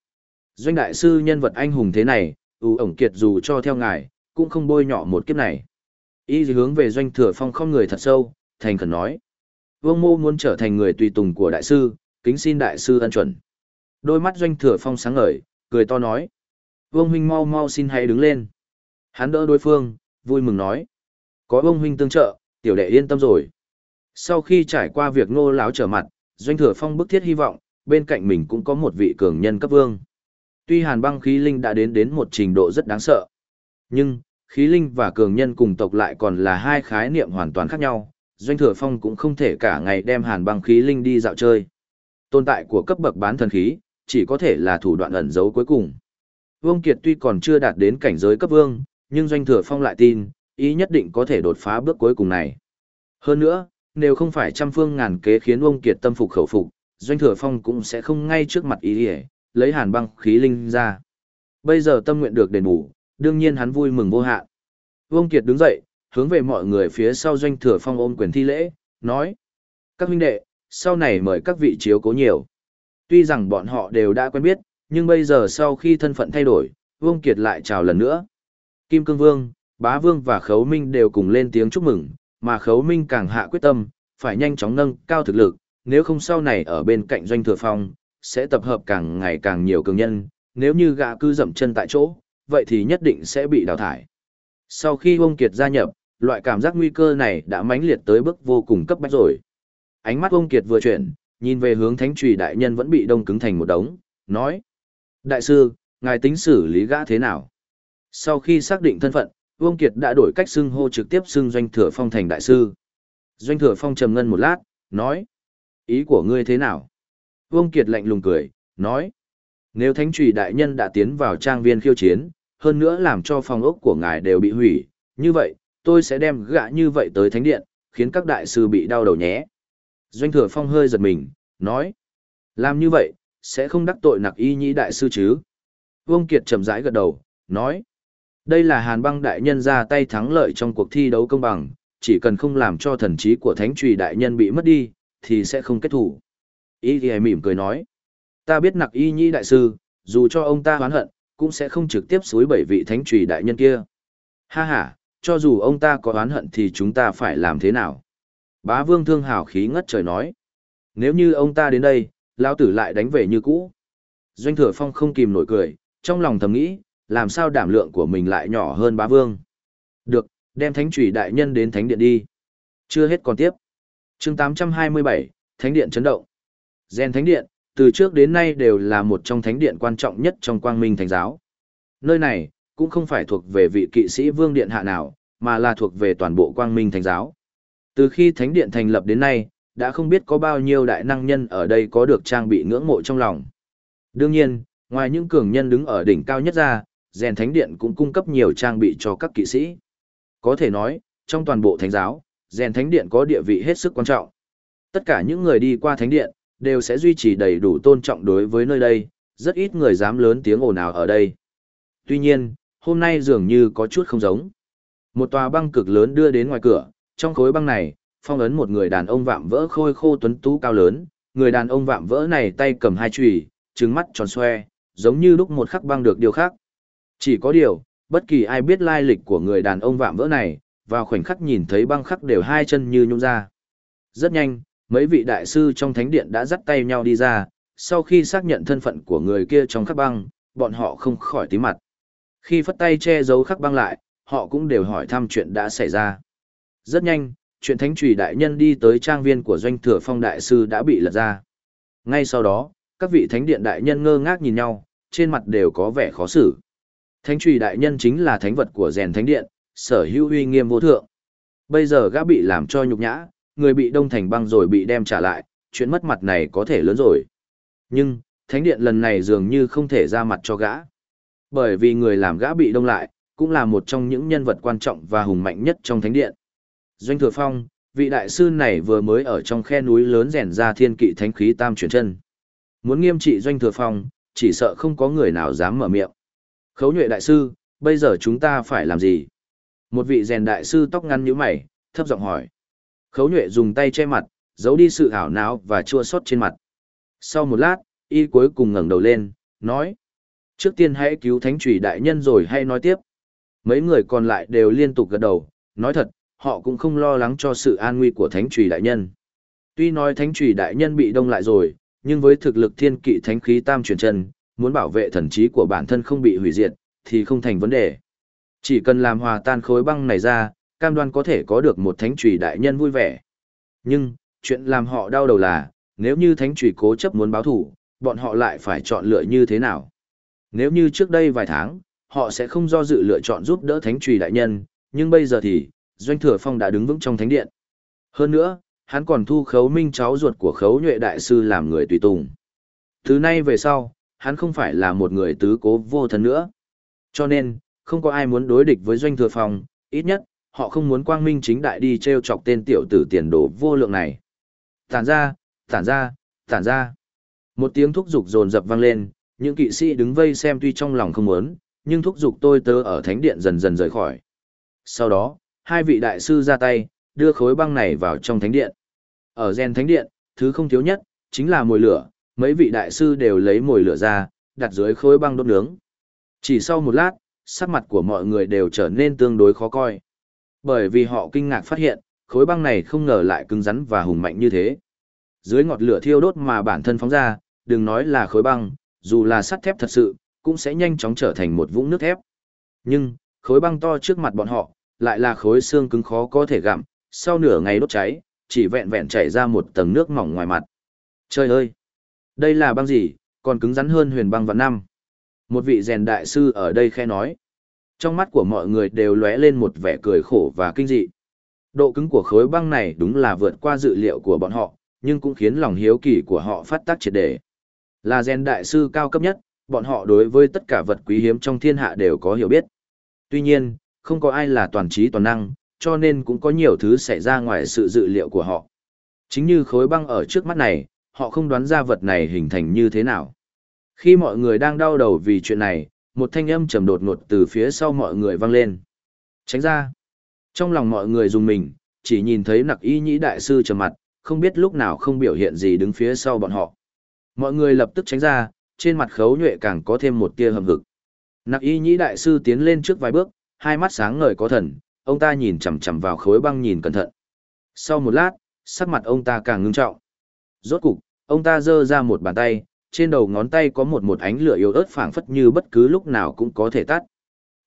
A: "Doanh đại sư nhân vật anh hùng thế này, ưu ổng kiệt dù cho theo ngài, cũng không bôi nhọ một kiếp này. Y hướng về doanh thừa phong không người thật sâu, thành khẩn nói. Vương mô muốn trở thành người tùy tùng của đại sư, kính xin đại sư ân chuẩn. Đôi mắt doanh thừa phong sáng ngời, cười to nói. Vương huynh mau mau xin hãy đứng lên. Hắn đỡ đối phương, vui mừng nói. Có ông huynh tương trợ, tiểu đệ yên tâm rồi. Sau khi trải qua việc ngô láo trở mặt, doanh thừa phong bức thiết hy vọng, bên cạnh mình cũng có một vị cường nhân cấp vương. Tuy hàn băng khí linh đã đến đến một trình độ rất đáng sợ, nhưng khí linh và cường nhân cùng tộc lại còn là hai khái niệm hoàn toàn khác nhau, doanh thừa phong cũng không thể cả ngày đem hàn băng khí linh đi dạo chơi. Tồn tại của cấp bậc bán thần khí, chỉ có thể là thủ đoạn ẩn giấu cuối cùng. Vương Kiệt tuy còn chưa đạt đến cảnh giới cấp vương, nhưng Doanh Thừa Phong lại tin, ý nhất định có thể đột phá bước cuối cùng này. Hơn nữa, nếu không phải trăm phương ngàn kế khiến Vương Kiệt tâm phục khẩu phục, Doanh Thừa Phong cũng sẽ không ngay trước mặt ý đi lấy hàn băng khí linh ra. Bây giờ tâm nguyện được đền bù, đương nhiên hắn vui mừng vô hạn. Vương Kiệt đứng dậy, hướng về mọi người phía sau Doanh Thừa Phong ôm quyền thi lễ, nói: "Các huynh đệ, sau này mời các vị chiếu cố nhiều." Tuy rằng bọn họ đều đã quen biết, nhưng bây giờ sau khi thân phận thay đổi, Vương Kiệt lại chào lần nữa. Kim Cương Vương, Bá Vương và Khấu Minh đều cùng lên tiếng chúc mừng, mà Khấu Minh càng hạ quyết tâm, phải nhanh chóng nâng cao thực lực, nếu không sau này ở bên cạnh doanh thừa phong, sẽ tập hợp càng ngày càng nhiều cường nhân, nếu như gã cứ dậm chân tại chỗ, vậy thì nhất định sẽ bị đào thải. Sau khi ông Kiệt gia nhập, loại cảm giác nguy cơ này đã mãnh liệt tới bước vô cùng cấp bách rồi. Ánh mắt ông Kiệt vừa chuyển, nhìn về hướng thánh trùy đại nhân vẫn bị đông cứng thành một đống, nói. Đại sư, ngài tính xử lý gã thế nào? Sau khi xác định thân phận, Vương Kiệt đã đổi cách xưng hô trực tiếp xưng Doanh Thừa Phong thành đại sư. Doanh Thừa Phong trầm ngân một lát, nói. Ý của ngươi thế nào? Vương Kiệt lạnh lùng cười, nói. Nếu thánh trùy đại nhân đã tiến vào trang viên khiêu chiến, hơn nữa làm cho phòng ốc của ngài đều bị hủy, như vậy, tôi sẽ đem gã như vậy tới thánh điện, khiến các đại sư bị đau đầu nhé. Doanh thừa phong hơi giật mình, nói. Làm như vậy, sẽ không đắc tội nặc y nhĩ đại sư chứ. Vương Kiệt chậm rãi gật đầu, nói. Đây là hàn băng đại nhân ra tay thắng lợi trong cuộc thi đấu công bằng, chỉ cần không làm cho thần trí của thánh trùy đại nhân bị mất đi, thì sẽ không kết thủ. Y thì mỉm cười nói. Ta biết nặc y Nhi đại sư, dù cho ông ta hoán hận, cũng sẽ không trực tiếp suối bảy vị thánh trùy đại nhân kia. Ha ha, cho dù ông ta có oán hận thì chúng ta phải làm thế nào? Bá vương thương hào khí ngất trời nói. Nếu như ông ta đến đây, lão tử lại đánh về như cũ. Doanh thừa phong không kìm nổi cười, trong lòng thầm nghĩ, làm sao đảm lượng của mình lại nhỏ hơn bá vương. Được, đem thánh trùy đại nhân đến thánh điện đi. Chưa hết còn tiếp. chương 827, Thánh điện chấn động. Gen thánh điện, từ trước đến nay đều là một trong thánh điện quan trọng nhất trong quang minh thánh giáo. Nơi này, cũng không phải thuộc về vị kỵ sĩ vương điện hạ nào, mà là thuộc về toàn bộ quang minh thánh giáo. Từ khi thánh điện thành lập đến nay, đã không biết có bao nhiêu đại năng nhân ở đây có được trang bị ngưỡng mộ trong lòng. Đương nhiên, ngoài những cường nhân đứng ở đỉnh cao nhất ra, rèn thánh điện cũng cung cấp nhiều trang bị cho các kỵ sĩ. Có thể nói, trong toàn bộ thánh giáo, rèn thánh điện có địa vị hết sức quan trọng. Tất cả những người đi qua thánh điện, đều sẽ duy trì đầy đủ tôn trọng đối với nơi đây, rất ít người dám lớn tiếng ồn ào ở đây. Tuy nhiên, hôm nay dường như có chút không giống. Một tòa băng cực lớn đưa đến ngoài cửa, trong khối băng này, phong ấn một người đàn ông vạm vỡ khôi khô tuấn tú cao lớn, người đàn ông vạm vỡ này tay cầm hai chùy, trừng mắt tròn xoe, giống như lúc một khắc băng được điều khác. Chỉ có điều, bất kỳ ai biết lai lịch của người đàn ông vạm vỡ này, vào khoảnh khắc nhìn thấy băng khắc đều hai chân như nhung ra. Rất nhanh, mấy vị đại sư trong thánh điện đã dắt tay nhau đi ra, sau khi xác nhận thân phận của người kia trong khắc băng, bọn họ không khỏi tí mặt. Khi phất tay che giấu khắc băng lại, họ cũng đều hỏi thăm chuyện đã xảy ra. Rất nhanh, chuyện thánh trùy đại nhân đi tới trang viên của doanh thừa phong đại sư đã bị lật ra. Ngay sau đó, các vị thánh điện đại nhân ngơ ngác nhìn nhau, trên mặt đều có vẻ khó xử. Thánh trùy đại nhân chính là thánh vật của rèn thánh điện, sở hữu uy nghiêm vô thượng. Bây giờ gã bị làm cho nhục nhã, người bị đông thành băng rồi bị đem trả lại, chuyện mất mặt này có thể lớn rồi. Nhưng, thánh điện lần này dường như không thể ra mặt cho gã. Bởi vì người làm gã bị đông lại, cũng là một trong những nhân vật quan trọng và hùng mạnh nhất trong thánh điện. Doanh Thừa Phong, vị đại sư này vừa mới ở trong khe núi lớn rèn ra thiên kỵ thánh khí tam chuyển chân. Muốn nghiêm trị Doanh Thừa Phong, chỉ sợ không có người nào dám mở miệng. Khấu nhuệ đại sư, bây giờ chúng ta phải làm gì? Một vị rèn đại sư tóc ngắn như mày, thấp giọng hỏi. Khấu nhuệ dùng tay che mặt, giấu đi sự ảo não và chua xót trên mặt. Sau một lát, y cuối cùng ngẩng đầu lên, nói. Trước tiên hãy cứu thánh trùy đại nhân rồi hay nói tiếp. Mấy người còn lại đều liên tục gật đầu, nói thật, họ cũng không lo lắng cho sự an nguy của thánh trùy đại nhân. Tuy nói thánh trùy đại nhân bị đông lại rồi, nhưng với thực lực thiên kỵ thánh khí tam truyền chân, muốn bảo vệ thần trí của bản thân không bị hủy diệt, thì không thành vấn đề. Chỉ cần làm hòa tan khối băng này ra, cam đoan có thể có được một thánh trùy đại nhân vui vẻ. Nhưng, chuyện làm họ đau đầu là, nếu như thánh trùy cố chấp muốn báo thủ, bọn họ lại phải chọn lựa như thế nào? Nếu như trước đây vài tháng, họ sẽ không do dự lựa chọn giúp đỡ thánh trùy đại nhân, nhưng bây giờ thì, Doanh Thừa Phong đã đứng vững trong thánh điện. Hơn nữa, hắn còn thu khấu minh cháu ruột của khấu nhuệ đại sư làm người tùy tùng. Thứ nay về sau, hắn không phải là một người tứ cố vô thân nữa. Cho nên, không có ai muốn đối địch với doanh thừa phòng, ít nhất, họ không muốn quang minh chính đại đi treo chọc tên tiểu tử tiền đồ vô lượng này. Tản ra, tản ra, tản ra. Một tiếng thúc giục dồn dập vang lên, những kỵ sĩ đứng vây xem tuy trong lòng không muốn, nhưng thúc giục tôi tớ ở thánh điện dần dần rời khỏi. Sau đó, hai vị đại sư ra tay, đưa khối băng này vào trong thánh điện. Ở gen thánh điện, thứ không thiếu nhất, chính là mồi lửa, mấy vị đại sư đều lấy mồi lửa ra, đặt dưới khối băng đốt nướng. Chỉ sau một lát, sắc mặt của mọi người đều trở nên tương đối khó coi. Bởi vì họ kinh ngạc phát hiện, khối băng này không ngờ lại cứng rắn và hùng mạnh như thế. Dưới ngọt lửa thiêu đốt mà bản thân phóng ra, đừng nói là khối băng, dù là sắt thép thật sự, cũng sẽ nhanh chóng trở thành một vũng nước thép. Nhưng, khối băng to trước mặt bọn họ, lại là khối xương cứng khó có thể gặm, sau nửa ngày đốt cháy, chỉ vẹn vẹn chảy ra một tầng nước mỏng ngoài mặt. Trời ơi! Đây là băng gì, còn cứng rắn hơn huyền băng vạn năm. Một vị rèn đại sư ở đây khe nói. Trong mắt của mọi người đều lóe lên một vẻ cười khổ và kinh dị. Độ cứng của khối băng này đúng là vượt qua dự liệu của bọn họ, nhưng cũng khiến lòng hiếu kỳ của họ phát tác triệt đề. Là rèn đại sư cao cấp nhất, bọn họ đối với tất cả vật quý hiếm trong thiên hạ đều có hiểu biết. Tuy nhiên, không có ai là toàn trí toàn năng, cho nên cũng có nhiều thứ xảy ra ngoài sự dự liệu của họ. Chính như khối băng ở trước mắt này, họ không đoán ra vật này hình thành như thế nào. Khi mọi người đang đau đầu vì chuyện này, một thanh âm trầm đột ngột từ phía sau mọi người vang lên. Tránh ra. Trong lòng mọi người dùng mình, chỉ nhìn thấy nặc y nhĩ đại sư trầm mặt, không biết lúc nào không biểu hiện gì đứng phía sau bọn họ. Mọi người lập tức tránh ra, trên mặt khấu nhuệ càng có thêm một tia hầm hực. Nặc y nhĩ đại sư tiến lên trước vài bước, hai mắt sáng ngời có thần, ông ta nhìn chằm chằm vào khối băng nhìn cẩn thận. Sau một lát, sắc mặt ông ta càng ngưng trọng. Rốt cục, ông ta giơ ra một bàn tay, trên đầu ngón tay có một một ánh lửa yếu ớt phảng phất như bất cứ lúc nào cũng có thể tắt.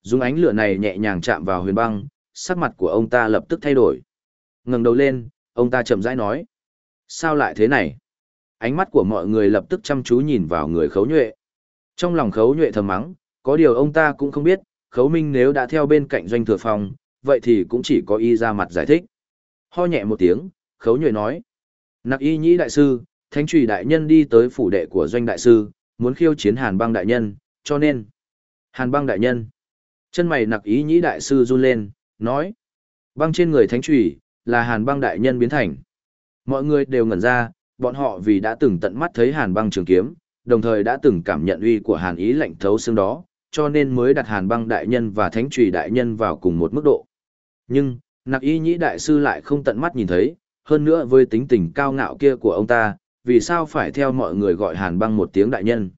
A: Dùng ánh lửa này nhẹ nhàng chạm vào huyền băng, sắc mặt của ông ta lập tức thay đổi. Ngẩng đầu lên, ông ta chậm rãi nói: "Sao lại thế này?" Ánh mắt của mọi người lập tức chăm chú nhìn vào người Khấu Nhuệ. Trong lòng Khấu Nhuệ thầm mắng, có điều ông ta cũng không biết, Khấu Minh nếu đã theo bên cạnh doanh thừa phòng, vậy thì cũng chỉ có y ra mặt giải thích. Ho nhẹ một tiếng, Khấu Nhuệ nói: "Nặc y nhĩ đại sư, Thánh trùy đại nhân đi tới phủ đệ của doanh đại sư, muốn khiêu chiến Hàn băng đại nhân, cho nên. Hàn băng đại nhân. Chân mày nặc ý nhĩ đại sư run lên, nói. Băng trên người thánh trùy, là Hàn băng đại nhân biến thành. Mọi người đều ngẩn ra, bọn họ vì đã từng tận mắt thấy Hàn băng trường kiếm, đồng thời đã từng cảm nhận uy của Hàn ý lạnh thấu xương đó, cho nên mới đặt Hàn băng đại nhân và thánh trùy đại nhân vào cùng một mức độ. Nhưng, nặc ý nhĩ đại sư lại không tận mắt nhìn thấy, hơn nữa với tính tình cao ngạo kia của ông ta, vì sao phải theo mọi người gọi hàn băng một tiếng đại nhân.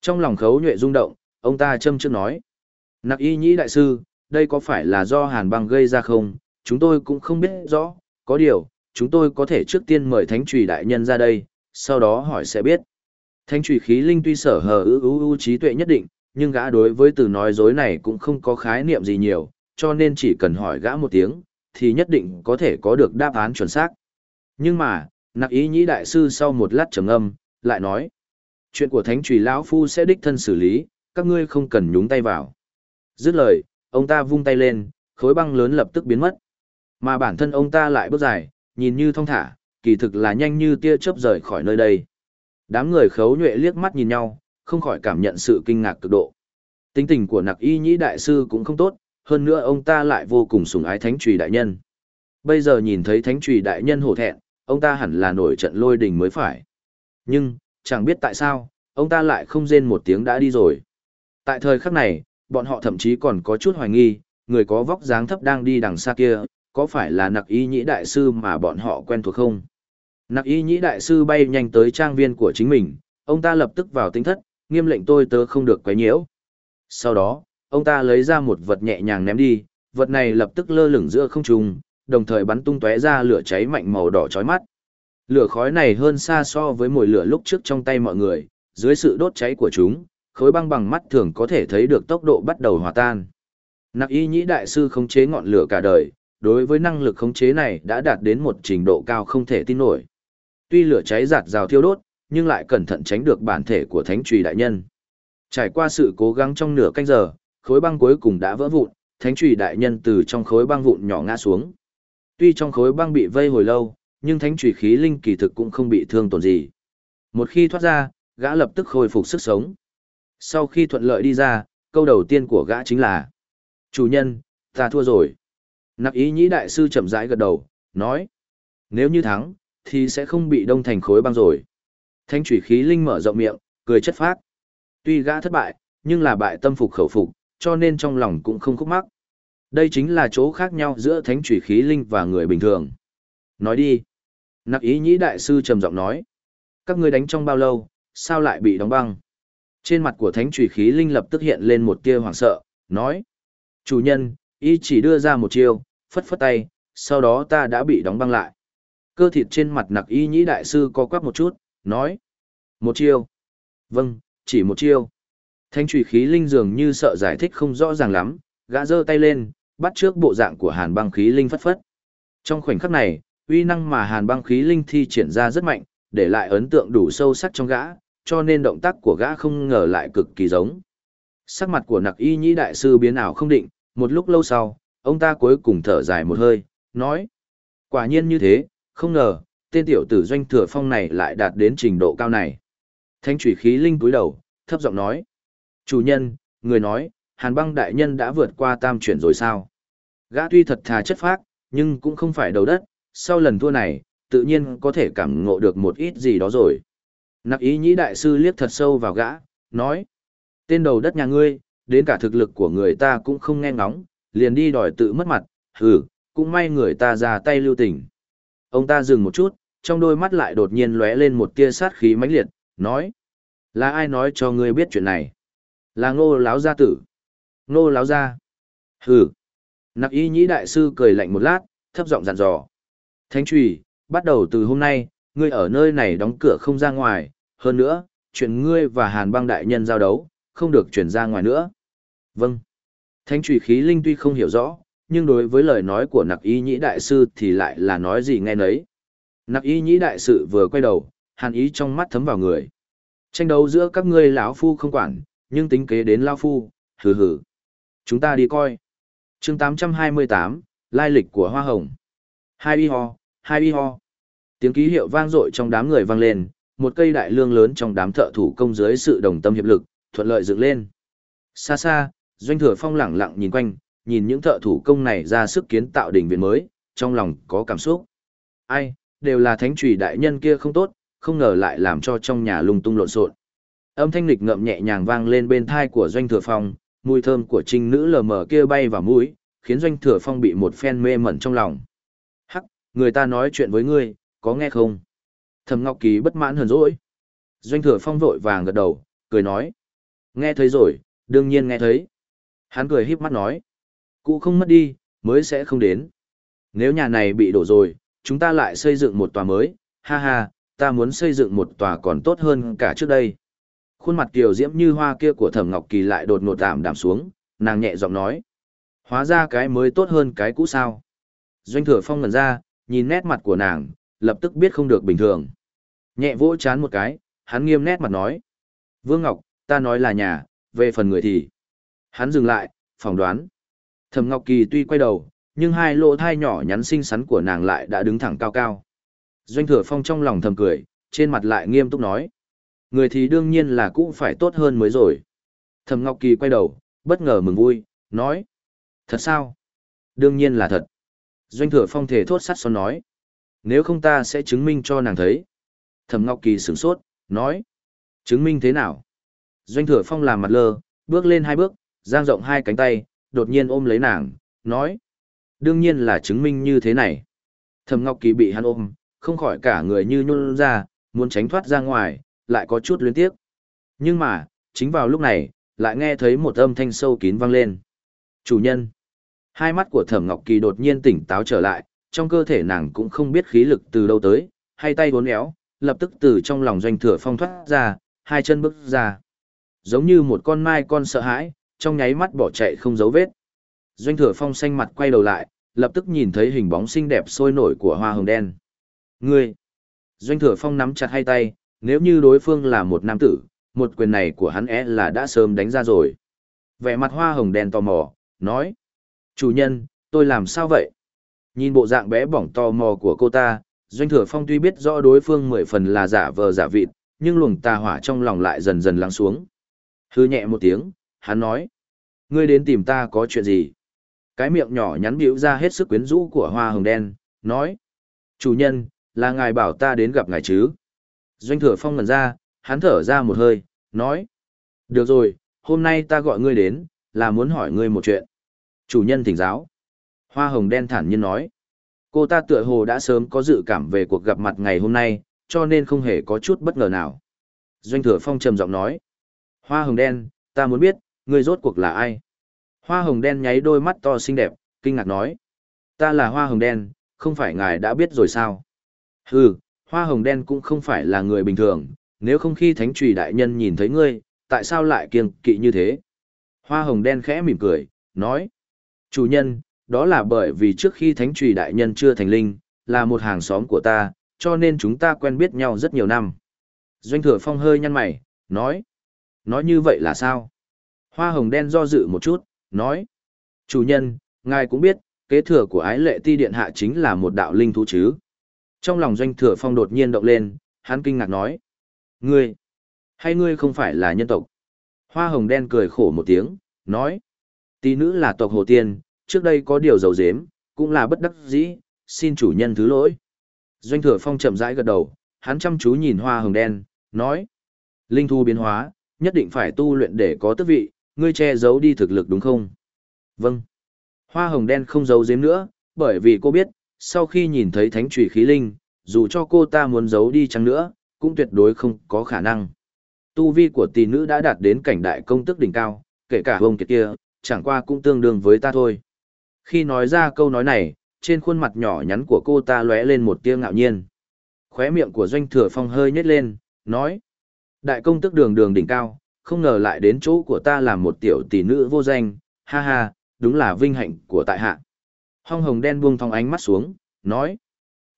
A: Trong lòng khấu nhuệ rung động, ông ta châm trước nói. Nặc y nhĩ đại sư, đây có phải là do hàn băng gây ra không, chúng tôi cũng không biết rõ, có điều, chúng tôi có thể trước tiên mời thánh trùy đại nhân ra đây, sau đó hỏi sẽ biết. Thánh trùy khí linh tuy sở hờ ư ư ư trí tuệ nhất định, nhưng gã đối với từ nói dối này cũng không có khái niệm gì nhiều, cho nên chỉ cần hỏi gã một tiếng, thì nhất định có thể có được đáp án chuẩn xác. Nhưng mà, Nặc ý nhĩ đại sư sau một lát trầm âm, lại nói. Chuyện của thánh trùy lão phu sẽ đích thân xử lý, các ngươi không cần nhúng tay vào. Dứt lời, ông ta vung tay lên, khối băng lớn lập tức biến mất. Mà bản thân ông ta lại bước dài, nhìn như thong thả, kỳ thực là nhanh như tia chớp rời khỏi nơi đây. Đám người khấu nhuệ liếc mắt nhìn nhau, không khỏi cảm nhận sự kinh ngạc cực độ. Tính tình của nặc y nhĩ đại sư cũng không tốt, hơn nữa ông ta lại vô cùng sủng ái thánh trùy đại nhân. Bây giờ nhìn thấy thánh trùy đại nhân hổ thẹn, ông ta hẳn là nổi trận lôi đình mới phải. Nhưng, chẳng biết tại sao, ông ta lại không rên một tiếng đã đi rồi. Tại thời khắc này, bọn họ thậm chí còn có chút hoài nghi, người có vóc dáng thấp đang đi đằng xa kia, có phải là nặc y nhĩ đại sư mà bọn họ quen thuộc không? Nặc y nhĩ đại sư bay nhanh tới trang viên của chính mình, ông ta lập tức vào tinh thất, nghiêm lệnh tôi tớ không được quấy nhiễu. Sau đó, ông ta lấy ra một vật nhẹ nhàng ném đi, vật này lập tức lơ lửng giữa không trung, đồng thời bắn tung tóe ra lửa cháy mạnh màu đỏ chói mắt. Lửa khói này hơn xa so với mùi lửa lúc trước trong tay mọi người, dưới sự đốt cháy của chúng, khối băng bằng mắt thường có thể thấy được tốc độ bắt đầu hòa tan. Nặc y nhĩ đại sư khống chế ngọn lửa cả đời, đối với năng lực khống chế này đã đạt đến một trình độ cao không thể tin nổi. Tuy lửa cháy giạt rào thiêu đốt, nhưng lại cẩn thận tránh được bản thể của thánh trùy đại nhân. Trải qua sự cố gắng trong nửa canh giờ, khối băng cuối cùng đã vỡ vụn, thánh trùy đại nhân từ trong khối băng vụn nhỏ ngã xuống. Tuy trong khối băng bị vây hồi lâu, nhưng thánh trùy khí linh kỳ thực cũng không bị thương tổn gì. Một khi thoát ra, gã lập tức khôi phục sức sống. Sau khi thuận lợi đi ra, câu đầu tiên của gã chính là Chủ nhân, ta thua rồi. Nặc ý nhĩ đại sư chậm rãi gật đầu, nói Nếu như thắng, thì sẽ không bị đông thành khối băng rồi. Thánh trùy khí linh mở rộng miệng, cười chất phác. Tuy gã thất bại, nhưng là bại tâm phục khẩu phục, cho nên trong lòng cũng không khúc mắc. Đây chính là chỗ khác nhau giữa thánh trùy khí linh và người bình thường. Nói đi. Nặc ý nhĩ đại sư trầm giọng nói. Các ngươi đánh trong bao lâu, sao lại bị đóng băng? Trên mặt của thánh trùy khí linh lập tức hiện lên một tia hoảng sợ, nói. Chủ nhân, y chỉ đưa ra một chiêu, phất phất tay, sau đó ta đã bị đóng băng lại. Cơ thịt trên mặt nặc y nhĩ đại sư co quắp một chút, nói. Một chiêu. Vâng, chỉ một chiêu. Thanh trùy khí linh dường như sợ giải thích không rõ ràng lắm, gã giơ tay lên, bắt trước bộ dạng của hàn băng khí linh phất phất. Trong khoảnh khắc này, uy năng mà hàn băng khí linh thi triển ra rất mạnh, để lại ấn tượng đủ sâu sắc trong gã, cho nên động tác của gã không ngờ lại cực kỳ giống. Sắc mặt của nặc y nhĩ đại sư biến ảo không định, một lúc lâu sau, ông ta cuối cùng thở dài một hơi, nói. Quả nhiên như thế, không ngờ, tên tiểu tử doanh thừa phong này lại đạt đến trình độ cao này. Thanh trùy khí linh cúi đầu, thấp giọng nói. Chủ nhân, người nói, hàn băng đại nhân đã vượt qua tam chuyển rồi sao? Gã tuy thật thà chất phác, nhưng cũng không phải đầu đất, sau lần thua này, tự nhiên có thể cảm ngộ được một ít gì đó rồi. Nặc ý nhĩ đại sư liếc thật sâu vào gã, nói. Tên đầu đất nhà ngươi, đến cả thực lực của người ta cũng không nghe ngóng, liền đi đòi tự mất mặt, hừ, cũng may người ta ra tay lưu tình. Ông ta dừng một chút, trong đôi mắt lại đột nhiên lóe lên một tia sát khí mãnh liệt, nói. Là ai nói cho ngươi biết chuyện này? Là ngô láo gia tử. Ngô láo gia. Hừ. Nặc y nhĩ đại sư cười lạnh một lát, thấp giọng dặn dò. Thánh trùy, bắt đầu từ hôm nay, ngươi ở nơi này đóng cửa không ra ngoài, hơn nữa, chuyện ngươi và hàn băng đại nhân giao đấu, không được chuyển ra ngoài nữa. Vâng. Thánh trùy khí linh tuy không hiểu rõ, nhưng đối với lời nói của nặc y nhĩ đại sư thì lại là nói gì nghe nấy. Nặc y nhĩ đại sự vừa quay đầu, hàn ý trong mắt thấm vào người. Tranh đấu giữa các ngươi lão phu không quản, nhưng tính kế đến lao phu, hừ hừ. Chúng ta đi coi. chương 828, lai lịch của hoa hồng. Hai y ho, hai y ho. Tiếng ký hiệu vang dội trong đám người vang lên, một cây đại lương lớn trong đám thợ thủ công dưới sự đồng tâm hiệp lực, thuận lợi dựng lên. Xa xa, doanh thừa phong lẳng lặng nhìn quanh, nhìn những thợ thủ công này ra sức kiến tạo đỉnh viện mới, trong lòng có cảm xúc. Ai, đều là thánh trùy đại nhân kia không tốt, không ngờ lại làm cho trong nhà lung tung lộn xộn. Âm thanh lịch ngậm nhẹ nhàng vang lên bên thai của doanh thừa phong, mùi thơm của trinh nữ lờ mờ kia bay vào mũi, khiến doanh thừa phong bị một phen mê mẩn trong lòng. Hắc, người ta nói chuyện với ngươi, có nghe không? Thẩm Ngọc Kỳ bất mãn hờn dỗi. Doanh thừa phong vội vàng gật đầu, cười nói. Nghe thấy rồi, đương nhiên nghe thấy. Hắn cười híp mắt nói. Cụ không mất đi, mới sẽ không đến. Nếu nhà này bị đổ rồi, chúng ta lại xây dựng một tòa mới, ha ha, ta muốn xây dựng một tòa còn tốt hơn cả trước đây. Khuôn mặt kiều diễm như hoa kia của Thẩm Ngọc Kỳ lại đột ngột tạm đạm xuống, nàng nhẹ giọng nói. Hóa ra cái mới tốt hơn cái cũ sao. Doanh thừa phong ngẩn ra, nhìn nét mặt của nàng, lập tức biết không được bình thường. Nhẹ vỗ chán một cái, hắn nghiêm nét mặt nói. Vương Ngọc, ta nói là nhà, về phần người thì. Hắn dừng lại, phỏng đoán. Thẩm Ngọc Kỳ tuy quay đầu, nhưng hai lỗ thai nhỏ nhắn xinh xắn của nàng lại đã đứng thẳng cao cao. Doanh thừa phong trong lòng thầm cười, trên mặt lại nghiêm túc nói. Người thì đương nhiên là cũng phải tốt hơn mới rồi. Thẩm Ngọc Kỳ quay đầu, bất ngờ mừng vui, nói. Thật sao? Đương nhiên là thật. Doanh thừa phong thể thốt sắt son nói. Nếu không ta sẽ chứng minh cho nàng thấy. Thẩm Ngọc Kỳ sửng sốt, nói. Chứng minh thế nào? Doanh thừa phong làm mặt lơ, bước lên hai bước, giang rộng hai cánh tay, đột nhiên ôm lấy nàng, nói. Đương nhiên là chứng minh như thế này. Thẩm Ngọc Kỳ bị hắn ôm, không khỏi cả người như nhún ra, muốn tránh thoát ra ngoài, lại có chút luyến tiếc. Nhưng mà, chính vào lúc này, lại nghe thấy một âm thanh sâu kín vang lên. Chủ nhân. Hai mắt của Thẩm Ngọc Kỳ đột nhiên tỉnh táo trở lại, trong cơ thể nàng cũng không biết khí lực từ đâu tới, hai tay uốn éo, lập tức từ trong lòng doanh thừa phong thoát ra, hai chân bước ra. Giống như một con mai con sợ hãi, trong nháy mắt bỏ chạy không dấu vết. Doanh thừa phong xanh mặt quay đầu lại, lập tức nhìn thấy hình bóng xinh đẹp sôi nổi của hoa hồng đen. Ngươi! Doanh thừa phong nắm chặt hai tay, nếu như đối phương là một nam tử, một quyền này của hắn é là đã sớm đánh ra rồi. Vẻ mặt hoa hồng đen tò mò, nói. Chủ nhân, tôi làm sao vậy? Nhìn bộ dạng bé bỏng tò mò của cô ta, Doanh Thừa Phong tuy biết rõ đối phương mười phần là giả vờ giả vịt, nhưng luồng tà hỏa trong lòng lại dần dần lắng xuống. Hư nhẹ một tiếng, hắn nói. Ngươi đến tìm ta có chuyện gì? Cái miệng nhỏ nhắn biểu ra hết sức quyến rũ của hoa hồng đen, nói. Chủ nhân, là ngài bảo ta đến gặp ngài chứ? Doanh Thừa Phong ngần ra, hắn thở ra một hơi, nói. Được rồi, hôm nay ta gọi ngươi đến, là muốn hỏi ngươi một chuyện. Chủ nhân thỉnh giáo. Hoa hồng đen thản nhiên nói. Cô ta tựa hồ đã sớm có dự cảm về cuộc gặp mặt ngày hôm nay, cho nên không hề có chút bất ngờ nào. Doanh thừa phong trầm giọng nói. Hoa hồng đen, ta muốn biết, ngươi rốt cuộc là ai? Hoa hồng đen nháy đôi mắt to xinh đẹp, kinh ngạc nói. Ta là hoa hồng đen, không phải ngài đã biết rồi sao? Hừ, hoa hồng đen cũng không phải là người bình thường, nếu không khi thánh trùy đại nhân nhìn thấy ngươi, tại sao lại kiêng kỵ như thế? Hoa hồng đen khẽ mỉm cười, nói. Chủ nhân, đó là bởi vì trước khi thánh trùy đại nhân chưa thành linh, là một hàng xóm của ta, cho nên chúng ta quen biết nhau rất nhiều năm. Doanh thừa phong hơi nhăn mày, nói. Nói như vậy là sao? Hoa hồng đen do dự một chút, nói. Chủ nhân, ngài cũng biết, kế thừa của ái lệ ti điện hạ chính là một đạo linh thú chứ. Trong lòng doanh thừa phong đột nhiên động lên, hắn kinh ngạc nói. Ngươi, hay ngươi không phải là nhân tộc? Hoa hồng đen cười khổ một tiếng, nói. Tỷ nữ là tộc Hồ Tiên, trước đây có điều dầu dếm, cũng là bất đắc dĩ, xin chủ nhân thứ lỗi. Doanh thừa phong chậm rãi gật đầu, hắn chăm chú nhìn hoa hồng đen, nói. Linh thu biến hóa, nhất định phải tu luyện để có tước vị, ngươi che giấu đi thực lực đúng không? Vâng. Hoa hồng đen không giấu giếm nữa, bởi vì cô biết, sau khi nhìn thấy thánh trùy khí linh, dù cho cô ta muốn giấu đi chăng nữa, cũng tuyệt đối không có khả năng. Tu vi của tỷ nữ đã đạt đến cảnh đại công tức đỉnh cao, kể cả hông kiệt kia, chẳng qua cũng tương đương với ta thôi. Khi nói ra câu nói này, trên khuôn mặt nhỏ nhắn của cô ta lóe lên một tia ngạo nhiên. Khóe miệng của doanh thừa phong hơi nhếch lên, nói. Đại công tức đường đường đỉnh cao, không ngờ lại đến chỗ của ta làm một tiểu tỷ nữ vô danh, ha ha, đúng là vinh hạnh của tại hạ. Hong hồng đen buông thong ánh mắt xuống, nói.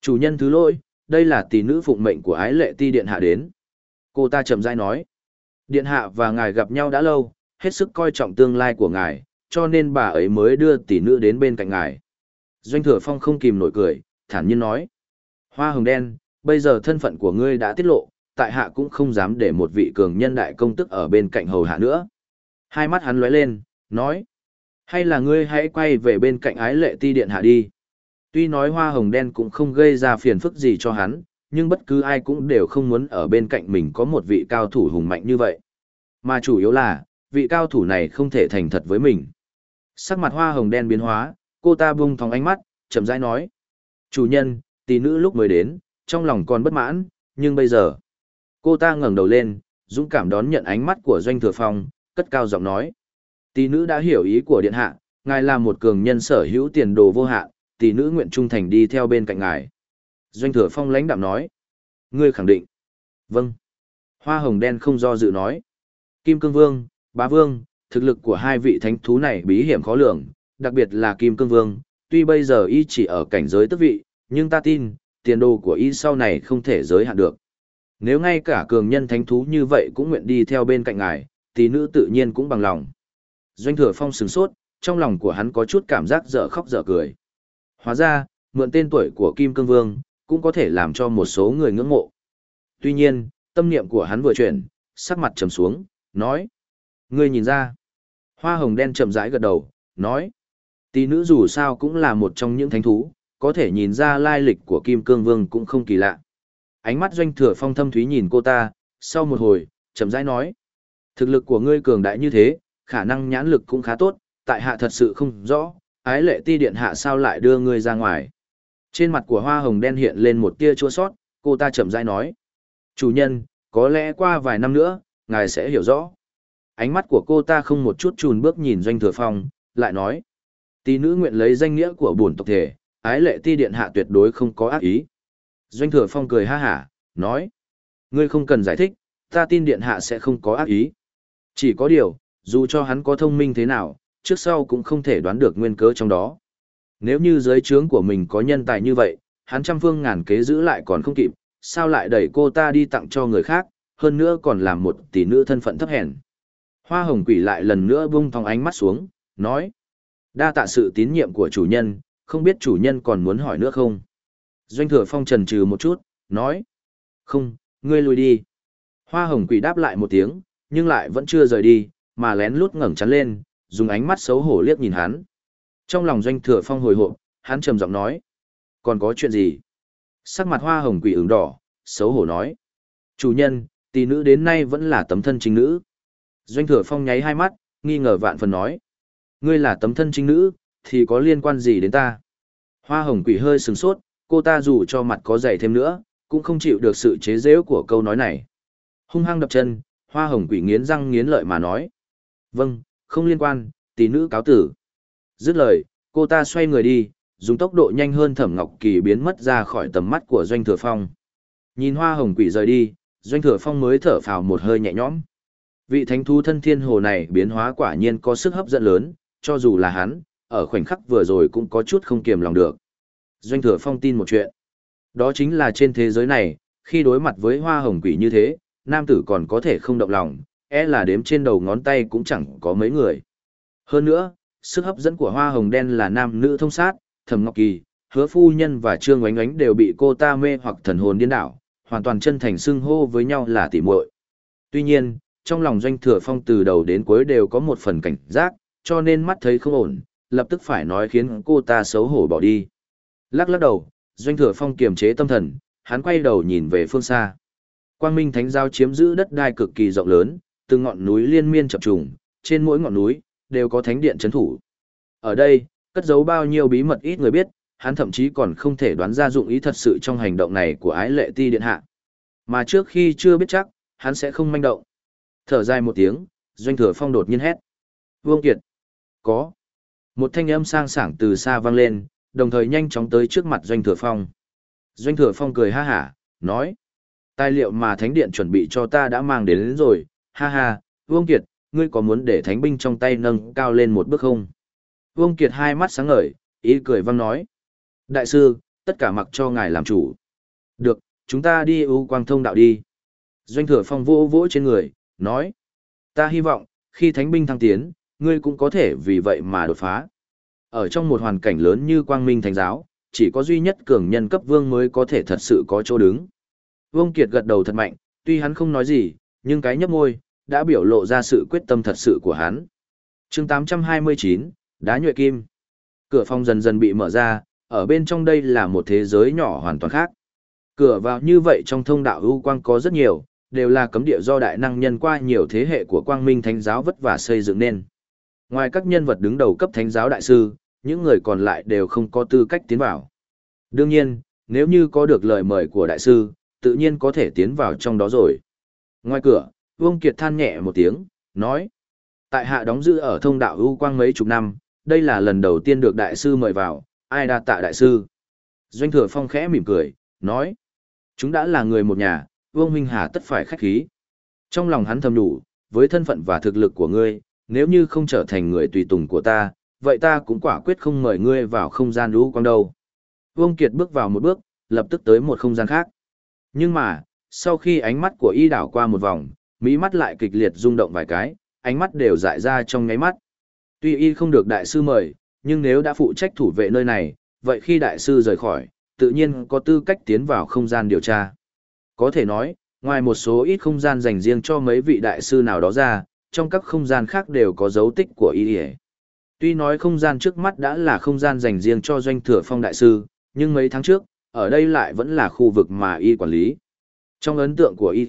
A: Chủ nhân thứ lỗi, đây là tỷ nữ phụng mệnh của ái lệ ti điện hạ đến. Cô ta chậm rãi nói. Điện hạ và ngài gặp nhau đã lâu, hết sức coi trọng tương lai của ngài, cho nên bà ấy mới đưa tỷ nữ đến bên cạnh ngài. Doanh thừa phong không kìm nổi cười, thản nhiên nói. Hoa hồng đen, bây giờ thân phận của ngươi đã tiết lộ, tại hạ cũng không dám để một vị cường nhân đại công tức ở bên cạnh hầu hạ nữa. Hai mắt hắn lóe lên, nói. Hay là ngươi hãy quay về bên cạnh ái lệ ti điện hạ đi. Tuy nói hoa hồng đen cũng không gây ra phiền phức gì cho hắn, nhưng bất cứ ai cũng đều không muốn ở bên cạnh mình có một vị cao thủ hùng mạnh như vậy. Mà chủ yếu là, vị cao thủ này không thể thành thật với mình. Sắc mặt hoa hồng đen biến hóa, cô ta bung thòng ánh mắt, chậm rãi nói. Chủ nhân, tỷ nữ lúc mới đến, trong lòng còn bất mãn, nhưng bây giờ. Cô ta ngẩng đầu lên, dũng cảm đón nhận ánh mắt của doanh thừa phong, cất cao giọng nói. Tỷ nữ đã hiểu ý của điện hạ, ngài là một cường nhân sở hữu tiền đồ vô hạn, tỷ nữ nguyện trung thành đi theo bên cạnh ngài. Doanh thừa phong lãnh đạm nói. Ngươi khẳng định. Vâng. Hoa hồng đen không do dự nói. Kim cương vương, bá vương, thực lực của hai vị thánh thú này bí hiểm khó lường, đặc biệt là Kim Cương Vương, tuy bây giờ y chỉ ở cảnh giới tức vị, nhưng ta tin, tiền đồ của y sau này không thể giới hạn được. Nếu ngay cả cường nhân thánh thú như vậy cũng nguyện đi theo bên cạnh ngài, tỷ nữ tự nhiên cũng bằng lòng. Doanh thừa phong sửng sốt, trong lòng của hắn có chút cảm giác dở khóc dở cười. Hóa ra, mượn tên tuổi của Kim Cương Vương, cũng có thể làm cho một số người ngưỡng mộ. Tuy nhiên, tâm niệm của hắn vừa chuyển, sắc mặt trầm xuống, nói. Ngươi nhìn ra. Hoa hồng đen chậm rãi gật đầu, nói. Tỷ nữ dù sao cũng là một trong những thánh thú, có thể nhìn ra lai lịch của Kim Cương Vương cũng không kỳ lạ. Ánh mắt doanh thừa phong thâm thúy nhìn cô ta, sau một hồi, chậm rãi nói. Thực lực của ngươi cường đại như thế, khả năng nhãn lực cũng khá tốt, tại hạ thật sự không rõ, ái lệ ti điện hạ sao lại đưa ngươi ra ngoài. Trên mặt của hoa hồng đen hiện lên một tia chua sót, cô ta chậm rãi nói. Chủ nhân, có lẽ qua vài năm nữa, ngài sẽ hiểu rõ. Ánh mắt của cô ta không một chút chùn bước nhìn doanh thừa phong, lại nói. Tỷ nữ nguyện lấy danh nghĩa của bổn tộc thể, ái lệ ti điện hạ tuyệt đối không có ác ý. Doanh thừa phong cười ha hả, nói. Ngươi không cần giải thích, ta tin điện hạ sẽ không có ác ý. Chỉ có điều, dù cho hắn có thông minh thế nào, trước sau cũng không thể đoán được nguyên cớ trong đó. Nếu như giới trướng của mình có nhân tài như vậy, hắn trăm phương ngàn kế giữ lại còn không kịp, sao lại đẩy cô ta đi tặng cho người khác, hơn nữa còn làm một tỷ nữ thân phận thấp hèn. Hoa hồng quỷ lại lần nữa bung thong ánh mắt xuống, nói. Đa tạ sự tín nhiệm của chủ nhân, không biết chủ nhân còn muốn hỏi nữa không? Doanh thừa phong trần trừ một chút, nói. Không, ngươi lùi đi. Hoa hồng quỷ đáp lại một tiếng, nhưng lại vẫn chưa rời đi, mà lén lút ngẩng chắn lên, dùng ánh mắt xấu hổ liếc nhìn hắn. Trong lòng doanh thừa phong hồi hộp, hắn trầm giọng nói. Còn có chuyện gì? Sắc mặt hoa hồng quỷ ửng đỏ, xấu hổ nói. Chủ nhân, tỷ nữ đến nay vẫn là tấm thân chính nữ. Doanh thừa phong nháy hai mắt, nghi ngờ vạn phần nói. Ngươi là tấm thân chính nữ, thì có liên quan gì đến ta? Hoa hồng quỷ hơi sừng sốt, cô ta dù cho mặt có dày thêm nữa, cũng không chịu được sự chế giễu của câu nói này. Hung hăng đập chân, hoa hồng quỷ nghiến răng nghiến lợi mà nói. Vâng, không liên quan, tỷ nữ cáo tử. Dứt lời, cô ta xoay người đi, dùng tốc độ nhanh hơn thẩm ngọc kỳ biến mất ra khỏi tầm mắt của doanh thừa phong. Nhìn hoa hồng quỷ rời đi, doanh thừa phong mới thở phào một hơi nhẹ nhõm. Vị thánh thú thân thiên hồ này biến hóa quả nhiên có sức hấp dẫn lớn, cho dù là hắn, ở khoảnh khắc vừa rồi cũng có chút không kiềm lòng được. Doanh thừa phong tin một chuyện. Đó chính là trên thế giới này, khi đối mặt với hoa hồng quỷ như thế, nam tử còn có thể không động lòng, e là đếm trên đầu ngón tay cũng chẳng có mấy người. Hơn nữa, sức hấp dẫn của hoa hồng đen là nam nữ thông sát, thẩm ngọc kỳ, hứa phu nhân và trương oánh oánh đều bị cô ta mê hoặc thần hồn điên đảo, hoàn toàn chân thành xưng hô với nhau là tỉ muội. Tuy nhiên, trong lòng doanh thừa phong từ đầu đến cuối đều có một phần cảnh giác, cho nên mắt thấy không ổn, lập tức phải nói khiến cô ta xấu hổ bỏ đi. Lắc lắc đầu, doanh thừa phong kiềm chế tâm thần, hắn quay đầu nhìn về phương xa. Quang Minh Thánh Giao chiếm giữ đất đai cực kỳ rộng lớn, từng ngọn núi liên miên chập trùng, trên mỗi ngọn núi đều có thánh điện trấn thủ. Ở đây, cất giấu bao nhiêu bí mật ít người biết, hắn thậm chí còn không thể đoán ra dụng ý thật sự trong hành động này của ái lệ ti điện hạ. Mà trước khi chưa biết chắc, hắn sẽ không manh động. Thở dài một tiếng, doanh thừa phong đột nhiên hét. Vương Kiệt. Có. Một thanh âm sang sảng từ xa vang lên, đồng thời nhanh chóng tới trước mặt doanh thừa phong. Doanh thừa phong cười ha hả, nói. Tài liệu mà thánh điện chuẩn bị cho ta đã mang đến, đến rồi, ha ha, Vương Kiệt, ngươi có muốn để thánh binh trong tay nâng cao lên một bước không? Vương Kiệt hai mắt sáng ngời, ý cười vang nói. Đại sư, tất cả mặc cho ngài làm chủ. Được, chúng ta đi ưu quang thông đạo đi. Doanh thừa phong vỗ vỗ trên người, nói. Ta hy vọng, khi thánh binh thăng tiến, ngươi cũng có thể vì vậy mà đột phá. Ở trong một hoàn cảnh lớn như quang minh thánh giáo, chỉ có duy nhất cường nhân cấp vương mới có thể thật sự có chỗ đứng. Vương Kiệt gật đầu thật mạnh, tuy hắn không nói gì, nhưng cái nhấp môi, đã biểu lộ ra sự quyết tâm thật sự của hắn. chương 829, Đá nhuệ kim. Cửa phòng dần dần bị mở ra, ở bên trong đây là một thế giới nhỏ hoàn toàn khác. Cửa vào như vậy trong thông đạo ưu quang có rất nhiều, đều là cấm địa do đại năng nhân qua nhiều thế hệ của quang minh thánh giáo vất vả xây dựng nên. Ngoài các nhân vật đứng đầu cấp thánh giáo đại sư, những người còn lại đều không có tư cách tiến vào. Đương nhiên, nếu như có được lời mời của đại sư, tự nhiên có thể tiến vào trong đó rồi. Ngoài cửa, Vương Kiệt than nhẹ một tiếng, nói. Tại hạ đóng giữ ở thông đạo ưu quang mấy chục năm, đây là lần đầu tiên được đại sư mời vào, ai đa tạ đại sư. Doanh thừa phong khẽ mỉm cười, nói. Chúng đã là người một nhà, Vương Minh Hà tất phải khách khí. Trong lòng hắn thầm đủ, với thân phận và thực lực của ngươi, nếu như không trở thành người tùy tùng của ta, vậy ta cũng quả quyết không mời ngươi vào không gian lũ quang đâu. Vương Kiệt bước vào một bước, lập tức tới một không gian khác. Nhưng mà, sau khi ánh mắt của y đảo qua một vòng, mỹ mắt lại kịch liệt rung động vài cái, ánh mắt đều dại ra trong nháy mắt. Tuy y không được đại sư mời, nhưng nếu đã phụ trách thủ vệ nơi này, vậy khi đại sư rời khỏi, tự nhiên có tư cách tiến vào không gian điều tra. Có thể nói, ngoài một số ít không gian dành riêng cho mấy vị đại sư nào đó ra, trong các không gian khác đều có dấu tích của y. Tuy nói không gian trước mắt đã là không gian dành riêng cho doanh thừa phong đại sư, nhưng mấy tháng trước, ở đây lại vẫn là khu vực mà y quản lý. Trong ấn tượng của y,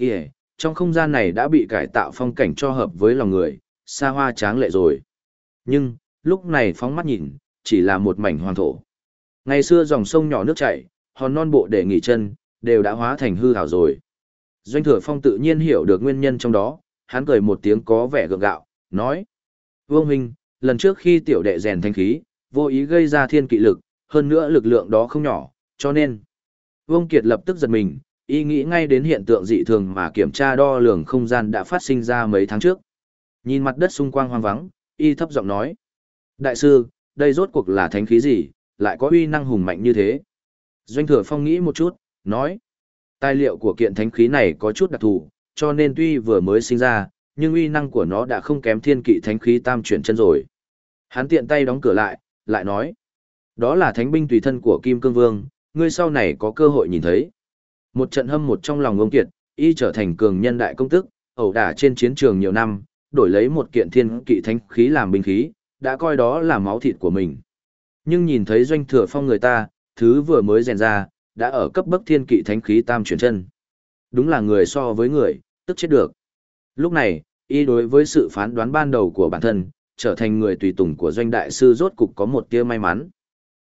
A: trong không gian này đã bị cải tạo phong cảnh cho hợp với lòng người, xa hoa tráng lệ rồi. Nhưng, lúc này phóng mắt nhìn, chỉ là một mảnh hoàng thổ. Ngày xưa dòng sông nhỏ nước chảy, hòn non bộ để nghỉ chân, đều đã hóa thành hư hảo rồi. Doanh thừa phong tự nhiên hiểu được nguyên nhân trong đó, hắn cười một tiếng có vẻ gượng gạo, nói. Vương Huynh, lần trước khi tiểu đệ rèn thanh khí, vô ý gây ra thiên kỵ lực, hơn nữa lực lượng đó không nhỏ, cho nên. Vương Kiệt lập tức giật mình, Y nghĩ ngay đến hiện tượng dị thường mà kiểm tra đo lường không gian đã phát sinh ra mấy tháng trước. Nhìn mặt đất xung quanh hoang vắng, y thấp giọng nói. Đại sư, đây rốt cuộc là thánh khí gì, lại có uy năng hùng mạnh như thế? Doanh thừa phong nghĩ một chút, nói. Tài liệu của kiện thánh khí này có chút đặc thù, cho nên tuy vừa mới sinh ra, nhưng uy năng của nó đã không kém thiên kỵ thánh khí tam chuyển chân rồi. Hắn tiện tay đóng cửa lại, lại nói. Đó là thánh binh tùy thân của Kim Cương Vương, ngươi sau này có cơ hội nhìn thấy. Một trận hâm một trong lòng ông Kiệt, y trở thành cường nhân đại công tức, ẩu đả trên chiến trường nhiều năm, đổi lấy một kiện thiên kỵ thánh khí làm binh khí, đã coi đó là máu thịt của mình. Nhưng nhìn thấy doanh thừa phong người ta, thứ vừa mới rèn ra, đã ở cấp bậc thiên kỵ thánh khí tam chuyển chân. Đúng là người so với người, tức chết được. Lúc này, y đối với sự phán đoán ban đầu của bản thân, trở thành người tùy tùng của doanh đại sư rốt cục có một tia may mắn.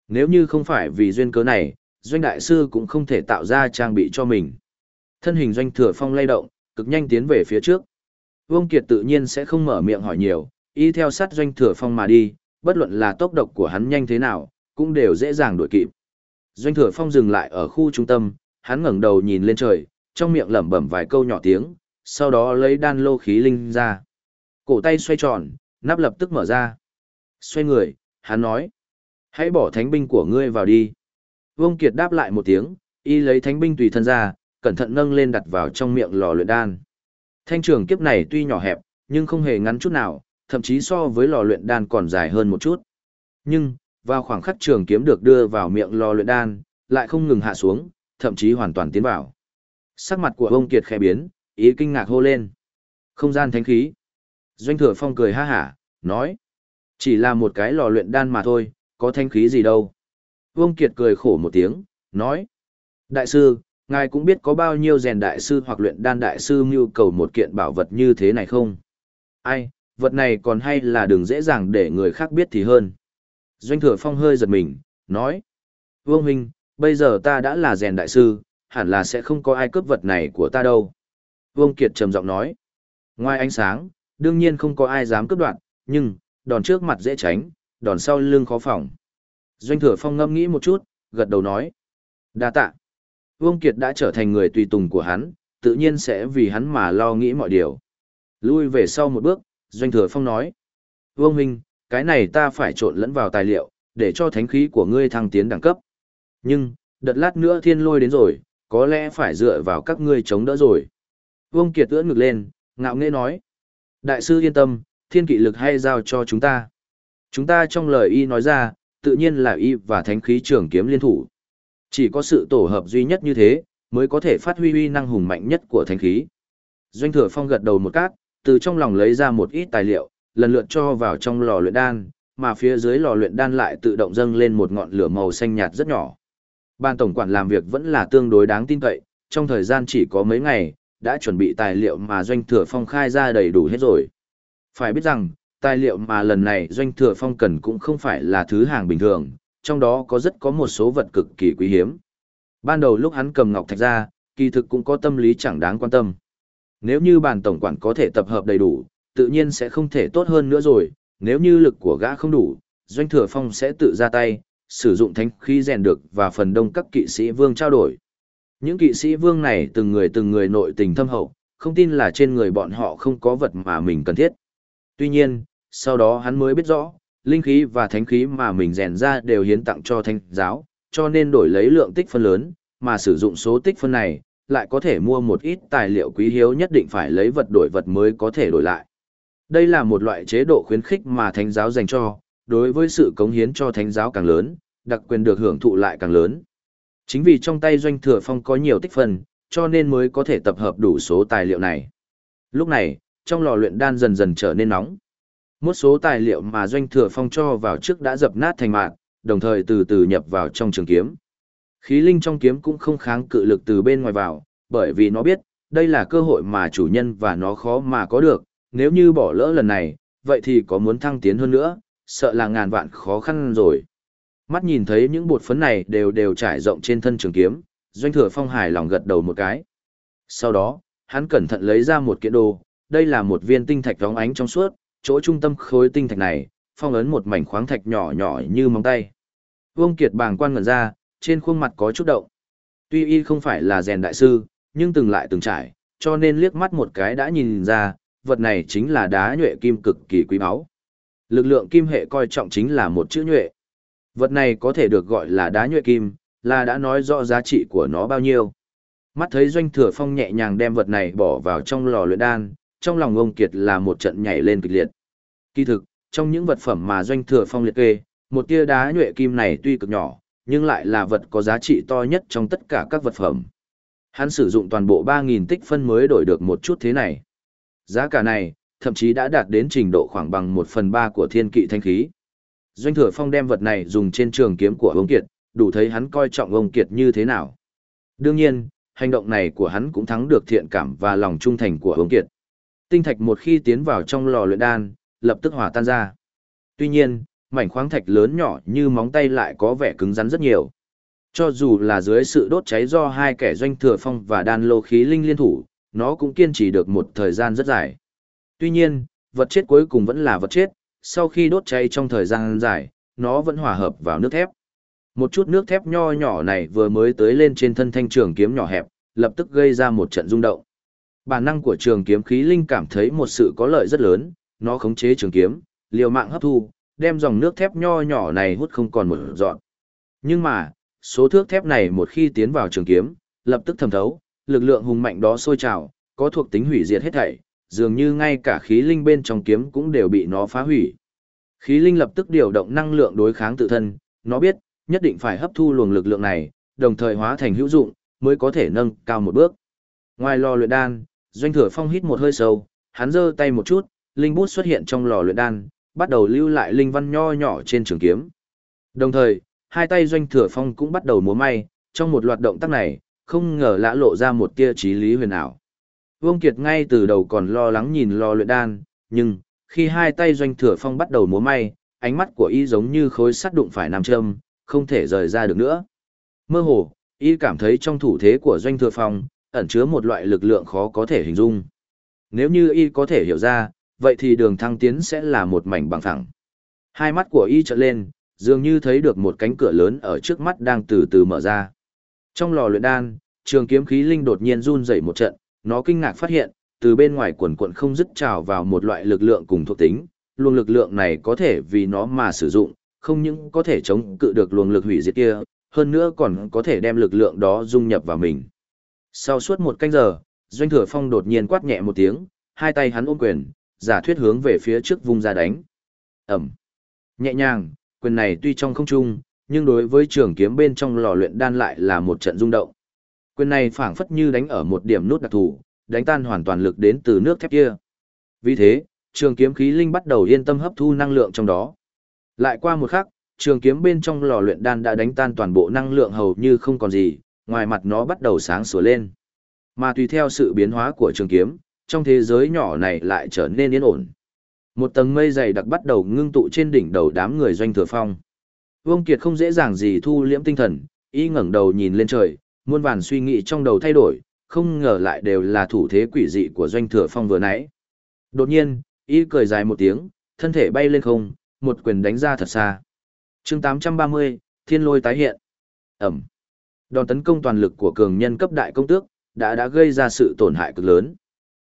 A: Nếu như không phải vì duyên cớ này, doanh đại sư cũng không thể tạo ra trang bị cho mình. Thân hình doanh thừa phong lay động, cực nhanh tiến về phía trước. Vương Kiệt tự nhiên sẽ không mở miệng hỏi nhiều, y theo sát doanh thừa phong mà đi, bất luận là tốc độ của hắn nhanh thế nào, cũng đều dễ dàng đuổi kịp. Doanh thừa phong dừng lại ở khu trung tâm, hắn ngẩng đầu nhìn lên trời, trong miệng lẩm bẩm vài câu nhỏ tiếng, sau đó lấy đan lô khí linh ra. Cổ tay xoay tròn, nắp lập tức mở ra. Xoay người, hắn nói. Hãy bỏ thánh binh của ngươi vào đi. Vương Kiệt đáp lại một tiếng, y lấy thánh binh tùy thân ra, cẩn thận nâng lên đặt vào trong miệng lò luyện đan. Thanh trường kiếp này tuy nhỏ hẹp, nhưng không hề ngắn chút nào, thậm chí so với lò luyện đan còn dài hơn một chút. Nhưng, vào khoảng khắc trường kiếm được đưa vào miệng lò luyện đan, lại không ngừng hạ xuống, thậm chí hoàn toàn tiến vào. Sắc mặt của ông Kiệt khẽ biến, ý kinh ngạc hô lên. Không gian thánh khí. Doanh thừa phong cười ha hả, nói. Chỉ là một cái lò luyện đan mà thôi, có thánh khí gì đâu. Vương Kiệt cười khổ một tiếng, nói. Đại sư, ngài cũng biết có bao nhiêu rèn đại sư hoặc luyện đan đại sư mưu cầu một kiện bảo vật như thế này không? Ai, vật này còn hay là đừng dễ dàng để người khác biết thì hơn. Doanh thừa phong hơi giật mình, nói. Vương Huynh, bây giờ ta đã là rèn đại sư, hẳn là sẽ không có ai cướp vật này của ta đâu. Vương Kiệt trầm giọng nói. Ngoài ánh sáng, đương nhiên không có ai dám cướp đoạn, nhưng, đòn trước mặt dễ tránh, đòn sau lưng khó phòng. Doanh thừa phong ngâm nghĩ một chút, gật đầu nói. đa tạ. Vương Kiệt đã trở thành người tùy tùng của hắn, tự nhiên sẽ vì hắn mà lo nghĩ mọi điều. Lui về sau một bước, Doanh Thừa Phong nói. Vương Minh, cái này ta phải trộn lẫn vào tài liệu, để cho thánh khí của ngươi thăng tiến đẳng cấp. Nhưng, đợt lát nữa thiên lôi đến rồi, có lẽ phải dựa vào các ngươi chống đỡ rồi. Vương Kiệt ưỡn ngực lên, ngạo nghễ nói. Đại sư yên tâm, thiên kỵ lực hay giao cho chúng ta. Chúng ta trong lời y nói ra, tự nhiên là y và thánh khí trường kiếm liên thủ. Chỉ có sự tổ hợp duy nhất như thế, mới có thể phát huy uy năng hùng mạnh nhất của thánh khí. Doanh thừa phong gật đầu một cát, từ trong lòng lấy ra một ít tài liệu, lần lượt cho vào trong lò luyện đan, mà phía dưới lò luyện đan lại tự động dâng lên một ngọn lửa màu xanh nhạt rất nhỏ. Ban tổng quản làm việc vẫn là tương đối đáng tin cậy, trong thời gian chỉ có mấy ngày, đã chuẩn bị tài liệu mà doanh thừa phong khai ra đầy đủ hết rồi. Phải biết rằng, tài liệu mà lần này doanh thừa phong cần cũng không phải là thứ hàng bình thường, trong đó có rất có một số vật cực kỳ quý hiếm. Ban đầu lúc hắn cầm ngọc thạch ra, kỳ thực cũng có tâm lý chẳng đáng quan tâm. Nếu như bản tổng quản có thể tập hợp đầy đủ, tự nhiên sẽ không thể tốt hơn nữa rồi, nếu như lực của gã không đủ, doanh thừa phong sẽ tự ra tay, sử dụng thánh khí rèn được và phần đông các kỵ sĩ vương trao đổi. Những kỵ sĩ vương này từng người từng người nội tình thâm hậu, không tin là trên người bọn họ không có vật mà mình cần thiết. Tuy nhiên, sau đó hắn mới biết rõ, linh khí và thánh khí mà mình rèn ra đều hiến tặng cho thánh giáo, cho nên đổi lấy lượng tích phân lớn, mà sử dụng số tích phân này, lại có thể mua một ít tài liệu quý hiếu nhất định phải lấy vật đổi vật mới có thể đổi lại. Đây là một loại chế độ khuyến khích mà thánh giáo dành cho, đối với sự cống hiến cho thánh giáo càng lớn, đặc quyền được hưởng thụ lại càng lớn. Chính vì trong tay doanh thừa phong có nhiều tích phân, cho nên mới có thể tập hợp đủ số tài liệu này. Lúc này, trong lò luyện đan dần dần trở nên nóng. Một số tài liệu mà doanh thừa phong cho vào trước đã dập nát thành mạng, đồng thời từ từ nhập vào trong trường kiếm. Khí linh trong kiếm cũng không kháng cự lực từ bên ngoài vào, bởi vì nó biết, đây là cơ hội mà chủ nhân và nó khó mà có được, nếu như bỏ lỡ lần này, vậy thì có muốn thăng tiến hơn nữa, sợ là ngàn vạn khó khăn rồi. Mắt nhìn thấy những bột phấn này đều đều trải rộng trên thân trường kiếm, doanh thừa phong hài lòng gật đầu một cái. Sau đó, hắn cẩn thận lấy ra một kiện đồ, đây là một viên tinh thạch vóng ánh trong suốt, chỗ trung tâm khối tinh thạch này, phong ấn một mảnh khoáng thạch nhỏ nhỏ như móng tay. Vương Kiệt bàng quan ngẩn ra, trên khuôn mặt có chút động. Tuy y không phải là rèn đại sư, nhưng từng lại từng trải, cho nên liếc mắt một cái đã nhìn ra, vật này chính là đá nhuệ kim cực kỳ quý báu. Lực lượng kim hệ coi trọng chính là một chữ nhuệ. Vật này có thể được gọi là đá nhuệ kim, là đã nói rõ giá trị của nó bao nhiêu. Mắt thấy doanh thừa phong nhẹ nhàng đem vật này bỏ vào trong lò luyện đan, trong lòng ông Kiệt là một trận nhảy lên kịch liệt. Kỳ thực, trong những vật phẩm mà doanh thừa phong liệt kê, một tia đá nhuệ kim này tuy cực nhỏ, nhưng lại là vật có giá trị to nhất trong tất cả các vật phẩm. Hắn sử dụng toàn bộ 3.000 tích phân mới đổi được một chút thế này. Giá cả này, thậm chí đã đạt đến trình độ khoảng bằng 1 phần 3 của thiên kỵ thanh khí. Doanh thừa phong đem vật này dùng trên trường kiếm của ông Kiệt, đủ thấy hắn coi trọng ông Kiệt như thế nào. Đương nhiên, hành động này của hắn cũng thắng được thiện cảm và lòng trung thành của ông Kiệt. Tinh thạch một khi tiến vào trong lò luyện đan, lập tức hòa tan ra. Tuy nhiên, mảnh khoáng thạch lớn nhỏ như móng tay lại có vẻ cứng rắn rất nhiều. Cho dù là dưới sự đốt cháy do hai kẻ doanh thừa phong và đan lô khí linh liên thủ, nó cũng kiên trì được một thời gian rất dài. Tuy nhiên, vật chết cuối cùng vẫn là vật chết, sau khi đốt cháy trong thời gian dài, nó vẫn hòa hợp vào nước thép. Một chút nước thép nho nhỏ này vừa mới tới lên trên thân thanh trường kiếm nhỏ hẹp, lập tức gây ra một trận rung động. Bản năng của trường kiếm khí linh cảm thấy một sự có lợi rất lớn, nó khống chế trường kiếm, liều mạng hấp thu, đem dòng nước thép nho nhỏ này hút không còn một dọn. Nhưng mà, số thước thép này một khi tiến vào trường kiếm, lập tức thẩm thấu, lực lượng hùng mạnh đó sôi trào, có thuộc tính hủy diệt hết thảy, dường như ngay cả khí linh bên trong kiếm cũng đều bị nó phá hủy. Khí linh lập tức điều động năng lượng đối kháng tự thân, nó biết, nhất định phải hấp thu luồng lực lượng này, đồng thời hóa thành hữu dụng, mới có thể nâng cao một bước. Ngoài lò luyện đan, Doanh Thừa Phong hít một hơi sâu, hắn giơ tay một chút, linh bút xuất hiện trong lò luyện đan, bắt đầu lưu lại linh văn nho nhỏ trên trường kiếm. Đồng thời, hai tay Doanh Thừa Phong cũng bắt đầu múa may, trong một loạt động tác này, không ngờ lã lộ ra một tia trí lý huyền ảo. Vương Kiệt ngay từ đầu còn lo lắng nhìn lò luyện đan, nhưng, khi hai tay Doanh Thừa Phong bắt đầu múa may, ánh mắt của y giống như khối sắt đụng phải nam châm, không thể rời ra được nữa. Mơ hồ, y cảm thấy trong thủ thế của Doanh Thừa Phong, ẩn chứa một loại lực lượng khó có thể hình dung. Nếu như y có thể hiểu ra, vậy thì đường thăng tiến sẽ là một mảnh bằng phẳng. Hai mắt của y trợn lên, dường như thấy được một cánh cửa lớn ở trước mắt đang từ từ mở ra. Trong lò luyện đan, trường kiếm khí linh đột nhiên run rẩy một trận, nó kinh ngạc phát hiện, từ bên ngoài quần quận không dứt trào vào một loại lực lượng cùng thuộc tính, luồng lực lượng này có thể vì nó mà sử dụng, không những có thể chống cự được luồng lực hủy diệt kia, hơn nữa còn có thể đem lực lượng đó dung nhập vào mình. Sau suốt một canh giờ, Doanh Thừa Phong đột nhiên quát nhẹ một tiếng, hai tay hắn ôm quyền, giả thuyết hướng về phía trước vung ra đánh. Ẩm. Nhẹ nhàng, quyền này tuy trong không trung, nhưng đối với trường kiếm bên trong lò luyện đan lại là một trận rung động. Quyền này phảng phất như đánh ở một điểm nút đặc thù, đánh tan hoàn toàn lực đến từ nước thép kia. Vì thế, trường kiếm khí linh bắt đầu yên tâm hấp thu năng lượng trong đó. Lại qua một khắc, trường kiếm bên trong lò luyện đan đã đánh tan toàn bộ năng lượng hầu như không còn gì, ngoài mặt nó bắt đầu sáng sủa lên. Mà tùy theo sự biến hóa của trường kiếm, trong thế giới nhỏ này lại trở nên yên ổn. Một tầng mây dày đặc bắt đầu ngưng tụ trên đỉnh đầu đám người doanh thừa phong. Vương Kiệt không dễ dàng gì thu liễm tinh thần, y ngẩng đầu nhìn lên trời, muôn vàn suy nghĩ trong đầu thay đổi, không ngờ lại đều là thủ thế quỷ dị của doanh thừa phong vừa nãy. Đột nhiên, y cười dài một tiếng, thân thể bay lên không, một quyền đánh ra thật xa. chương 830, thiên lôi tái hiện. Ẩm. Đòn tấn công toàn lực của cường nhân cấp đại công tước, đã đã gây ra sự tổn hại cực lớn.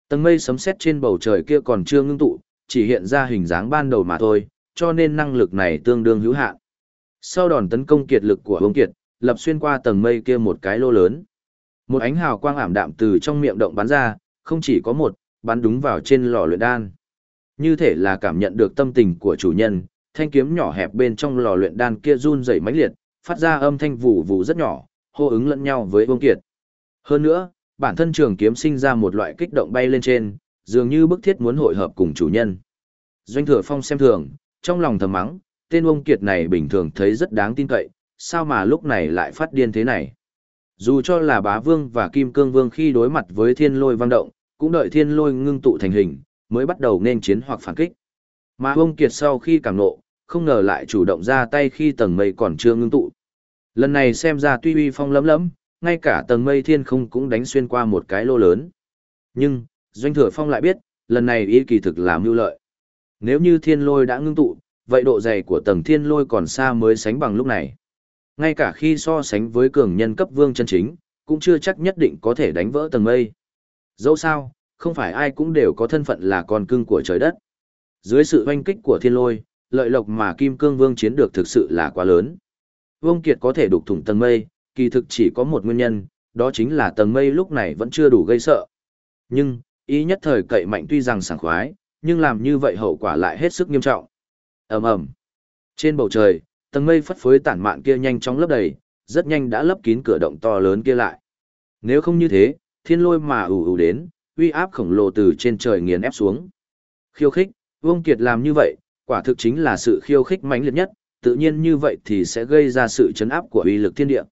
A: Tầng mây sấm sét trên bầu trời kia còn chưa ngưng tụ, chỉ hiện ra hình dáng ban đầu mà thôi, cho nên năng lực này tương đương hữu hạn. Sau đòn tấn công kiệt lực của ông Kiệt, lập xuyên qua tầng mây kia một cái lô lớn. Một ánh hào quang ảm đạm từ trong miệng động bắn ra, không chỉ có một, bắn đúng vào trên lò luyện đan. Như thể là cảm nhận được tâm tình của chủ nhân, thanh kiếm nhỏ hẹp bên trong lò luyện đan kia run rẩy mãnh liệt, phát ra âm thanh vù vù rất nhỏ, hô ứng lẫn nhau với Vương Kiệt. Hơn nữa, bản thân trường kiếm sinh ra một loại kích động bay lên trên, dường như bức thiết muốn hội hợp cùng chủ nhân. Doanh thừa phong xem thường, trong lòng thầm mắng, tên Vương kiệt này bình thường thấy rất đáng tin cậy, sao mà lúc này lại phát điên thế này. Dù cho là bá vương và kim cương vương khi đối mặt với thiên lôi vang động, cũng đợi thiên lôi ngưng tụ thành hình, mới bắt đầu nên chiến hoặc phản kích. Mà Vương kiệt sau khi cảm nộ, không ngờ lại chủ động ra tay khi tầng mây còn chưa ngưng tụ. Lần này xem ra tuy uy phong lấm lấm, ngay cả tầng mây thiên không cũng đánh xuyên qua một cái lô lớn. Nhưng, Doanh Thừa Phong lại biết, lần này ý kỳ thực làm mưu lợi. Nếu như thiên lôi đã ngưng tụ, vậy độ dày của tầng thiên lôi còn xa mới sánh bằng lúc này. Ngay cả khi so sánh với cường nhân cấp vương chân chính, cũng chưa chắc nhất định có thể đánh vỡ tầng mây. Dẫu sao, không phải ai cũng đều có thân phận là con cưng của trời đất. Dưới sự oanh kích của thiên lôi, lợi lộc mà Kim Cương Vương chiến được thực sự là quá lớn. Vương Kiệt có thể đục thủng tầng mây, kỳ thực chỉ có một nguyên nhân, đó chính là tầng mây lúc này vẫn chưa đủ gây sợ. Nhưng, ý nhất thời cậy mạnh tuy rằng sảng khoái, nhưng làm như vậy hậu quả lại hết sức nghiêm trọng. ầm ầm Trên bầu trời, tầng mây phất phới tản mạn kia nhanh chóng lấp đầy, rất nhanh đã lấp kín cửa động to lớn kia lại. Nếu không như thế, thiên lôi mà ủ ủ đến, uy áp khổng lồ từ trên trời nghiền ép xuống. Khiêu khích, Vương Kiệt làm như vậy, quả thực chính là sự khiêu khích mãnh liệt nhất, tự nhiên như vậy thì sẽ gây ra sự chấn áp của uy lực thiên địa.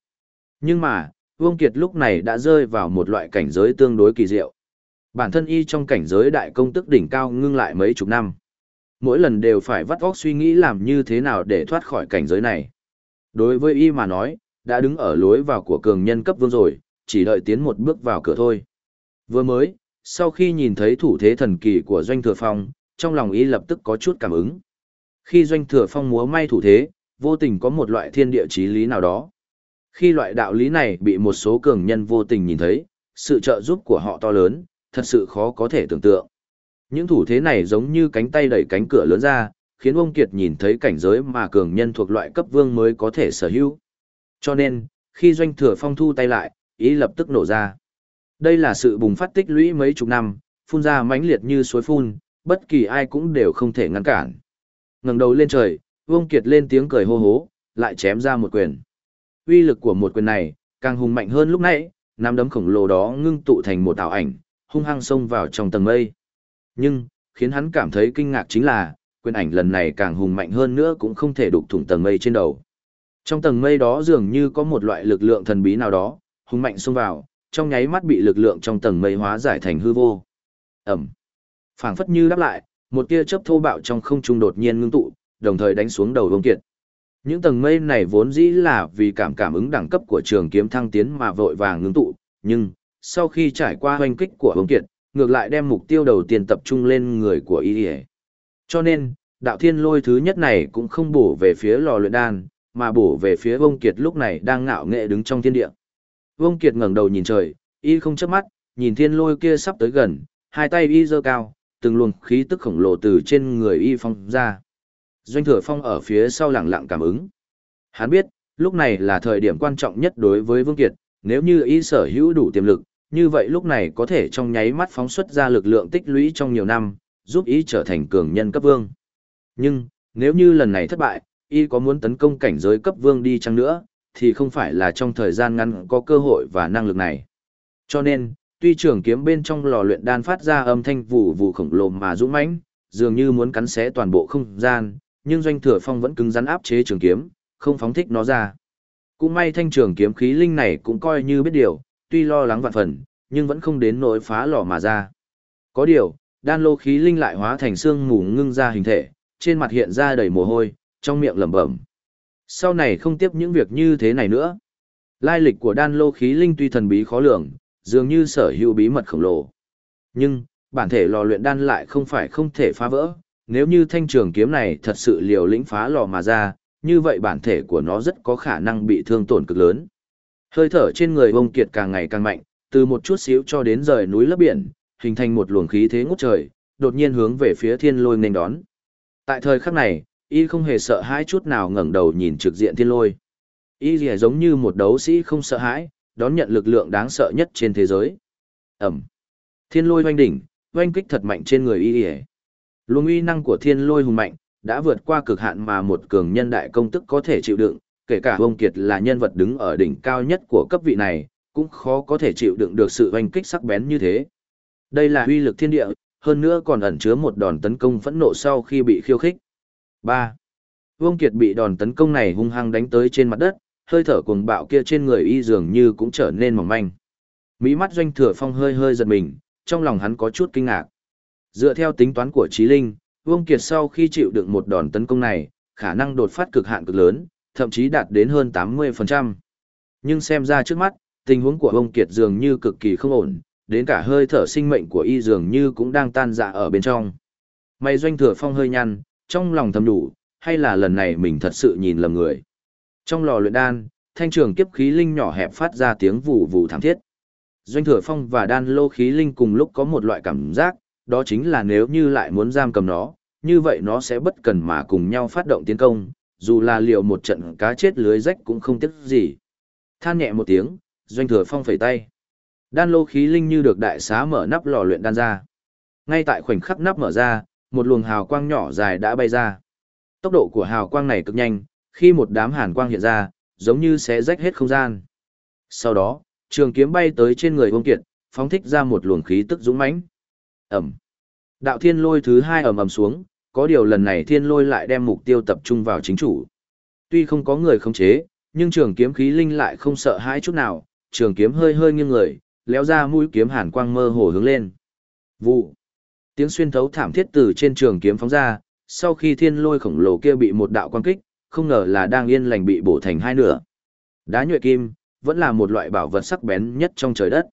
A: Nhưng mà, Vương Kiệt lúc này đã rơi vào một loại cảnh giới tương đối kỳ diệu. Bản thân y trong cảnh giới đại công tức đỉnh cao ngưng lại mấy chục năm. Mỗi lần đều phải vắt óc suy nghĩ làm như thế nào để thoát khỏi cảnh giới này. Đối với y mà nói, đã đứng ở lối vào của cường nhân cấp vương rồi, chỉ đợi tiến một bước vào cửa thôi. Vừa mới, sau khi nhìn thấy thủ thế thần kỳ của Doanh Thừa Phong, trong lòng y lập tức có chút cảm ứng. Khi Doanh Thừa Phong múa may thủ thế, vô tình có một loại thiên địa chí lý nào đó. Khi loại đạo lý này bị một số cường nhân vô tình nhìn thấy, sự trợ giúp của họ to lớn, thật sự khó có thể tưởng tượng. Những thủ thế này giống như cánh tay đẩy cánh cửa lớn ra, khiến ông Kiệt nhìn thấy cảnh giới mà cường nhân thuộc loại cấp vương mới có thể sở hữu. Cho nên, khi doanh thừa phong thu tay lại, ý lập tức nổ ra. Đây là sự bùng phát tích lũy mấy chục năm, phun ra mãnh liệt như suối phun, bất kỳ ai cũng đều không thể ngăn cản ngẩng đầu lên trời, Vương Kiệt lên tiếng cười hô hố, lại chém ra một quyền. Uy lực của một quyền này, càng hùng mạnh hơn lúc nãy, nắm đấm khổng lồ đó ngưng tụ thành một ảo ảnh, hung hăng xông vào trong tầng mây. Nhưng, khiến hắn cảm thấy kinh ngạc chính là, quyền ảnh lần này càng hùng mạnh hơn nữa cũng không thể đục thủng tầng mây trên đầu. Trong tầng mây đó dường như có một loại lực lượng thần bí nào đó, hùng mạnh xông vào, trong nháy mắt bị lực lượng trong tầng mây hóa giải thành hư vô. Ẩm. phảng phất như đáp lại, một tia chớp thô bạo trong không trung đột nhiên ngưng tụ, đồng thời đánh xuống đầu Vương Kiệt. Những tầng mây này vốn dĩ là vì cảm cảm ứng đẳng cấp của trường kiếm thăng tiến mà vội vàng ngưng tụ, nhưng sau khi trải qua hoành kích của Vương Kiệt, ngược lại đem mục tiêu đầu tiên tập trung lên người của y Cho nên, đạo thiên lôi thứ nhất này cũng không bổ về phía lò luyện đan, mà bổ về phía Vương Kiệt lúc này đang ngạo nghệ đứng trong thiên địa. Vương Kiệt ngẩng đầu nhìn trời, y không chớp mắt, nhìn thiên lôi kia sắp tới gần, hai tay y giơ cao, từng luồng khí tức khổng lồ từ trên người y phong ra. Doanh thừa phong ở phía sau lặng lặng cảm ứng. Hắn biết, lúc này là thời điểm quan trọng nhất đối với Vương Kiệt, nếu như y sở hữu đủ tiềm lực, như vậy lúc này có thể trong nháy mắt phóng xuất ra lực lượng tích lũy trong nhiều năm, giúp y trở thành cường nhân cấp vương. Nhưng, nếu như lần này thất bại, y có muốn tấn công cảnh giới cấp vương đi chăng nữa, thì không phải là trong thời gian ngắn có cơ hội và năng lực này. Cho nên, tuy trường kiếm bên trong lò luyện đan phát ra âm thanh vụ vụ khổng lồ mà dũng mãnh, dường như muốn cắn xé toàn bộ không gian, nhưng doanh thừa phong vẫn cứng rắn áp chế trường kiếm, không phóng thích nó ra. Cũng may thanh trường kiếm khí linh này cũng coi như biết điều, tuy lo lắng vạn phần, nhưng vẫn không đến nỗi phá lò mà ra. Có điều, đan lô khí linh lại hóa thành xương mù ngưng ra hình thể, trên mặt hiện ra đầy mồ hôi, trong miệng lẩm bẩm. Sau này không tiếp những việc như thế này nữa. Lai lịch của đan lô khí linh tuy thần bí khó lường, dường như sở hữu bí mật khổng lồ. Nhưng, bản thể lò luyện đan lại không phải không thể phá vỡ, nếu như thanh trường kiếm này thật sự liều lĩnh phá lò mà ra, như vậy bản thể của nó rất có khả năng bị thương tổn cực lớn. Hơi thở trên người ông kiệt càng ngày càng mạnh, từ một chút xíu cho đến rời núi lấp biển, hình thành một luồng khí thế ngút trời, đột nhiên hướng về phía thiên lôi nên đón. Tại thời khắc này, y không hề sợ hãi chút nào ngẩng đầu nhìn trực diện thiên lôi. Y lìa giống như một đấu sĩ không sợ hãi, đón nhận lực lượng đáng sợ nhất trên thế giới. Ẩm. Thiên lôi hoanh đỉnh, hoanh kích thật mạnh trên người y Y. Luồng uy năng của thiên lôi hùng mạnh, đã vượt qua cực hạn mà một cường nhân đại công tức có thể chịu đựng, kể cả Vương Kiệt là nhân vật đứng ở đỉnh cao nhất của cấp vị này, cũng khó có thể chịu đựng được sự hoanh kích sắc bén như thế. Đây là uy lực thiên địa, hơn nữa còn ẩn chứa một đòn tấn công phẫn nộ sau khi bị khiêu khích. 3. Vương Kiệt bị đòn tấn công này hung hăng đánh tới trên mặt đất, hơi thở cuồng bạo kia trên người y dường như cũng trở nên mỏng manh. Mỹ mắt doanh thừa phong hơi hơi giật mình, trong lòng hắn có chút kinh ngạc. Dựa theo tính toán của Trí Linh, Vương Kiệt sau khi chịu đựng một đòn tấn công này, khả năng đột phát cực hạn cực lớn, thậm chí đạt đến hơn 80%. Nhưng xem ra trước mắt, tình huống của Vương Kiệt dường như cực kỳ không ổn, đến cả hơi thở sinh mệnh của y dường như cũng đang tan dạ ở bên trong. Mày doanh thừa phong hơi nhăn, trong lòng thầm đủ, hay là lần này mình thật sự nhìn lầm người. Trong lò luyện đan, thanh trường kiếp khí linh nhỏ hẹp phát ra tiếng vù vù thảm thiết. Doanh thừa phong và đan lô khí linh cùng lúc có một loại cảm giác, đó chính là nếu như lại muốn giam cầm nó, như vậy nó sẽ bất cần mà cùng nhau phát động tiến công, dù là liệu một trận cá chết lưới rách cũng không tiếc gì. Than nhẹ một tiếng, doanh thừa phong phẩy tay. Đan lô khí linh như được đại xá mở nắp lò luyện đan ra. Ngay tại khoảnh khắc nắp mở ra, một luồng hào quang nhỏ dài đã bay ra. Tốc độ của hào quang này cực nhanh, khi một đám hàn quang hiện ra, giống như sẽ rách hết không gian. Sau đó, trường kiếm bay tới trên người Vương Kiệt, phóng thích ra một luồng khí tức dũng mãnh. ầm! Đạo thiên lôi thứ hai ầm ầm xuống, có điều lần này thiên lôi lại đem mục tiêu tập trung vào chính chủ. Tuy không có người khống chế, nhưng trường kiếm khí linh lại không sợ hãi chút nào, trường kiếm hơi hơi nghiêng người, léo ra mũi kiếm hàn quang mơ hồ hướng lên. Vụ. Tiếng xuyên thấu thảm thiết từ trên trường kiếm phóng ra, sau khi thiên lôi khổng lồ kia bị một đạo quang kích, không ngờ là đang yên lành bị bổ thành hai nửa. Đá nhuệ kim, vẫn là một loại bảo vật sắc bén nhất trong trời đất.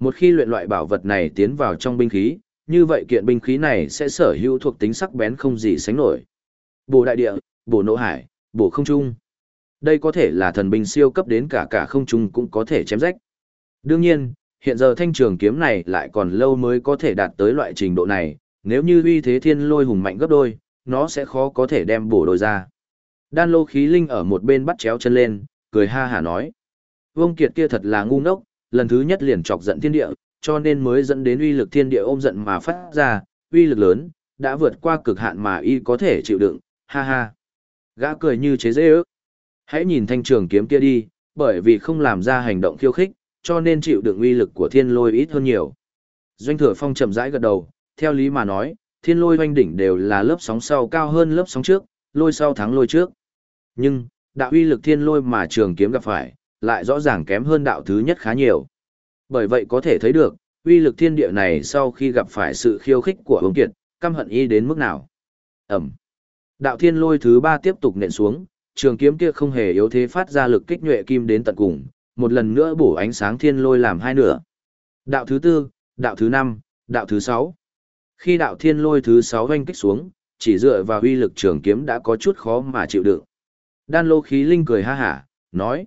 A: Một khi luyện loại bảo vật này tiến vào trong binh khí, như vậy kiện binh khí này sẽ sở hữu thuộc tính sắc bén không gì sánh nổi. Bổ đại địa, bổ nộ hải, bổ không trung. Đây có thể là thần binh siêu cấp đến cả cả không trung cũng có thể chém rách. Đương nhiên, hiện giờ thanh trường kiếm này lại còn lâu mới có thể đạt tới loại trình độ này, nếu như uy thế thiên lôi hùng mạnh gấp đôi, nó sẽ khó có thể đem bổ đôi ra. Đan lô khí linh ở một bên bắt chéo chân lên, cười ha hả nói. Vông Kiệt kia thật là ngu ngốc, lần thứ nhất liền chọc giận thiên địa, cho nên mới dẫn đến uy lực thiên địa ôm giận mà phát ra, uy lực lớn, đã vượt qua cực hạn mà y có thể chịu đựng, ha ha. Gã cười như chế dễ ước. Hãy nhìn thanh trường kiếm kia đi, bởi vì không làm ra hành động khiêu khích, cho nên chịu đựng uy lực của thiên lôi ít hơn nhiều. Doanh thừa phong chậm rãi gật đầu, theo lý mà nói, thiên lôi doanh đỉnh đều là lớp sóng sau cao hơn lớp sóng trước, lôi sau thắng lôi trước. Nhưng, đạo uy lực thiên lôi mà trường kiếm gặp phải, lại rõ ràng kém hơn đạo thứ nhất khá nhiều. Bởi vậy có thể thấy được, uy lực thiên địa này sau khi gặp phải sự khiêu khích của Vương Kiệt, căm hận y đến mức nào. Ẩm. Đạo thiên lôi thứ ba tiếp tục nện xuống, trường kiếm kia không hề yếu thế phát ra lực kích nhuệ kim đến tận cùng, một lần nữa bổ ánh sáng thiên lôi làm hai nửa. Đạo thứ tư, đạo thứ năm, đạo thứ sáu. Khi đạo thiên lôi thứ sáu doanh kích xuống, chỉ dựa vào uy lực trường kiếm đã có chút khó mà chịu đựng. Đan lô khí linh cười ha hả, nói.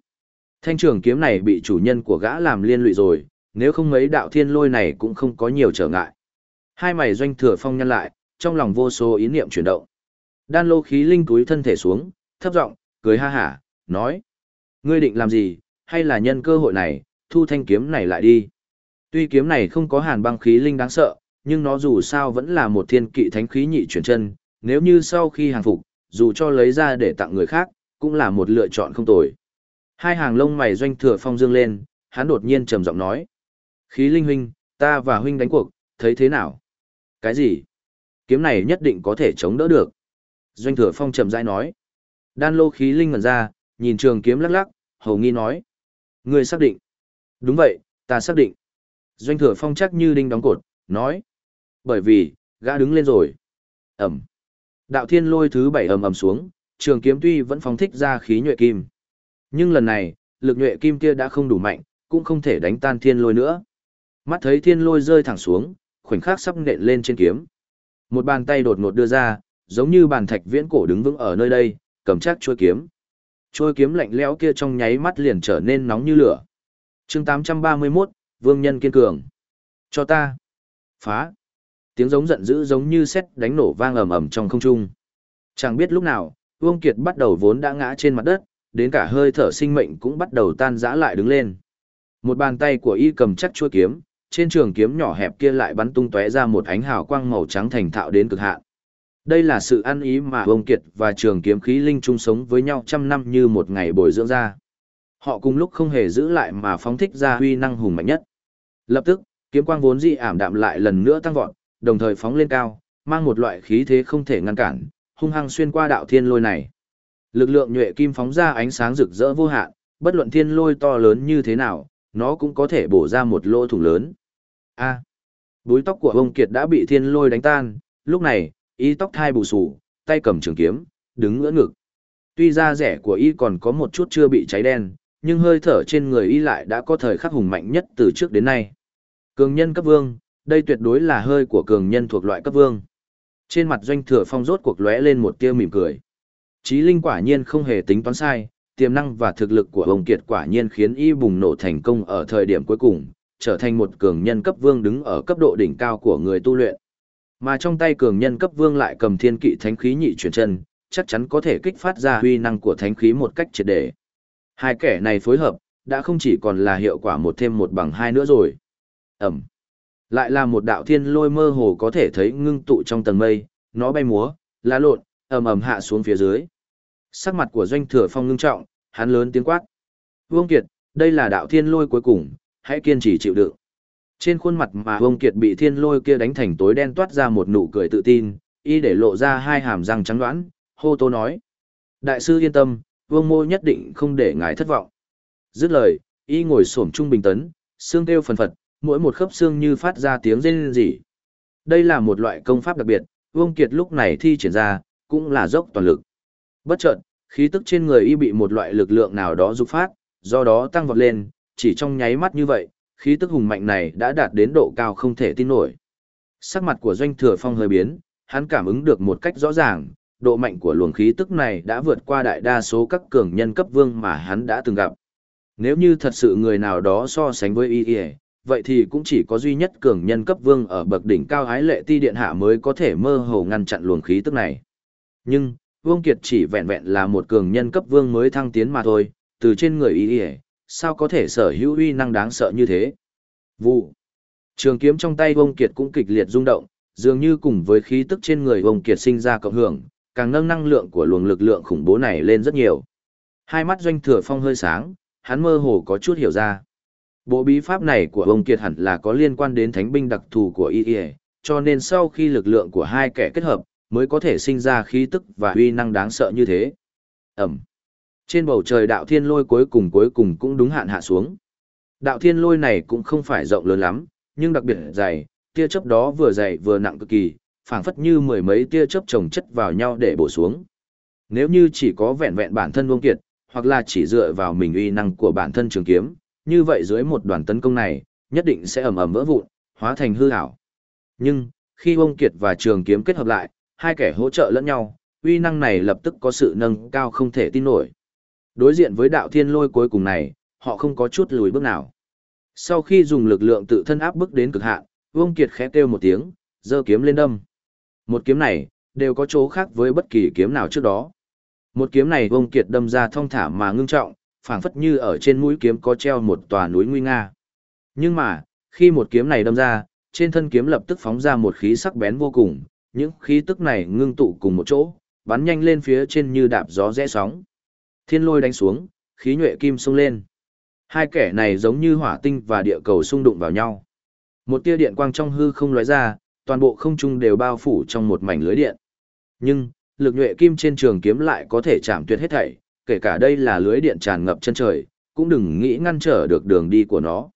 A: Thanh trường kiếm này bị chủ nhân của gã làm liên lụy rồi, nếu không mấy đạo thiên lôi này cũng không có nhiều trở ngại. Hai mày doanh thừa phong nhăn lại, trong lòng vô số ý niệm chuyển động. Đan lô khí linh túi thân thể xuống, thấp giọng, cười ha hả, nói. Ngươi định làm gì, hay là nhân cơ hội này, thu thanh kiếm này lại đi. Tuy kiếm này không có hàn băng khí linh đáng sợ, nhưng nó dù sao vẫn là một thiên kỵ thánh khí nhị chuyển chân, nếu như sau khi hàng phục, dù cho lấy ra để tặng người khác, cũng là một lựa chọn không tồi. Hai hàng lông mày doanh thừa phong dương lên, hắn đột nhiên trầm giọng nói. Khí linh huynh, ta và huynh đánh cuộc, thấy thế nào? Cái gì? Kiếm này nhất định có thể chống đỡ được. Doanh thừa phong trầm rãi nói. Đan lô khí linh ngẩn ra, nhìn trường kiếm lắc lắc, hầu nghi nói. Người xác định. Đúng vậy, ta xác định. Doanh thừa phong chắc như đinh đóng cột, nói. Bởi vì, gã đứng lên rồi. Ẩm. Đạo thiên lôi thứ bảy ầm ầm xuống, trường kiếm tuy vẫn phóng thích ra khí nhuệ kim. Nhưng lần này, lực nhuệ kim kia đã không đủ mạnh, cũng không thể đánh tan thiên lôi nữa. Mắt thấy thiên lôi rơi thẳng xuống, khoảnh khắc sắp nện lên trên kiếm. Một bàn tay đột ngột đưa ra, giống như bàn thạch viễn cổ đứng vững ở nơi đây, cầm chắc chuôi kiếm. Chuôi kiếm lạnh lẽo kia trong nháy mắt liền trở nên nóng như lửa. chương 831, Vương Nhân kiên cường. Cho ta. Phá. Tiếng giống giận dữ giống như sét đánh nổ vang ầm ầm trong không trung. Chẳng biết lúc nào, Vương Kiệt bắt đầu vốn đã ngã trên mặt đất, đến cả hơi thở sinh mệnh cũng bắt đầu tan rã lại đứng lên. Một bàn tay của y cầm chắc chuôi kiếm, trên trường kiếm nhỏ hẹp kia lại bắn tung tóe ra một ánh hào quang màu trắng thành thạo đến cực hạn. Đây là sự ăn ý mà Vương Kiệt và trường kiếm khí linh chung sống với nhau trăm năm như một ngày bồi dưỡng ra. Họ cùng lúc không hề giữ lại mà phóng thích ra huy năng hùng mạnh nhất. Lập tức, kiếm quang vốn dị ảm đạm lại lần nữa tăng vọt, đồng thời phóng lên cao, mang một loại khí thế không thể ngăn cản, hung hăng xuyên qua đạo thiên lôi này. Lực lượng nhuệ kim phóng ra ánh sáng rực rỡ vô hạn, bất luận thiên lôi to lớn như thế nào, nó cũng có thể bổ ra một lỗ thủng lớn. A. búi tóc của ông Kiệt đã bị thiên lôi đánh tan, lúc này, y tóc thai bù sù, tay cầm trường kiếm, đứng ngỡ ngực. Tuy da rẻ của y còn có một chút chưa bị cháy đen, nhưng hơi thở trên người y lại đã có thời khắc hùng mạnh nhất từ trước đến nay. Cường nhân cấp vương, đây tuyệt đối là hơi của cường nhân thuộc loại cấp vương. Trên mặt doanh thừa phong rốt cuộc lóe lên một tia mỉm cười. Chí linh quả nhiên không hề tính toán sai, tiềm năng và thực lực của ông Kiệt quả nhiên khiến y bùng nổ thành công ở thời điểm cuối cùng, trở thành một cường nhân cấp vương đứng ở cấp độ đỉnh cao của người tu luyện. Mà trong tay cường nhân cấp vương lại cầm thiên kỵ thánh khí nhị chuyển chân, chắc chắn có thể kích phát ra huy năng của thánh khí một cách triệt để. Hai kẻ này phối hợp, đã không chỉ còn là hiệu quả một thêm một bằng hai nữa rồi. Ẩm. Lại là một đạo thiên lôi mơ hồ có thể thấy ngưng tụ trong tầng mây, nó bay múa, lá lộn, ầm ầm hạ xuống phía dưới. Sắc mặt của Doanh Thừa Phong ngưng trọng, hắn lớn tiếng quát. Vương Kiệt, đây là đạo thiên lôi cuối cùng, hãy kiên trì chịu đựng. Trên khuôn mặt mà Vương Kiệt bị thiên lôi kia đánh thành tối đen toát ra một nụ cười tự tin, y để lộ ra hai hàm răng trắng đoán, hô tô nói. Đại sư yên tâm, vương mô nhất định không để ngài thất vọng. Dứt lời, y ngồi xổm trung bình tấn, xương kêu phần phật, mỗi một khớp xương như phát ra tiếng rên rỉ. Đây là một loại công pháp đặc biệt, Vương Kiệt lúc này thi triển ra, cũng là dốc toàn lực. Bất chợt, khí tức trên người y bị một loại lực lượng nào đó dục phát, do đó tăng vọt lên, chỉ trong nháy mắt như vậy, khí tức hùng mạnh này đã đạt đến độ cao không thể tin nổi. Sắc mặt của Doanh Thừa Phong hơi biến, hắn cảm ứng được một cách rõ ràng, độ mạnh của luồng khí tức này đã vượt qua đại đa số các cường nhân cấp vương mà hắn đã từng gặp. Nếu như thật sự người nào đó so sánh với y vậy thì cũng chỉ có duy nhất cường nhân cấp vương ở bậc đỉnh cao ái lệ ti điện hạ mới có thể mơ hồ ngăn chặn luồng khí tức này. Nhưng, Vương Kiệt chỉ vẹn vẹn là một cường nhân cấp vương mới thăng tiến mà thôi, từ trên người y sao có thể sở hữu uy năng đáng sợ như thế. Vụ. Trường kiếm trong tay Vương Kiệt cũng kịch liệt rung động, dường như cùng với khí tức trên người Vương Kiệt sinh ra cộng hưởng, càng nâng năng lượng của luồng lực lượng khủng bố này lên rất nhiều. Hai mắt doanh thừa phong hơi sáng, hắn mơ hồ có chút hiểu ra. Bộ bí pháp này của ông Kiệt hẳn là có liên quan đến thánh binh đặc thù của y cho nên sau khi lực lượng của hai kẻ kết hợp, mới có thể sinh ra khí tức và uy năng đáng sợ như thế. Ẩm. Trên bầu trời đạo thiên lôi cuối cùng cuối cùng cũng đúng hạn hạ xuống. Đạo thiên lôi này cũng không phải rộng lớn lắm, nhưng đặc biệt dày, tia chớp đó vừa dày vừa nặng cực kỳ, phảng phất như mười mấy tia chớp chồng chất vào nhau để bổ xuống. Nếu như chỉ có vẹn vẹn bản thân Vương Kiệt, hoặc là chỉ dựa vào mình uy năng của bản thân trường kiếm, như vậy dưới một đoàn tấn công này, nhất định sẽ ầm ầm vỡ vụn, hóa thành hư ảo. Nhưng, khi Vương Kiệt và trường kiếm kết hợp lại, hai kẻ hỗ trợ lẫn nhau, uy năng này lập tức có sự nâng cao không thể tin nổi. Đối diện với đạo thiên lôi cuối cùng này, họ không có chút lùi bước nào. Sau khi dùng lực lượng tự thân áp bức đến cực hạn, Vương Kiệt khẽ kêu một tiếng, giơ kiếm lên đâm. Một kiếm này, đều có chỗ khác với bất kỳ kiếm nào trước đó. Một kiếm này Vương Kiệt đâm ra thong thả mà ngưng trọng, phảng phất như ở trên mũi kiếm có treo một tòa núi nguy nga. Nhưng mà, khi một kiếm này đâm ra, trên thân kiếm lập tức phóng ra một khí sắc bén vô cùng, những khí tức này ngưng tụ cùng một chỗ, bắn nhanh lên phía trên như đạp gió rẽ sóng. Thiên lôi đánh xuống, khí nhuệ kim xông lên. Hai kẻ này giống như hỏa tinh và địa cầu xung đụng vào nhau. Một tia điện quang trong hư không lóe ra, toàn bộ không trung đều bao phủ trong một mảnh lưới điện. Nhưng, lực nhuệ kim trên trường kiếm lại có thể chạm tuyệt hết thảy, kể cả đây là lưới điện tràn ngập chân trời, cũng đừng nghĩ ngăn trở được đường đi của nó.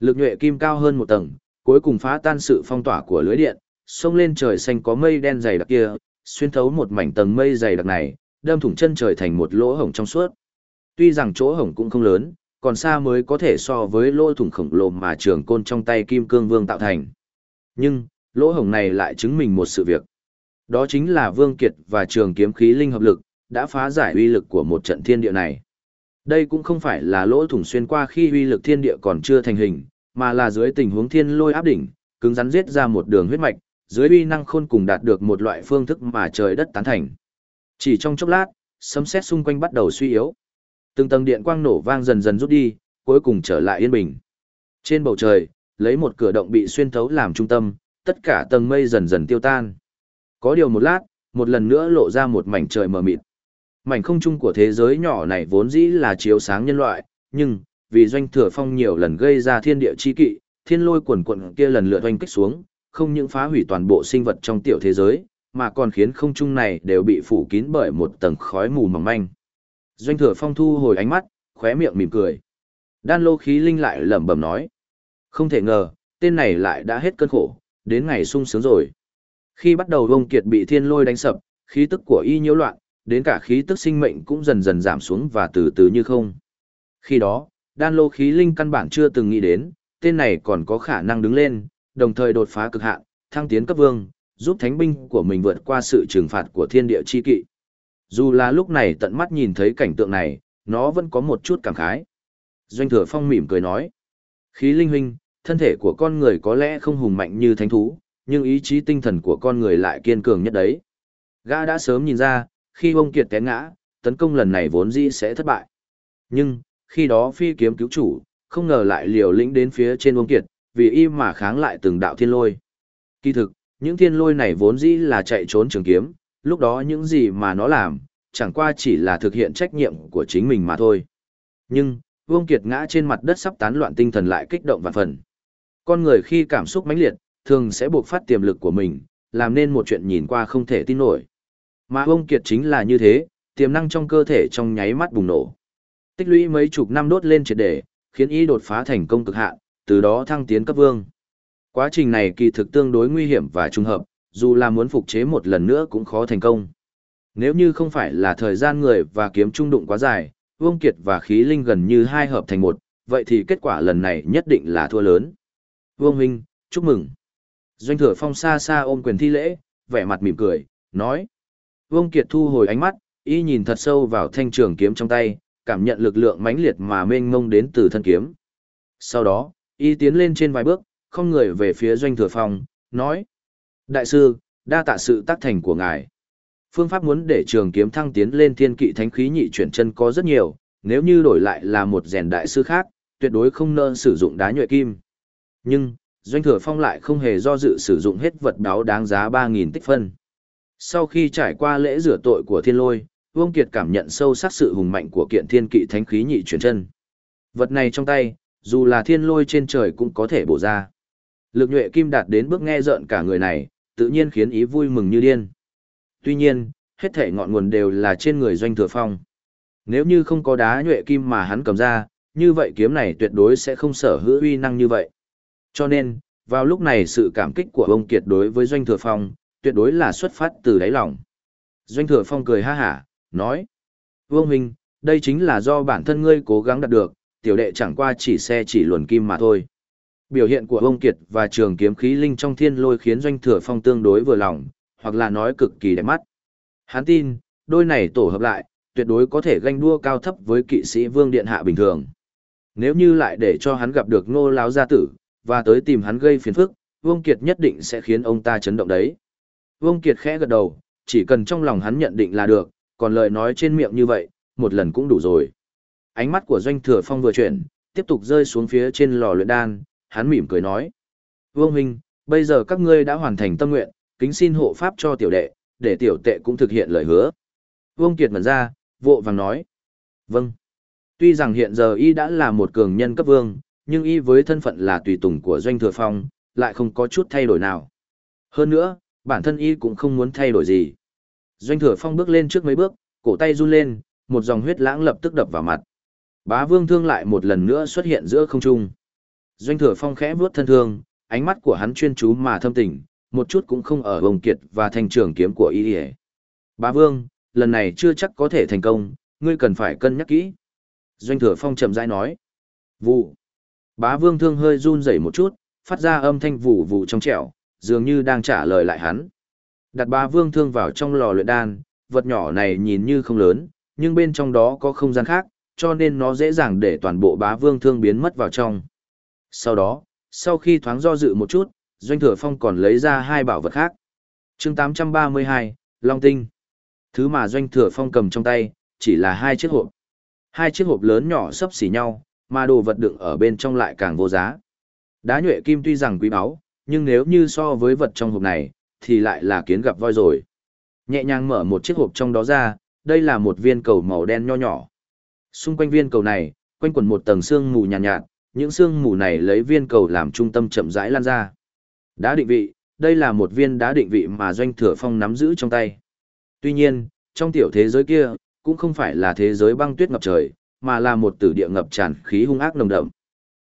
A: Lực nhuệ kim cao hơn một tầng, cuối cùng phá tan sự phong tỏa của lưới điện, xông lên trời xanh có mây đen dày đặc kia, xuyên thấu một mảnh tầng mây dày đặc này, đâm thủng chân trời thành một lỗ hổng trong suốt. Tuy rằng chỗ hổng cũng không lớn, còn xa mới có thể so với lỗ thủng khổng lồ mà trường côn trong tay Kim Cương Vương tạo thành. Nhưng, lỗ hổng này lại chứng minh một sự việc. Đó chính là Vương Kiệt và trường kiếm khí linh hợp lực, đã phá giải uy lực của một trận thiên địa này. Đây cũng không phải là lỗ thủng xuyên qua khi uy lực thiên địa còn chưa thành hình, mà là dưới tình huống thiên lôi áp đỉnh, cứng rắn giết ra một đường huyết mạch, dưới uy năng khôn cùng đạt được một loại phương thức mà trời đất tán thành. Chỉ trong chốc lát, sấm sét xung quanh bắt đầu suy yếu. Từng tầng điện quang nổ vang dần dần rút đi, cuối cùng trở lại yên bình. Trên bầu trời, lấy một cửa động bị xuyên thấu làm trung tâm, tất cả tầng mây dần dần tiêu tan. Có điều một lát, một lần nữa lộ ra một mảnh trời mờ mịt. Mảnh không trung của thế giới nhỏ này vốn dĩ là chiếu sáng nhân loại, nhưng, vì doanh thừa phong nhiều lần gây ra thiên địa chi kỵ, thiên lôi quần quận kia lần lượt oanh kích xuống, không những phá hủy toàn bộ sinh vật trong tiểu thế giới, mà còn khiến không trung này đều bị phủ kín bởi một tầng khói mù mỏng manh. Doanh thừa phong thu hồi ánh mắt, khóe miệng mỉm cười. Đan lô khí linh lại lẩm bẩm nói. Không thể ngờ, tên này lại đã hết cơn khổ, đến ngày sung sướng rồi. Khi bắt đầu vông kiệt bị thiên lôi đánh sập, khí tức của y nhiễu loạn, đến cả khí tức sinh mệnh cũng dần dần giảm xuống và từ từ như không. Khi đó, đan lô khí linh căn bản chưa từng nghĩ đến, tên này còn có khả năng đứng lên, đồng thời đột phá cực hạn, thăng tiến cấp vương, giúp thánh binh của mình vượt qua sự trừng phạt của thiên địa chi kỵ. Dù là lúc này tận mắt nhìn thấy cảnh tượng này, nó vẫn có một chút cảm khái. Doanh thừa phong mỉm cười nói. Khí linh huynh, thân thể của con người có lẽ không hùng mạnh như thánh thú, nhưng ý chí tinh thần của con người lại kiên cường nhất đấy. Gã đã sớm nhìn ra, khi ông Kiệt té ngã, tấn công lần này vốn dĩ sẽ thất bại. Nhưng, khi đó phi kiếm cứu chủ, không ngờ lại liều lĩnh đến phía trên ông Kiệt, vì y mà kháng lại từng đạo thiên lôi. Kỳ thực, những thiên lôi này vốn dĩ là chạy trốn trường kiếm, lúc đó những gì mà nó làm, chẳng qua chỉ là thực hiện trách nhiệm của chính mình mà thôi. Nhưng, Vương Kiệt ngã trên mặt đất sắp tán loạn tinh thần lại kích động và phần. Con người khi cảm xúc mãnh liệt, thường sẽ buộc phát tiềm lực của mình, làm nên một chuyện nhìn qua không thể tin nổi. Mà Vương Kiệt chính là như thế, tiềm năng trong cơ thể trong nháy mắt bùng nổ. Tích lũy mấy chục năm đốt lên triệt để, khiến y đột phá thành công cực hạn, từ đó thăng tiến cấp vương. Quá trình này kỳ thực tương đối nguy hiểm và trùng hợp, dù là muốn phục chế một lần nữa cũng khó thành công. Nếu như không phải là thời gian người và kiếm trung đụng quá dài, Vương Kiệt và khí linh gần như hai hợp thành một, vậy thì kết quả lần này nhất định là thua lớn. Vương Huynh, chúc mừng. Doanh thừa phong xa xa ôm quyền thi lễ, vẻ mặt mỉm cười, nói. Vương Kiệt thu hồi ánh mắt, y nhìn thật sâu vào thanh trường kiếm trong tay, cảm nhận lực lượng mãnh liệt mà mênh mông đến từ thân kiếm. Sau đó, y tiến lên trên vài bước, không người về phía doanh thừa phong, nói. Đại sư, đa tạ sự tác thành của ngài. Phương pháp muốn để trường kiếm thăng tiến lên thiên kỵ thánh khí nhị chuyển chân có rất nhiều, nếu như đổi lại là một rèn đại sư khác, tuyệt đối không nên sử dụng đá nhuệ kim. Nhưng, doanh thừa phong lại không hề do dự sử dụng hết vật báo đáng giá 3.000 tích phân. Sau khi trải qua lễ rửa tội của thiên lôi, Vương Kiệt cảm nhận sâu sắc sự hùng mạnh của kiện thiên kỵ thánh khí nhị chuyển chân. Vật này trong tay, dù là thiên lôi trên trời cũng có thể bổ ra. Lực nhuệ kim đạt đến bước nghe rợn cả người này, tự nhiên khiến ý vui mừng như điên. Tuy nhiên, hết thể ngọn nguồn đều là trên người doanh thừa phong. Nếu như không có đá nhuệ kim mà hắn cầm ra, như vậy kiếm này tuyệt đối sẽ không sở hữu uy năng như vậy. Cho nên, vào lúc này sự cảm kích của ông Kiệt đối với doanh thừa phong, tuyệt đối là xuất phát từ đáy lòng. Doanh thừa phong cười ha hả, nói. Vương Huynh, đây chính là do bản thân ngươi cố gắng đạt được, tiểu đệ chẳng qua chỉ xe chỉ luồn kim mà thôi. Biểu hiện của ông Kiệt và trường kiếm khí linh trong thiên lôi khiến doanh thừa phong tương đối vừa lòng, hoặc là nói cực kỳ đẹp mắt. Hắn tin, đôi này tổ hợp lại, tuyệt đối có thể ganh đua cao thấp với kỵ sĩ vương điện hạ bình thường. Nếu như lại để cho hắn gặp được ngô láo gia tử, và tới tìm hắn gây phiền phức, Vương Kiệt nhất định sẽ khiến ông ta chấn động đấy. Vương Kiệt khẽ gật đầu, chỉ cần trong lòng hắn nhận định là được, còn lời nói trên miệng như vậy, một lần cũng đủ rồi. Ánh mắt của Doanh Thừa Phong vừa chuyển, tiếp tục rơi xuống phía trên lò luyện đan, hắn mỉm cười nói. Vương Huynh, bây giờ các ngươi đã hoàn thành tâm nguyện, kính xin hộ pháp cho tiểu đệ, để tiểu tệ cũng thực hiện lời hứa. Vương Kiệt ngẩn ra, vội vàng nói. Vâng. Tuy rằng hiện giờ y đã là một cường nhân cấp vương, nhưng y với thân phận là tùy tùng của Doanh Thừa Phong, lại không có chút thay đổi nào. Hơn nữa, bản thân y cũng không muốn thay đổi gì. Doanh Thừa Phong bước lên trước mấy bước, cổ tay run lên, một dòng huyết lãng lập tức đập vào mặt. Bá Vương Thương lại một lần nữa xuất hiện giữa không trung. Doanh Thừa Phong khẽ vuốt thân thương, ánh mắt của hắn chuyên chú mà thâm tình, một chút cũng không ở vùng kiệt và thành trường kiếm của y. Bá Vương, lần này chưa chắc có thể thành công, ngươi cần phải cân nhắc kỹ. Doanh Thừa Phong chậm rãi nói. Vụ. Bá Vương Thương hơi run rẩy một chút, phát ra âm thanh vụ vụ trong trẻo, dường như đang trả lời lại hắn. Đặt bá vương thương vào trong lò luyện đan, vật nhỏ này nhìn như không lớn, nhưng bên trong đó có không gian khác, cho nên nó dễ dàng để toàn bộ bá vương thương biến mất vào trong. Sau đó, sau khi thoáng do dự một chút, Doanh Thừa Phong còn lấy ra hai bảo vật khác. chương 832, Long Tinh. Thứ mà Doanh Thừa Phong cầm trong tay, chỉ là hai chiếc hộp. Hai chiếc hộp lớn nhỏ sấp xỉ nhau, mà đồ vật đựng ở bên trong lại càng vô giá. Đá nhuệ kim tuy rằng quý báu, nhưng nếu như so với vật trong hộp này, thì lại là kiến gặp voi rồi. Nhẹ nhàng mở một chiếc hộp trong đó ra, đây là một viên cầu màu đen nho nhỏ. Xung quanh viên cầu này, quanh quẩn một tầng xương mù nhàn nhạt, nhạt, những xương mù này lấy viên cầu làm trung tâm chậm rãi lan ra. Đá định vị, đây là một viên đá định vị mà doanh thừa phong nắm giữ trong tay. Tuy nhiên, trong tiểu thế giới kia, cũng không phải là thế giới băng tuyết ngập trời, mà là một tử địa ngập tràn khí hung ác nồng đậm.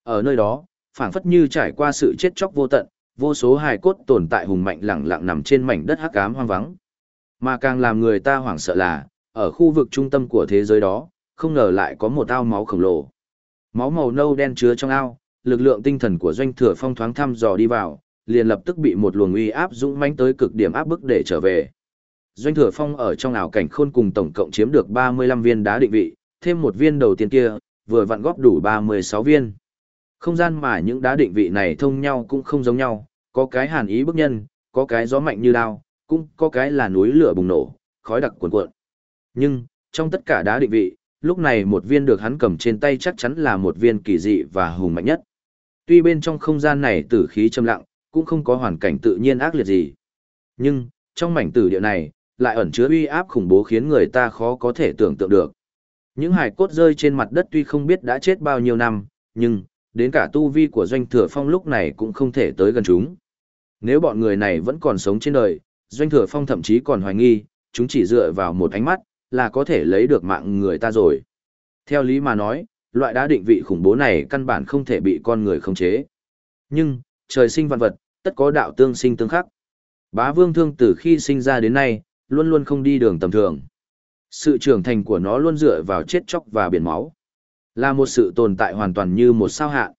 A: Ở nơi đó, phảng phất như trải qua sự chết chóc vô tận, vô số hài cốt tồn tại hùng mạnh lẳng lặng nằm trên mảnh đất hắc ám hoang vắng. Mà càng làm người ta hoảng sợ là, ở khu vực trung tâm của thế giới đó, không ngờ lại có một ao máu khổng lồ. Máu màu nâu đen chứa trong ao, lực lượng tinh thần của doanh thừa phong thoáng thăm dò đi vào, liền lập tức bị một luồng uy áp dũng mãnh tới cực điểm áp bức để trở về. Doanh thừa phong ở trong ảo cảnh khôn cùng tổng cộng chiếm được 35 viên đá định vị, thêm một viên đầu tiên kia, vừa vặn góp đủ 36 viên. Không gian mà những đá định vị này thông nhau cũng không giống nhau, có cái hàn ý bức nhân, có cái gió mạnh như đao, cũng có cái là núi lửa bùng nổ, khói đặc cuồn cuộn. Nhưng, trong tất cả đá định vị, lúc này một viên được hắn cầm trên tay chắc chắn là một viên kỳ dị và hùng mạnh nhất. Tuy bên trong không gian này tử khí trầm lặng, cũng không có hoàn cảnh tự nhiên ác liệt gì. Nhưng, trong mảnh tử địa này, lại ẩn chứa uy áp khủng bố khiến người ta khó có thể tưởng tượng được. Những hài cốt rơi trên mặt đất tuy không biết đã chết bao nhiêu năm, nhưng, đến cả tu vi của doanh thừa phong lúc này cũng không thể tới gần chúng. Nếu bọn người này vẫn còn sống trên đời, doanh thừa phong thậm chí còn hoài nghi, chúng chỉ dựa vào một ánh mắt, là có thể lấy được mạng người ta rồi. Theo lý mà nói, loại đá định vị khủng bố này căn bản không thể bị con người khống chế. Nhưng, trời sinh văn vật, tất có đạo tương sinh tương khắc. Bá vương thương từ khi sinh ra đến nay, luôn luôn không đi đường tầm thường. Sự trưởng thành của nó luôn dựa vào chết chóc và biển máu. Là một sự tồn tại hoàn toàn như một sao hạn.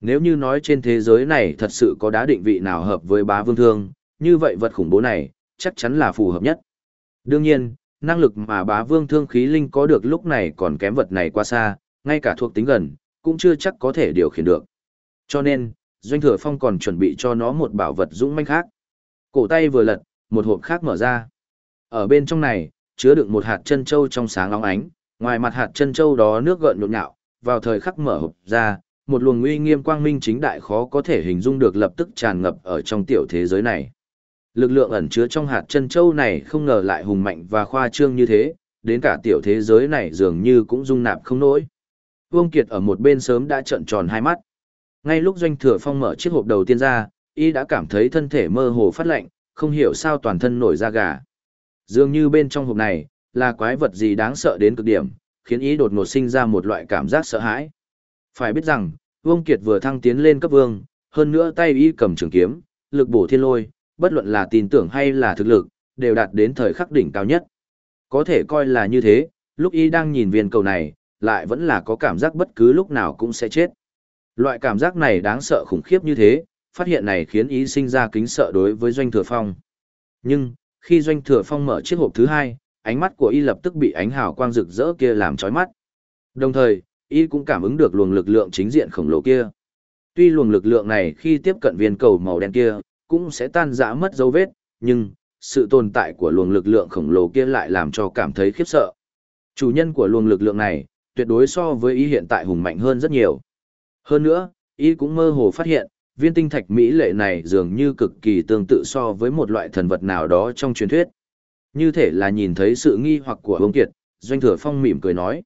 A: Nếu như nói trên thế giới này thật sự có đá định vị nào hợp với bá vương thương, như vậy vật khủng bố này, chắc chắn là phù hợp nhất. Đương nhiên, năng lực mà bá vương thương khí linh có được lúc này còn kém vật này quá xa, ngay cả thuộc tính gần, cũng chưa chắc có thể điều khiển được. Cho nên, Doanh Thừa Phong còn chuẩn bị cho nó một bảo vật dũng manh khác. Cổ tay vừa lật, một hộp khác mở ra. Ở bên trong này, chứa đựng một hạt chân châu trong sáng óng ánh, ngoài mặt hạt chân châu đó nước gợn nhộn nhạo, vào thời khắc mở hộp ra, một luồng uy nghiêm quang minh chính đại khó có thể hình dung được lập tức tràn ngập ở trong tiểu thế giới này. Lực lượng ẩn chứa trong hạt chân châu này không ngờ lại hùng mạnh và khoa trương như thế, đến cả tiểu thế giới này dường như cũng dung nạp không nổi. Vương Kiệt ở một bên sớm đã trợn tròn hai mắt. Ngay lúc Doanh Thừa Phong mở chiếc hộp đầu tiên ra, y đã cảm thấy thân thể mơ hồ phát lạnh, không hiểu sao toàn thân nổi da gà. Dường như bên trong hộp này, là quái vật gì đáng sợ đến cực điểm, khiến ý đột ngột sinh ra một loại cảm giác sợ hãi. Phải biết rằng, Vương Kiệt vừa thăng tiến lên cấp vương, hơn nữa tay y cầm trường kiếm, lực bổ thiên lôi, bất luận là tin tưởng hay là thực lực, đều đạt đến thời khắc đỉnh cao nhất. Có thể coi là như thế, lúc y đang nhìn viên cầu này, lại vẫn là có cảm giác bất cứ lúc nào cũng sẽ chết. Loại cảm giác này đáng sợ khủng khiếp như thế, phát hiện này khiến ý sinh ra kính sợ đối với Doanh Thừa Phong. Nhưng, khi Doanh Thừa Phong mở chiếc hộp thứ hai, ánh mắt của y lập tức bị ánh hào quang rực rỡ kia làm chói mắt. Đồng thời, y cũng cảm ứng được luồng lực lượng chính diện khổng lồ kia. Tuy luồng lực lượng này khi tiếp cận viên cầu màu đen kia, cũng sẽ tan rã mất dấu vết, nhưng, sự tồn tại của luồng lực lượng khổng lồ kia lại làm cho cảm thấy khiếp sợ. Chủ nhân của luồng lực lượng này, tuyệt đối so với y hiện tại hùng mạnh hơn rất nhiều. Hơn nữa, y cũng mơ hồ phát hiện, viên tinh thạch mỹ lệ này dường như cực kỳ tương tự so với một loại thần vật nào đó trong truyền thuyết. Như thể là nhìn thấy sự nghi hoặc của Vương Kiệt, Doanh Thừa Phong mỉm cười nói.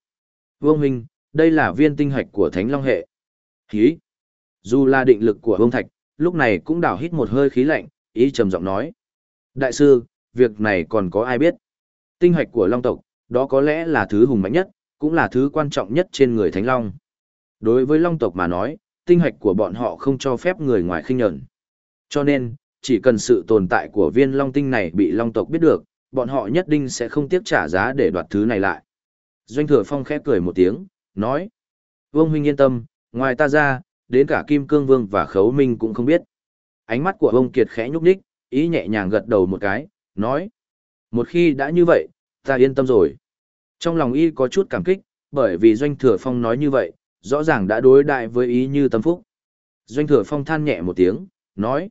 A: Vương Minh, đây là viên tinh hạch của Thánh Long Hệ. Khí. Dù là định lực của Vương Thạch, lúc này cũng đảo hít một hơi khí lạnh, ý trầm giọng nói. Đại sư, việc này còn có ai biết? Tinh hạch của Long tộc, đó có lẽ là thứ hùng mạnh nhất, cũng là thứ quan trọng nhất trên người Thánh Long. Đối với Long tộc mà nói, tinh hạch của bọn họ không cho phép người ngoài khinh nhẫn. Cho nên, chỉ cần sự tồn tại của viên Long tinh này bị Long tộc biết được, bọn họ nhất định sẽ không tiếc trả giá để đoạt thứ này lại. Doanh thừa phong khép cười một tiếng, nói. Vương huynh yên tâm, ngoài ta ra, đến cả Kim Cương Vương và Khấu Minh cũng không biết. Ánh mắt của ông Kiệt khẽ nhúc nhích, ý nhẹ nhàng gật đầu một cái, nói. Một khi đã như vậy, ta yên tâm rồi. Trong lòng y có chút cảm kích, bởi vì Doanh Thừa Phong nói như vậy, rõ ràng đã đối đại với ý như tâm phúc. Doanh Thừa Phong than nhẹ một tiếng, nói.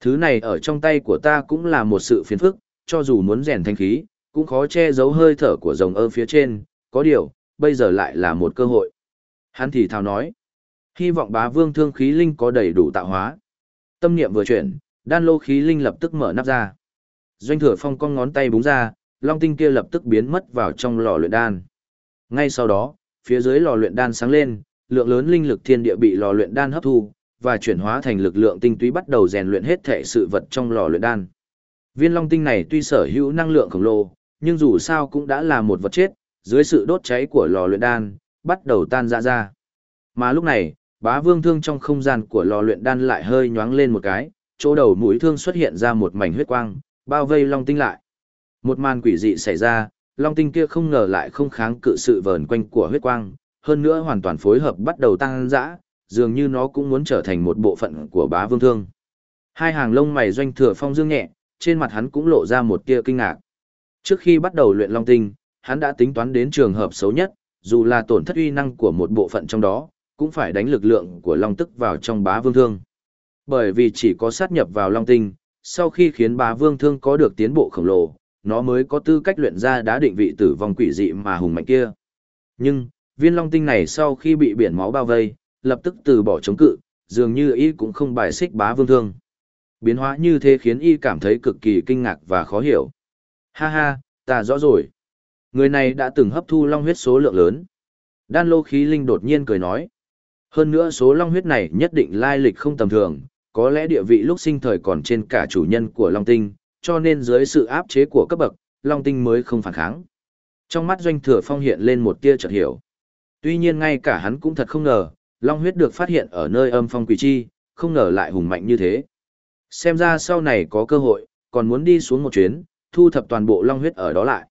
A: Thứ này ở trong tay của ta cũng là một sự phiền phức, cho dù muốn rèn thanh khí, cũng khó che giấu hơi thở của rồng ơ phía trên, có điều, bây giờ lại là một cơ hội. Hắn thì thào nói. Hy vọng bá vương thương khí linh có đầy đủ tạo hóa. Tâm niệm vừa chuyển, đan lô khí linh lập tức mở nắp ra. Doanh thừa phong con ngón tay búng ra, long tinh kia lập tức biến mất vào trong lò luyện đan. Ngay sau đó, phía dưới lò luyện đan sáng lên, lượng lớn linh lực thiên địa bị lò luyện đan hấp thu và chuyển hóa thành lực lượng tinh túy bắt đầu rèn luyện hết thể sự vật trong lò luyện đan. Viên long tinh này tuy sở hữu năng lượng khổng lồ, nhưng dù sao cũng đã là một vật chết, dưới sự đốt cháy của lò luyện đan, bắt đầu tan ra ra. Mà lúc này, bá vương thương trong không gian của lò luyện đan lại hơi nhoáng lên một cái, chỗ đầu mũi thương xuất hiện ra một mảnh huyết quang, bao vây long tinh lại. Một màn quỷ dị xảy ra, long tinh kia không ngờ lại không kháng cự sự vờn quanh của huyết quang, hơn nữa hoàn toàn phối hợp bắt đầu tăng dã, dường như nó cũng muốn trở thành một bộ phận của bá vương thương. Hai hàng lông mày doanh thừa phong dương nhẹ, trên mặt hắn cũng lộ ra một tia kinh ngạc. Trước khi bắt đầu luyện long tinh, hắn đã tính toán đến trường hợp xấu nhất, dù là tổn thất uy năng của một bộ phận trong đó, cũng phải đánh lực lượng của long tức vào trong bá vương thương. Bởi vì chỉ có sát nhập vào long tinh, sau khi khiến bá vương thương có được tiến bộ khổng lồ, nó mới có tư cách luyện ra đá định vị tử vong quỷ dị mà hùng mạnh kia. Nhưng, viên long tinh này sau khi bị biển máu bao vây, lập tức từ bỏ chống cự, dường như ý cũng không bài xích bá vương thương. Biến hóa như thế khiến y cảm thấy cực kỳ kinh ngạc và khó hiểu. Ha ha, ta rõ rồi. Người này đã từng hấp thu long huyết số lượng lớn. Đan lô khí linh đột nhiên cười nói. Hơn nữa số long huyết này nhất định lai lịch không tầm thường, có lẽ địa vị lúc sinh thời còn trên cả chủ nhân của long tinh, cho nên dưới sự áp chế của cấp bậc, long tinh mới không phản kháng. Trong mắt doanh thừa phong hiện lên một tia chợt hiểu. Tuy nhiên ngay cả hắn cũng thật không ngờ, long huyết được phát hiện ở nơi âm phong quỷ chi, không ngờ lại hùng mạnh như thế. Xem ra sau này có cơ hội, còn muốn đi xuống một chuyến, thu thập toàn bộ long huyết ở đó lại.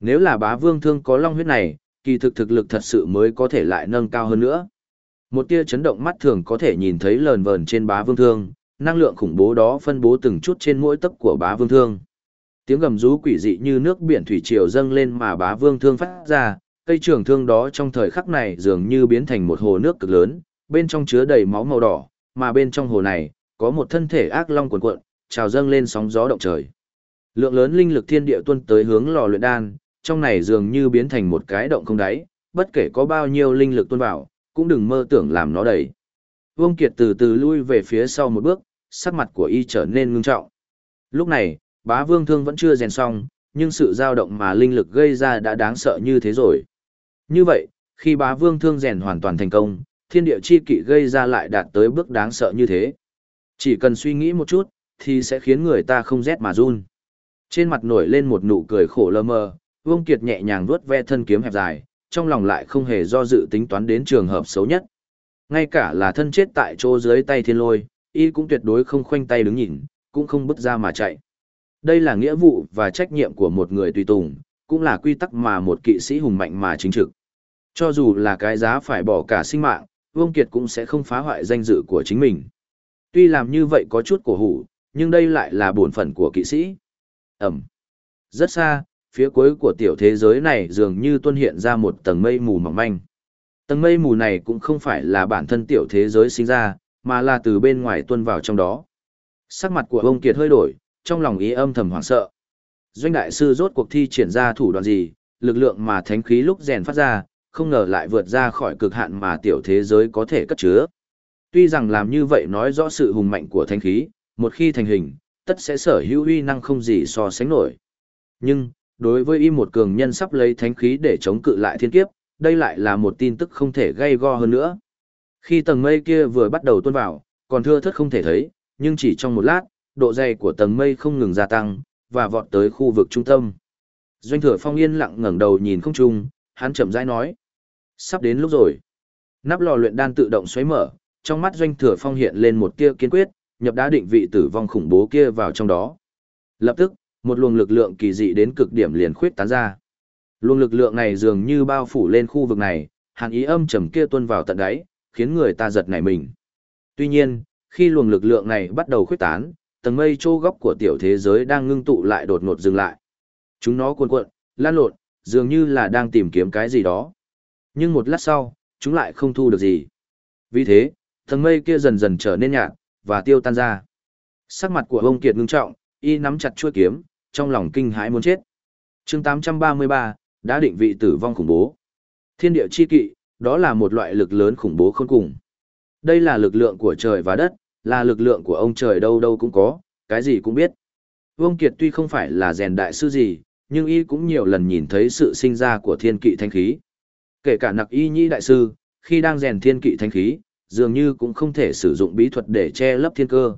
A: Nếu là bá vương thương có long huyết này, kỳ thực thực lực thật sự mới có thể lại nâng cao hơn nữa. Một tia chấn động mắt thường có thể nhìn thấy lờn vờn trên bá vương thương, năng lượng khủng bố đó phân bố từng chút trên mỗi tấc của bá vương thương. Tiếng gầm rú quỷ dị như nước biển thủy triều dâng lên mà bá vương thương phát ra, cây trường thương đó trong thời khắc này dường như biến thành một hồ nước cực lớn, bên trong chứa đầy máu màu đỏ, mà bên trong hồ này, có một thân thể ác long cuồn cuộn, trào dâng lên sóng gió động trời. Lượng lớn linh lực thiên địa tuôn tới hướng lò luyện đan, trong này dường như biến thành một cái động không đáy, bất kể có bao nhiêu linh lực tuôn vào, cũng đừng mơ tưởng làm nó đầy. Vương Kiệt từ từ lui về phía sau một bước, sắc mặt của y trở nên ngưng trọng. Lúc này, bá vương thương vẫn chưa rèn xong, nhưng sự dao động mà linh lực gây ra đã đáng sợ như thế rồi. Như vậy, khi bá vương thương rèn hoàn toàn thành công, thiên địa chi kỵ gây ra lại đạt tới bước đáng sợ như thế. Chỉ cần suy nghĩ một chút, thì sẽ khiến người ta không rét mà run. Trên mặt nổi lên một nụ cười khổ lơ mơ, Vương Kiệt nhẹ nhàng vuốt ve thân kiếm hẹp dài, trong lòng lại không hề do dự tính toán đến trường hợp xấu nhất. Ngay cả là thân chết tại chỗ dưới tay thiên lôi, y cũng tuyệt đối không khoanh tay đứng nhìn, cũng không bứt ra mà chạy. Đây là nghĩa vụ và trách nhiệm của một người tùy tùng, cũng là quy tắc mà một kỵ sĩ hùng mạnh mà chính trực. Cho dù là cái giá phải bỏ cả sinh mạng, Vương Kiệt cũng sẽ không phá hoại danh dự của chính mình. Tuy làm như vậy có chút cổ hủ, nhưng đây lại là bổn phận của kỵ sĩ. Ẩm. Rất xa, phía cuối của tiểu thế giới này dường như tuôn hiện ra một tầng mây mù mỏng manh. Tầng mây mù này cũng không phải là bản thân tiểu thế giới sinh ra, mà là từ bên ngoài tuôn vào trong đó. Sắc mặt của ông Kiệt hơi đổi, trong lòng ý âm thầm hoảng sợ. Doanh đại sư rốt cuộc thi triển ra thủ đoạn gì, lực lượng mà thánh khí lúc rèn phát ra, không ngờ lại vượt ra khỏi cực hạn mà tiểu thế giới có thể cất chứa. Tuy rằng làm như vậy nói rõ sự hùng mạnh của thanh khí, một khi thành hình, tất sẽ sở hữu uy năng không gì so sánh nổi. Nhưng, đối với y một cường nhân sắp lấy thánh khí để chống cự lại thiên kiếp, đây lại là một tin tức không thể gây go hơn nữa. Khi tầng mây kia vừa bắt đầu tuôn vào, còn thưa thất không thể thấy, nhưng chỉ trong một lát, độ dày của tầng mây không ngừng gia tăng, và vọt tới khu vực trung tâm. Doanh thừa phong yên lặng ngẩng đầu nhìn không trung, hắn chậm rãi nói. Sắp đến lúc rồi. Nắp lò luyện đan tự động xoáy mở, trong mắt doanh thừa phong hiện lên một tia kiên quyết, nhập đã định vị tử vong khủng bố kia vào trong đó. Lập tức, một luồng lực lượng kỳ dị đến cực điểm liền khuyết tán ra. Luồng lực lượng này dường như bao phủ lên khu vực này, hàn ý âm trầm kia tuôn vào tận đáy, khiến người ta giật nảy mình. Tuy nhiên, khi luồng lực lượng này bắt đầu khuyết tán, tầng mây trô góc của tiểu thế giới đang ngưng tụ lại đột ngột dừng lại. Chúng nó cuộn cuộn, lan lộn, dường như là đang tìm kiếm cái gì đó. Nhưng một lát sau, chúng lại không thu được gì. Vì thế, tầng mây kia dần dần trở nên nhạt, và tiêu tan ra. Sắc mặt của ông Kiệt ngưng trọng, y nắm chặt chuôi kiếm, trong lòng kinh hãi muốn chết. chương 833, đã định vị tử vong khủng bố. Thiên địa chi kỵ, đó là một loại lực lớn khủng bố không cùng. Đây là lực lượng của trời và đất, là lực lượng của ông trời đâu đâu cũng có, cái gì cũng biết. Vương Kiệt tuy không phải là rèn đại sư gì, nhưng y cũng nhiều lần nhìn thấy sự sinh ra của thiên kỵ thanh khí. Kể cả nặc y nhĩ đại sư, khi đang rèn thiên kỵ thanh khí, dường như cũng không thể sử dụng bí thuật để che lấp thiên cơ.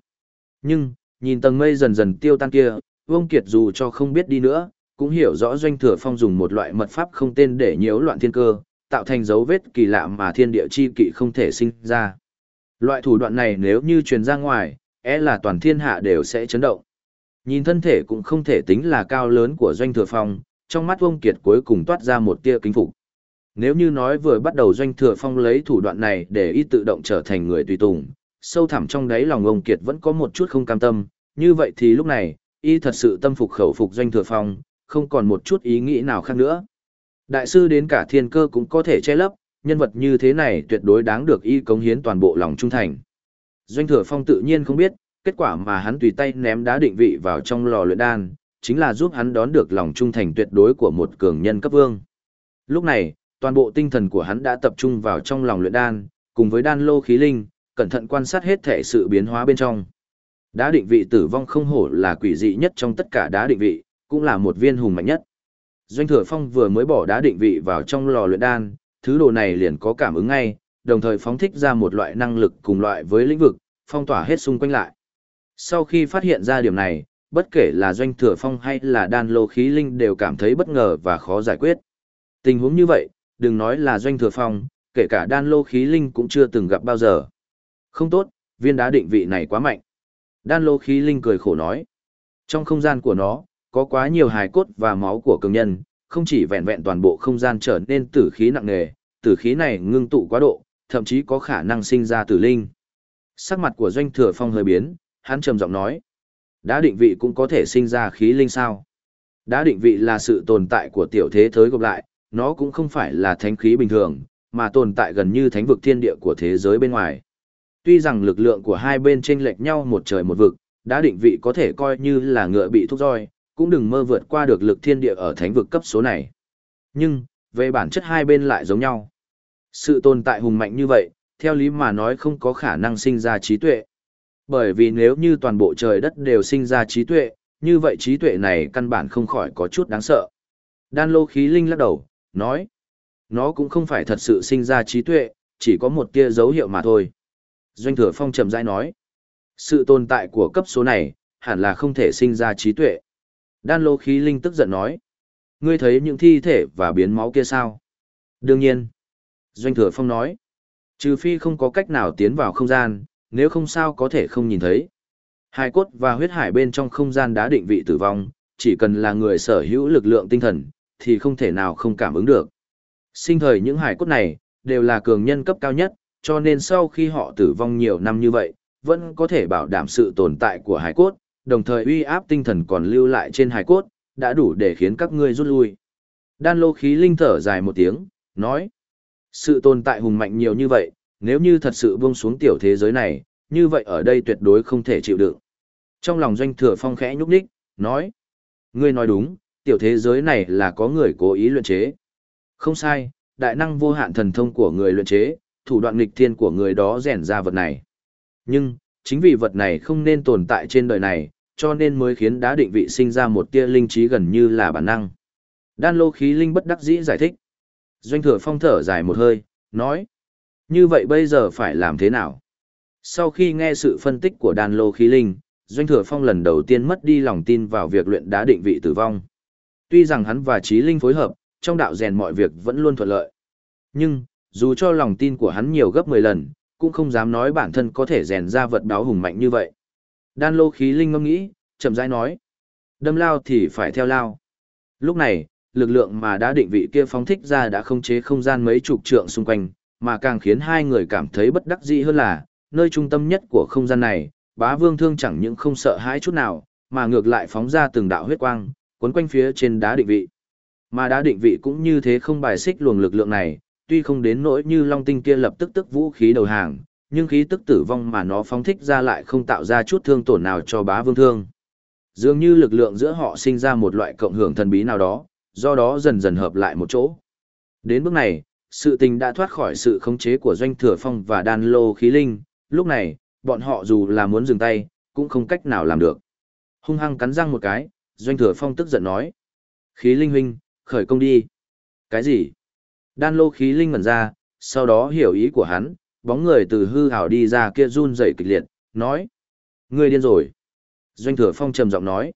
A: Nhưng, nhìn tầng mây dần dần tiêu tan kia, Vương Kiệt dù cho không biết đi nữa, cũng hiểu rõ doanh thừa phong dùng một loại mật pháp không tên để nhiễu loạn thiên cơ, tạo thành dấu vết kỳ lạ mà thiên địa chi kỵ không thể sinh ra. Loại thủ đoạn này nếu như truyền ra ngoài, é e là toàn thiên hạ đều sẽ chấn động. Nhìn thân thể cũng không thể tính là cao lớn của doanh thừa phong, trong mắt Vương Kiệt cuối cùng toát ra một tia kính phục. Nếu như nói vừa bắt đầu doanh thừa phong lấy thủ đoạn này để y tự động trở thành người tùy tùng, sâu thẳm trong đáy lòng ông Kiệt vẫn có một chút không cam tâm, như vậy thì lúc này, y thật sự tâm phục khẩu phục doanh thừa phong, không còn một chút ý nghĩ nào khác nữa. Đại sư đến cả thiên cơ cũng có thể che lấp, nhân vật như thế này tuyệt đối đáng được y cống hiến toàn bộ lòng trung thành. Doanh thừa phong tự nhiên không biết, kết quả mà hắn tùy tay ném đá định vị vào trong lò luyện đan, chính là giúp hắn đón được lòng trung thành tuyệt đối của một cường nhân cấp vương. Lúc này, toàn bộ tinh thần của hắn đã tập trung vào trong lòng luyện đan, cùng với đan lô khí linh, cẩn thận quan sát hết thể sự biến hóa bên trong. Đá định vị tử vong không hổ là quỷ dị nhất trong tất cả đá định vị, cũng là một viên hùng mạnh nhất. Doanh Thừa Phong vừa mới bỏ đá định vị vào trong lò luyện đan, thứ đồ này liền có cảm ứng ngay, đồng thời phóng thích ra một loại năng lực cùng loại với lĩnh vực, phong tỏa hết xung quanh lại. Sau khi phát hiện ra điểm này, bất kể là Doanh Thừa Phong hay là đan lô khí linh đều cảm thấy bất ngờ và khó giải quyết. Tình huống như vậy, đừng nói là Doanh Thừa Phong, kể cả đan lô khí linh cũng chưa từng gặp bao giờ. Không tốt, viên đá định vị này quá mạnh. Đan lô khí linh cười khổ nói. Trong không gian của nó, có quá nhiều hài cốt và máu của cường nhân, không chỉ vẹn vẹn toàn bộ không gian trở nên tử khí nặng nề, tử khí này ngưng tụ quá độ, thậm chí có khả năng sinh ra tử linh. Sắc mặt của Doanh Thừa Phong hơi biến, hắn trầm giọng nói: "Đá định vị cũng có thể sinh ra khí linh sao?" Đá định vị là sự tồn tại của tiểu thế giới gộp lại, nó cũng không phải là thánh khí bình thường, mà tồn tại gần như thánh vực thiên địa của thế giới bên ngoài. Tuy rằng lực lượng của hai bên chênh lệch nhau một trời một vực, đã định vị có thể coi như là ngựa bị thúc roi, cũng đừng mơ vượt qua được lực thiên địa ở thánh vực cấp số này. Nhưng, về bản chất hai bên lại giống nhau. Sự tồn tại hùng mạnh như vậy, theo lý mà nói không có khả năng sinh ra trí tuệ. Bởi vì nếu như toàn bộ trời đất đều sinh ra trí tuệ, như vậy trí tuệ này căn bản không khỏi có chút đáng sợ. Đan lô khí linh lắc đầu, nói, nó cũng không phải thật sự sinh ra trí tuệ, chỉ có một tia dấu hiệu mà thôi. Doanh thừa phong trầm rãi nói, sự tồn tại của cấp số này, hẳn là không thể sinh ra trí tuệ. Đan lô khí linh tức giận nói, ngươi thấy những thi thể và biến máu kia sao? Đương nhiên. Doanh thừa phong nói, trừ phi không có cách nào tiến vào không gian, nếu không sao có thể không nhìn thấy. Hải cốt và huyết hải bên trong không gian đã định vị tử vong, chỉ cần là người sở hữu lực lượng tinh thần, thì không thể nào không cảm ứng được. Sinh thời những hải cốt này, đều là cường nhân cấp cao nhất, cho nên sau khi họ tử vong nhiều năm như vậy, vẫn có thể bảo đảm sự tồn tại của hải cốt, đồng thời uy áp tinh thần còn lưu lại trên hải cốt, đã đủ để khiến các ngươi rút lui. Đan lô khí linh thở dài một tiếng, nói, sự tồn tại hùng mạnh nhiều như vậy, nếu như thật sự buông xuống tiểu thế giới này, như vậy ở đây tuyệt đối không thể chịu đựng. Trong lòng doanh thừa phong khẽ nhúc nhích, nói, ngươi nói đúng, tiểu thế giới này là có người cố ý luyện chế. Không sai, đại năng vô hạn thần thông của người luyện chế, thủ đoạn nghịch thiên của người đó rèn ra vật này. Nhưng, chính vì vật này không nên tồn tại trên đời này, cho nên mới khiến đá định vị sinh ra một tia linh trí gần như là bản năng. Đan lô khí linh bất đắc dĩ giải thích. Doanh thừa phong thở dài một hơi, nói. Như vậy bây giờ phải làm thế nào? Sau khi nghe sự phân tích của đan lô khí linh, Doanh thừa phong lần đầu tiên mất đi lòng tin vào việc luyện đá định vị tử vong. Tuy rằng hắn và trí linh phối hợp, trong đạo rèn mọi việc vẫn luôn thuận lợi. Nhưng, dù cho lòng tin của hắn nhiều gấp 10 lần, cũng không dám nói bản thân có thể rèn ra vật đáo hùng mạnh như vậy. Đan lô khí linh ngâm nghĩ, chậm rãi nói. Đâm lao thì phải theo lao. Lúc này, lực lượng mà đã định vị kia phóng thích ra đã không chế không gian mấy chục trượng xung quanh, mà càng khiến hai người cảm thấy bất đắc dĩ hơn là, nơi trung tâm nhất của không gian này, bá vương thương chẳng những không sợ hãi chút nào, mà ngược lại phóng ra từng đạo huyết quang, cuốn quanh phía trên đá định vị. Mà đá định vị cũng như thế không bài xích luồng lực lượng này, tuy không đến nỗi như long tinh kia lập tức tức vũ khí đầu hàng, nhưng khí tức tử vong mà nó phóng thích ra lại không tạo ra chút thương tổn nào cho bá vương thương. Dường như lực lượng giữa họ sinh ra một loại cộng hưởng thần bí nào đó, do đó dần dần hợp lại một chỗ. Đến bước này, sự tình đã thoát khỏi sự khống chế của doanh thừa phong và đan lô khí linh, lúc này, bọn họ dù là muốn dừng tay, cũng không cách nào làm được. Hung hăng cắn răng một cái, doanh thừa phong tức giận nói. Khí linh huynh, khởi công đi. Cái gì? Đan lô khí linh ngẩn ra, sau đó hiểu ý của hắn, bóng người từ hư hảo đi ra kia run rẩy kịch liệt, nói. Ngươi điên rồi. Doanh thừa phong trầm giọng nói.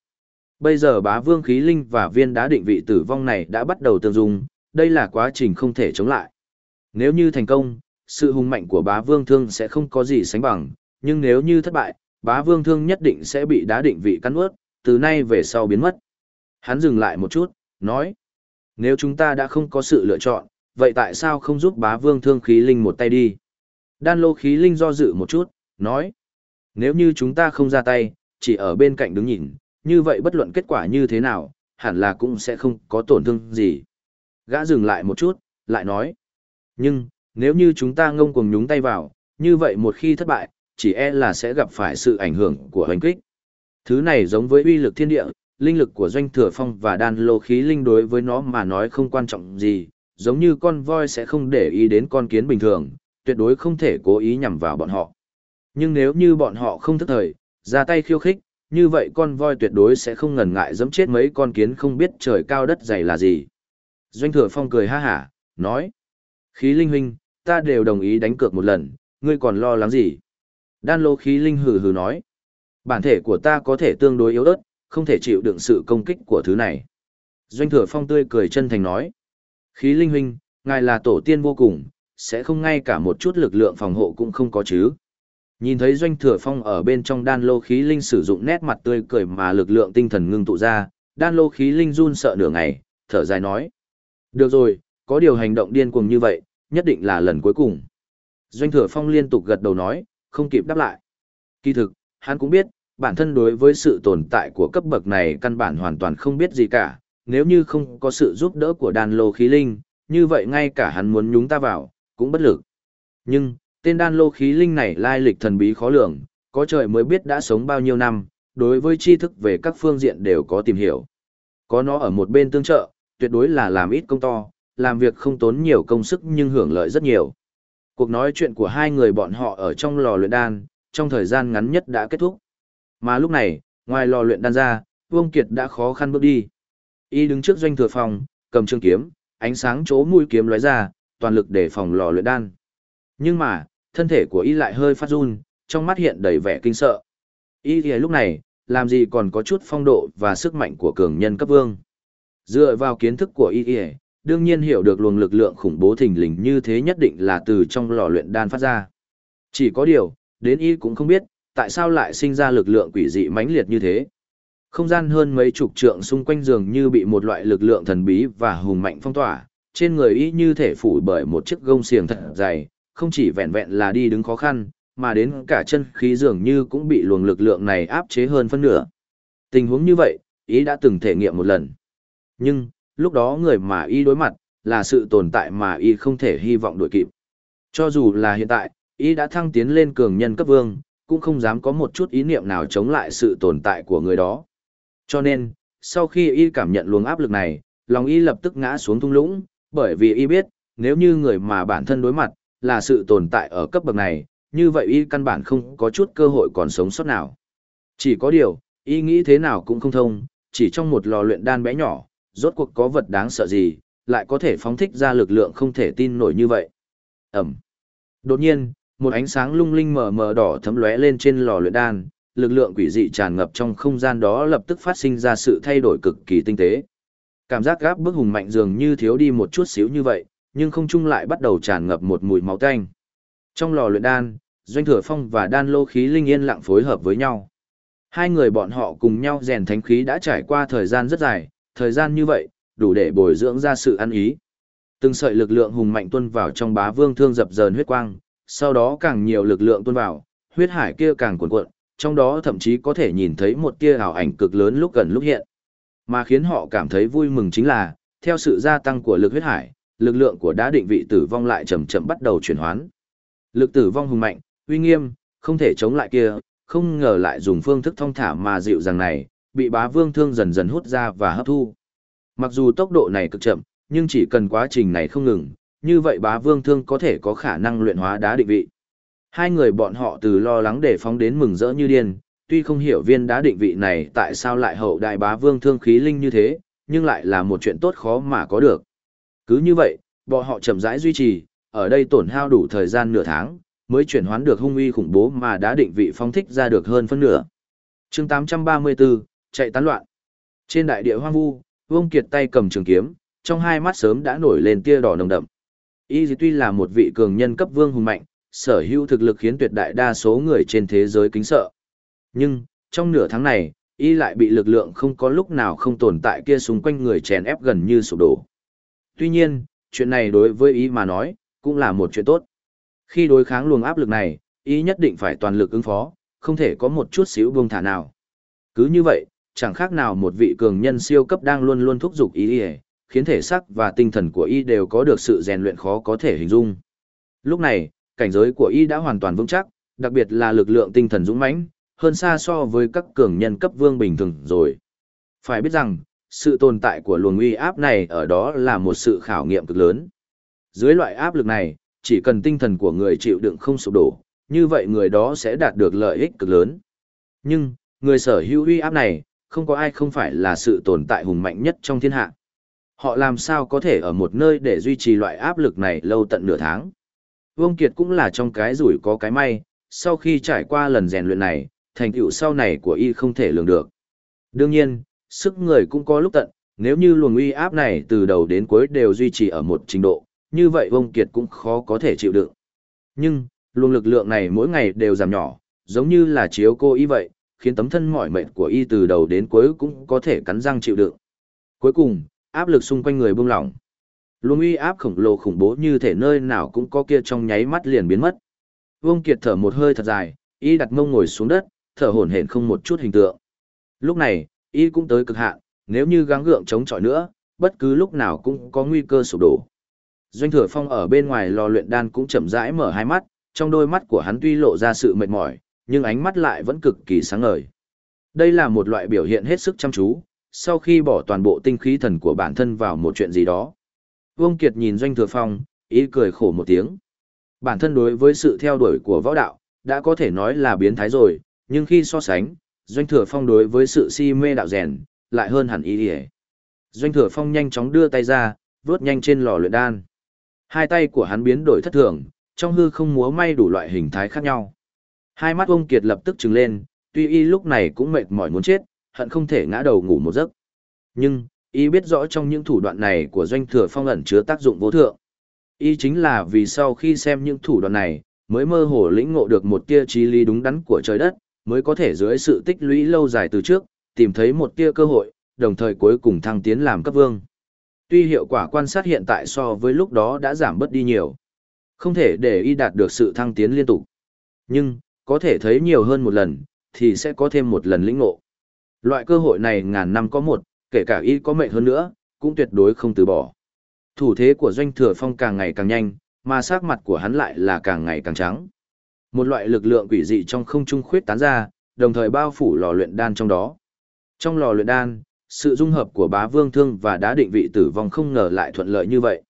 A: Bây giờ bá vương khí linh và viên đá định vị tử vong này đã bắt đầu tương dung, đây là quá trình không thể chống lại. Nếu như thành công, sự hùng mạnh của bá vương thương sẽ không có gì sánh bằng, nhưng nếu như thất bại, bá vương thương nhất định sẽ bị đá định vị cắn ướt, từ nay về sau biến mất. Hắn dừng lại một chút, nói. Nếu chúng ta đã không có sự lựa chọn, vậy tại sao không giúp bá vương thương khí linh một tay đi? Đan lô khí linh do dự một chút, nói. Nếu như chúng ta không ra tay, chỉ ở bên cạnh đứng nhìn, như vậy bất luận kết quả như thế nào, hẳn là cũng sẽ không có tổn thương gì. Gã dừng lại một chút, lại nói. Nhưng, nếu như chúng ta ngông cuồng nhúng tay vào, như vậy một khi thất bại, chỉ e là sẽ gặp phải sự ảnh hưởng của hoành kích. Thứ này giống với uy lực thiên địa, linh lực của doanh thừa phong và đan lô khí linh đối với nó mà nói không quan trọng gì, giống như con voi sẽ không để ý đến con kiến bình thường, tuyệt đối không thể cố ý nhằm vào bọn họ. Nhưng nếu như bọn họ không thức thời, ra tay khiêu khích, như vậy con voi tuyệt đối sẽ không ngần ngại dẫm chết mấy con kiến không biết trời cao đất dày là gì. Doanh thừa phong cười ha hả, nói. Khí linh huynh, ta đều đồng ý đánh cược một lần, ngươi còn lo lắng gì? Đan lô khí linh hừ hừ nói. Bản thể của ta có thể tương đối yếu ớt, không thể chịu đựng sự công kích của thứ này. Doanh thừa phong tươi cười chân thành nói. Khí linh huynh, ngài là tổ tiên vô cùng, sẽ không ngay cả một chút lực lượng phòng hộ cũng không có chứ. Nhìn thấy doanh thừa phong ở bên trong đan lô khí linh sử dụng nét mặt tươi cười mà lực lượng tinh thần ngưng tụ ra, đan lô khí linh run sợ nửa ngày, thở dài nói. Được rồi, có điều hành động điên cuồng như vậy, nhất định là lần cuối cùng. Doanh thừa phong liên tục gật đầu nói, không kịp đáp lại. Kỳ thực, hắn cũng biết, bản thân đối với sự tồn tại của cấp bậc này căn bản hoàn toàn không biết gì cả, nếu như không có sự giúp đỡ của đan lô khí linh, như vậy ngay cả hắn muốn nhúng ta vào, cũng bất lực. Nhưng, tên đan lô khí linh này lai lịch thần bí khó lường, có trời mới biết đã sống bao nhiêu năm, đối với tri thức về các phương diện đều có tìm hiểu. Có nó ở một bên tương trợ, tuyệt đối là làm ít công to, làm việc không tốn nhiều công sức nhưng hưởng lợi rất nhiều. Cuộc nói chuyện của hai người bọn họ ở trong lò luyện đan, trong thời gian ngắn nhất đã kết thúc. Mà lúc này, ngoài lò luyện đan ra, Vương Kiệt đã khó khăn bước đi. Y đứng trước doanh thừa phòng, cầm trường kiếm, ánh sáng chỗ mũi kiếm lóe ra, toàn lực để phòng lò luyện đan. Nhưng mà, thân thể của y lại hơi phát run, trong mắt hiện đầy vẻ kinh sợ. Y thì lúc này, làm gì còn có chút phong độ và sức mạnh của cường nhân cấp vương. Dựa vào kiến thức của y đương nhiên hiểu được luồng lực lượng khủng bố thình lình như thế nhất định là từ trong lò luyện đan phát ra. Chỉ có điều, đến y cũng không biết, tại sao lại sinh ra lực lượng quỷ dị mãnh liệt như thế. Không gian hơn mấy chục trượng xung quanh giường như bị một loại lực lượng thần bí và hùng mạnh phong tỏa, trên người y như thể phủ bởi một chiếc gông xiềng thật dày, không chỉ vẹn vẹn là đi đứng khó khăn, mà đến cả chân khí dường như cũng bị luồng lực lượng này áp chế hơn phân nửa. Tình huống như vậy, ý đã từng thể nghiệm một lần. Nhưng, lúc đó người mà y đối mặt, là sự tồn tại mà y không thể hy vọng đuổi kịp. Cho dù là hiện tại, y đã thăng tiến lên cường nhân cấp vương, cũng không dám có một chút ý niệm nào chống lại sự tồn tại của người đó. Cho nên, sau khi y cảm nhận luồng áp lực này, lòng y lập tức ngã xuống thung lũng, bởi vì y biết, nếu như người mà bản thân đối mặt, là sự tồn tại ở cấp bậc này, như vậy y căn bản không có chút cơ hội còn sống sót nào. Chỉ có điều, y nghĩ thế nào cũng không thông, chỉ trong một lò luyện đan bé nhỏ, rốt cuộc có vật đáng sợ gì, lại có thể phóng thích ra lực lượng không thể tin nổi như vậy. Ẩm. Đột nhiên, một ánh sáng lung linh mờ mờ đỏ thấm lóe lên trên lò luyện đan, lực lượng quỷ dị tràn ngập trong không gian đó lập tức phát sinh ra sự thay đổi cực kỳ tinh tế. Cảm giác gáp bức hùng mạnh dường như thiếu đi một chút xíu như vậy, nhưng không chung lại bắt đầu tràn ngập một mùi máu tanh. Trong lò luyện đan, Doanh Thừa Phong và Đan Lô khí linh yên lặng phối hợp với nhau. Hai người bọn họ cùng nhau rèn thánh khí đã trải qua thời gian rất dài, thời gian như vậy, đủ để bồi dưỡng ra sự ăn ý. Từng sợi lực lượng hùng mạnh tuôn vào trong bá vương thương dập dờn huyết quang, sau đó càng nhiều lực lượng tuôn vào, huyết hải kia càng cuồn cuộn, trong đó thậm chí có thể nhìn thấy một tia ảo ảnh cực lớn lúc gần lúc hiện. Mà khiến họ cảm thấy vui mừng chính là, theo sự gia tăng của lực huyết hải, lực lượng của đá định vị tử vong lại chậm chậm bắt đầu chuyển hoán. Lực tử vong hùng mạnh, uy nghiêm, không thể chống lại kia, không ngờ lại dùng phương thức thông thả mà dịu dàng này, bị bá vương thương dần dần hút ra và hấp thu. Mặc dù tốc độ này cực chậm, nhưng chỉ cần quá trình này không ngừng, như vậy bá vương thương có thể có khả năng luyện hóa đá định vị. Hai người bọn họ từ lo lắng để phóng đến mừng rỡ như điên, tuy không hiểu viên đá định vị này tại sao lại hậu đại bá vương thương khí linh như thế, nhưng lại là một chuyện tốt khó mà có được. Cứ như vậy, bọn họ chậm rãi duy trì, ở đây tổn hao đủ thời gian nửa tháng, mới chuyển hoán được hung uy khủng bố mà đã định vị phóng thích ra được hơn phân nửa. chương 834, chạy tán loạn. Trên đại địa hoang vu, Vương Kiệt tay cầm trường kiếm, trong hai mắt sớm đã nổi lên tia đỏ nồng đậm. Y tuy là một vị cường nhân cấp vương hùng mạnh, sở hữu thực lực khiến tuyệt đại đa số người trên thế giới kính sợ. Nhưng, trong nửa tháng này, y lại bị lực lượng không có lúc nào không tồn tại kia xung quanh người chèn ép gần như sụp đổ. Tuy nhiên, chuyện này đối với y mà nói, cũng là một chuyện tốt. Khi đối kháng luồng áp lực này, y nhất định phải toàn lực ứng phó, không thể có một chút xíu buông thả nào. Cứ như vậy, chẳng khác nào một vị cường nhân siêu cấp đang luôn luôn thúc giục y, khiến thể xác và tinh thần của y đều có được sự rèn luyện khó có thể hình dung. Lúc này, cảnh giới của y đã hoàn toàn vững chắc, đặc biệt là lực lượng tinh thần dũng mãnh, hơn xa so với các cường nhân cấp vương bình thường rồi. Phải biết rằng, sự tồn tại của luồng uy áp này ở đó là một sự khảo nghiệm cực lớn. Dưới loại áp lực này, chỉ cần tinh thần của người chịu đựng không sụp đổ, như vậy người đó sẽ đạt được lợi ích cực lớn. Nhưng, người sở hữu uy áp này, không có ai không phải là sự tồn tại hùng mạnh nhất trong thiên hạ. Họ làm sao có thể ở một nơi để duy trì loại áp lực này lâu tận nửa tháng. Vương Kiệt cũng là trong cái rủi có cái may, sau khi trải qua lần rèn luyện này, thành tựu sau này của y không thể lường được. Đương nhiên, sức người cũng có lúc tận, nếu như luồng uy áp này từ đầu đến cuối đều duy trì ở một trình độ, như vậy Vương Kiệt cũng khó có thể chịu đựng. Nhưng, luồng lực lượng này mỗi ngày đều giảm nhỏ, giống như là chiếu cô y vậy, khiến tấm thân mỏi mệt của y từ đầu đến cuối cũng có thể cắn răng chịu đựng. Cuối cùng, áp lực xung quanh người buông lỏng. Luồng uy áp khổng lồ khủng bố như thể nơi nào cũng có kia trong nháy mắt liền biến mất. Vương Kiệt thở một hơi thật dài, y đặt mông ngồi xuống đất, thở hổn hển không một chút hình tượng. Lúc này, y cũng tới cực hạn, nếu như gắng gượng chống chọi nữa, bất cứ lúc nào cũng có nguy cơ sụp đổ. Doanh Thừa Phong ở bên ngoài lò luyện đan cũng chậm rãi mở hai mắt, trong đôi mắt của hắn tuy lộ ra sự mệt mỏi, nhưng ánh mắt lại vẫn cực kỳ sáng ngời. Đây là một loại biểu hiện hết sức chăm chú, sau khi bỏ toàn bộ tinh khí thần của bản thân vào một chuyện gì đó. Vương Kiệt nhìn Doanh Thừa Phong, ý cười khổ một tiếng. Bản thân đối với sự theo đuổi của võ đạo, đã có thể nói là biến thái rồi, nhưng khi so sánh, Doanh Thừa Phong đối với sự si mê đạo rèn, lại hơn hẳn ý ý. Doanh Thừa Phong nhanh chóng đưa tay ra, vướt nhanh trên lò luyện đan. Hai tay của hắn biến đổi thất thường, trong hư không múa may đủ loại hình thái khác nhau. Hai mắt ông Kiệt lập tức trừng lên, tuy y lúc này cũng mệt mỏi muốn chết, hận không thể ngã đầu ngủ một giấc. Nhưng, y biết rõ trong những thủ đoạn này của doanh thừa phong ẩn chứa tác dụng vô thượng. Y chính là vì sau khi xem những thủ đoạn này, mới mơ hồ lĩnh ngộ được một tia trí lý đúng đắn của trời đất, mới có thể dưới sự tích lũy lâu dài từ trước, tìm thấy một tia cơ hội, đồng thời cuối cùng thăng tiến làm cấp vương. Tuy hiệu quả quan sát hiện tại so với lúc đó đã giảm bớt đi nhiều, không thể để y đạt được sự thăng tiến liên tục. Nhưng, có thể thấy nhiều hơn một lần, thì sẽ có thêm một lần lĩnh ngộ. Loại cơ hội này ngàn năm có một, kể cả y có mệnh hơn nữa, cũng tuyệt đối không từ bỏ. Thủ thế của doanh thừa phong càng ngày càng nhanh, mà sắc mặt của hắn lại là càng ngày càng trắng. Một loại lực lượng quỷ dị trong không trung khuyết tán ra, đồng thời bao phủ lò luyện đan trong đó. Trong lò luyện đan, sự dung hợp của bá vương thương và đá định vị tử vong không ngờ lại thuận lợi như vậy.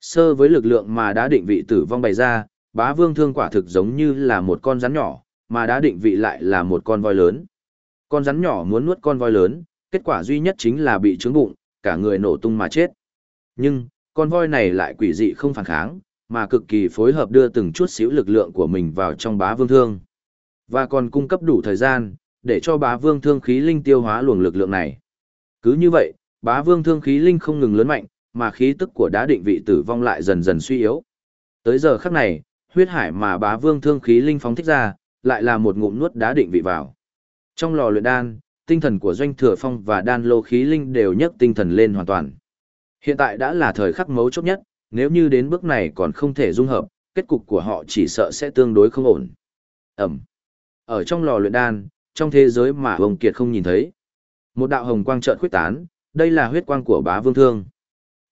A: Sơ với lực lượng mà đá định vị tử vong bày ra, bá vương thương quả thực giống như là một con rắn nhỏ, mà đá định vị lại là một con voi lớn. Con rắn nhỏ muốn nuốt con voi lớn, kết quả duy nhất chính là bị trướng bụng, cả người nổ tung mà chết. Nhưng, con voi này lại quỷ dị không phản kháng, mà cực kỳ phối hợp đưa từng chút xíu lực lượng của mình vào trong bá vương thương. Và còn cung cấp đủ thời gian, để cho bá vương thương khí linh tiêu hóa luồng lực lượng này. Cứ như vậy, bá vương thương khí linh không ngừng lớn mạnh, mà khí tức của đá định vị tử vong lại dần dần suy yếu. Tới giờ khắc này, huyết hải mà bá vương thương khí linh phóng thích ra, lại là một ngụm nuốt đá định vị vào. Trong lò luyện đan, tinh thần của doanh thừa phong và đan lô khí linh đều nhấc tinh thần lên hoàn toàn. Hiện tại đã là thời khắc mấu chốt nhất, nếu như đến bước này còn không thể dung hợp, kết cục của họ chỉ sợ sẽ tương đối không ổn. Ẩm. Ở trong lò luyện đan, trong thế giới mà Hồng Kiệt không nhìn thấy. Một đạo hồng quang chợt khuyết tán, đây là huyết quang của bá vương thương.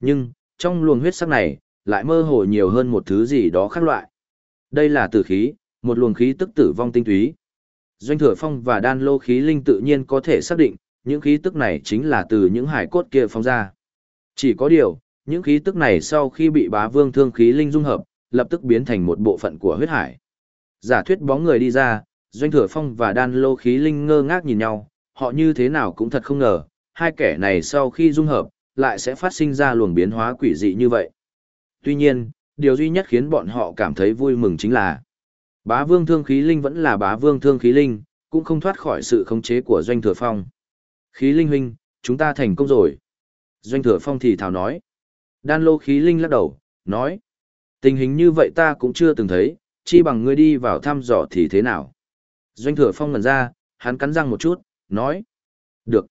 A: Nhưng, trong luồng huyết sắc này, lại mơ hồ nhiều hơn một thứ gì đó khác loại. Đây là tử khí, một luồng khí tức tử vong tinh túy. Doanh thừa phong và đan lô khí linh tự nhiên có thể xác định, những khí tức này chính là từ những hải cốt kia phóng ra. Chỉ có điều, những khí tức này sau khi bị bá vương thương khí linh dung hợp, lập tức biến thành một bộ phận của huyết hải. Giả thuyết bóng người đi ra, doanh thừa phong và đan lô khí linh ngơ ngác nhìn nhau, họ như thế nào cũng thật không ngờ, hai kẻ này sau khi dung hợp, lại sẽ phát sinh ra luồng biến hóa quỷ dị như vậy. Tuy nhiên, điều duy nhất khiến bọn họ cảm thấy vui mừng chính là Bá vương thương khí linh vẫn là bá vương thương khí linh, cũng không thoát khỏi sự khống chế của doanh thừa phong. Khí linh huynh, chúng ta thành công rồi. Doanh thừa phong thì thào nói. Đan lô khí linh lắc đầu, nói. Tình hình như vậy ta cũng chưa từng thấy, chi bằng ngươi đi vào thăm dò thì thế nào. Doanh thừa phong ngần ra, hắn cắn răng một chút, nói. Được.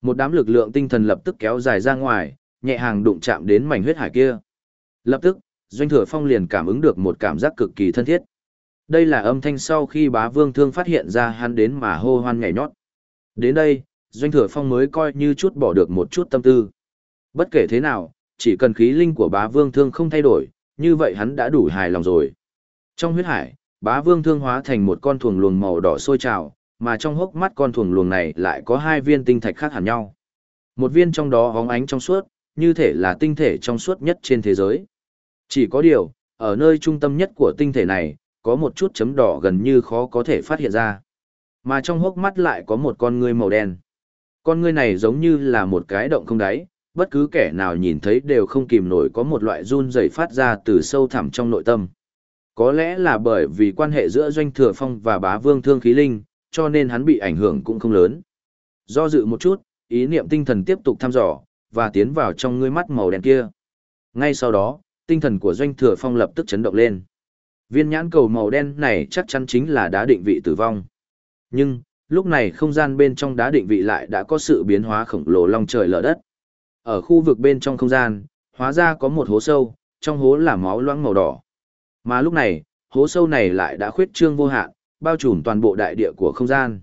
A: Một đám lực lượng tinh thần lập tức kéo dài ra ngoài, nhẹ hàng đụng chạm đến mảnh huyết hải kia. Lập tức, Doanh thừa phong liền cảm ứng được một cảm giác cực kỳ thân thiết. Đây là âm thanh sau khi bá vương thương phát hiện ra hắn đến mà hô hoan nhảy nhót. Đến đây, doanh thừa phong mới coi như chút bỏ được một chút tâm tư. Bất kể thế nào, chỉ cần khí linh của bá vương thương không thay đổi, như vậy hắn đã đủ hài lòng rồi. Trong huyết hải, bá vương thương hóa thành một con thuồng luồng màu đỏ sôi trào, mà trong hốc mắt con thuồng luồng này lại có hai viên tinh thạch khác hẳn nhau. Một viên trong đó hóng ánh trong suốt, như thể là tinh thể trong suốt nhất trên thế giới. Chỉ có điều, ở nơi trung tâm nhất của tinh thể này, có một chút chấm đỏ gần như khó có thể phát hiện ra. Mà trong hốc mắt lại có một con ngươi màu đen. Con ngươi này giống như là một cái động không đáy, bất cứ kẻ nào nhìn thấy đều không kìm nổi có một loại run rẩy phát ra từ sâu thẳm trong nội tâm. Có lẽ là bởi vì quan hệ giữa Doanh Thừa Phong và bá vương thương khí linh, cho nên hắn bị ảnh hưởng cũng không lớn. Do dự một chút, ý niệm tinh thần tiếp tục thăm dò, và tiến vào trong ngươi mắt màu đen kia. Ngay sau đó, tinh thần của Doanh Thừa Phong lập tức chấn động lên. Viên nhãn cầu màu đen này chắc chắn chính là đá định vị tử vong. Nhưng, lúc này không gian bên trong đá định vị lại đã có sự biến hóa khổng lồ long trời lở đất. Ở khu vực bên trong không gian, hóa ra có một hố sâu, trong hố là máu loãng màu đỏ. Mà lúc này, hố sâu này lại đã khuyết trương vô hạn, bao trùm toàn bộ đại địa của không gian.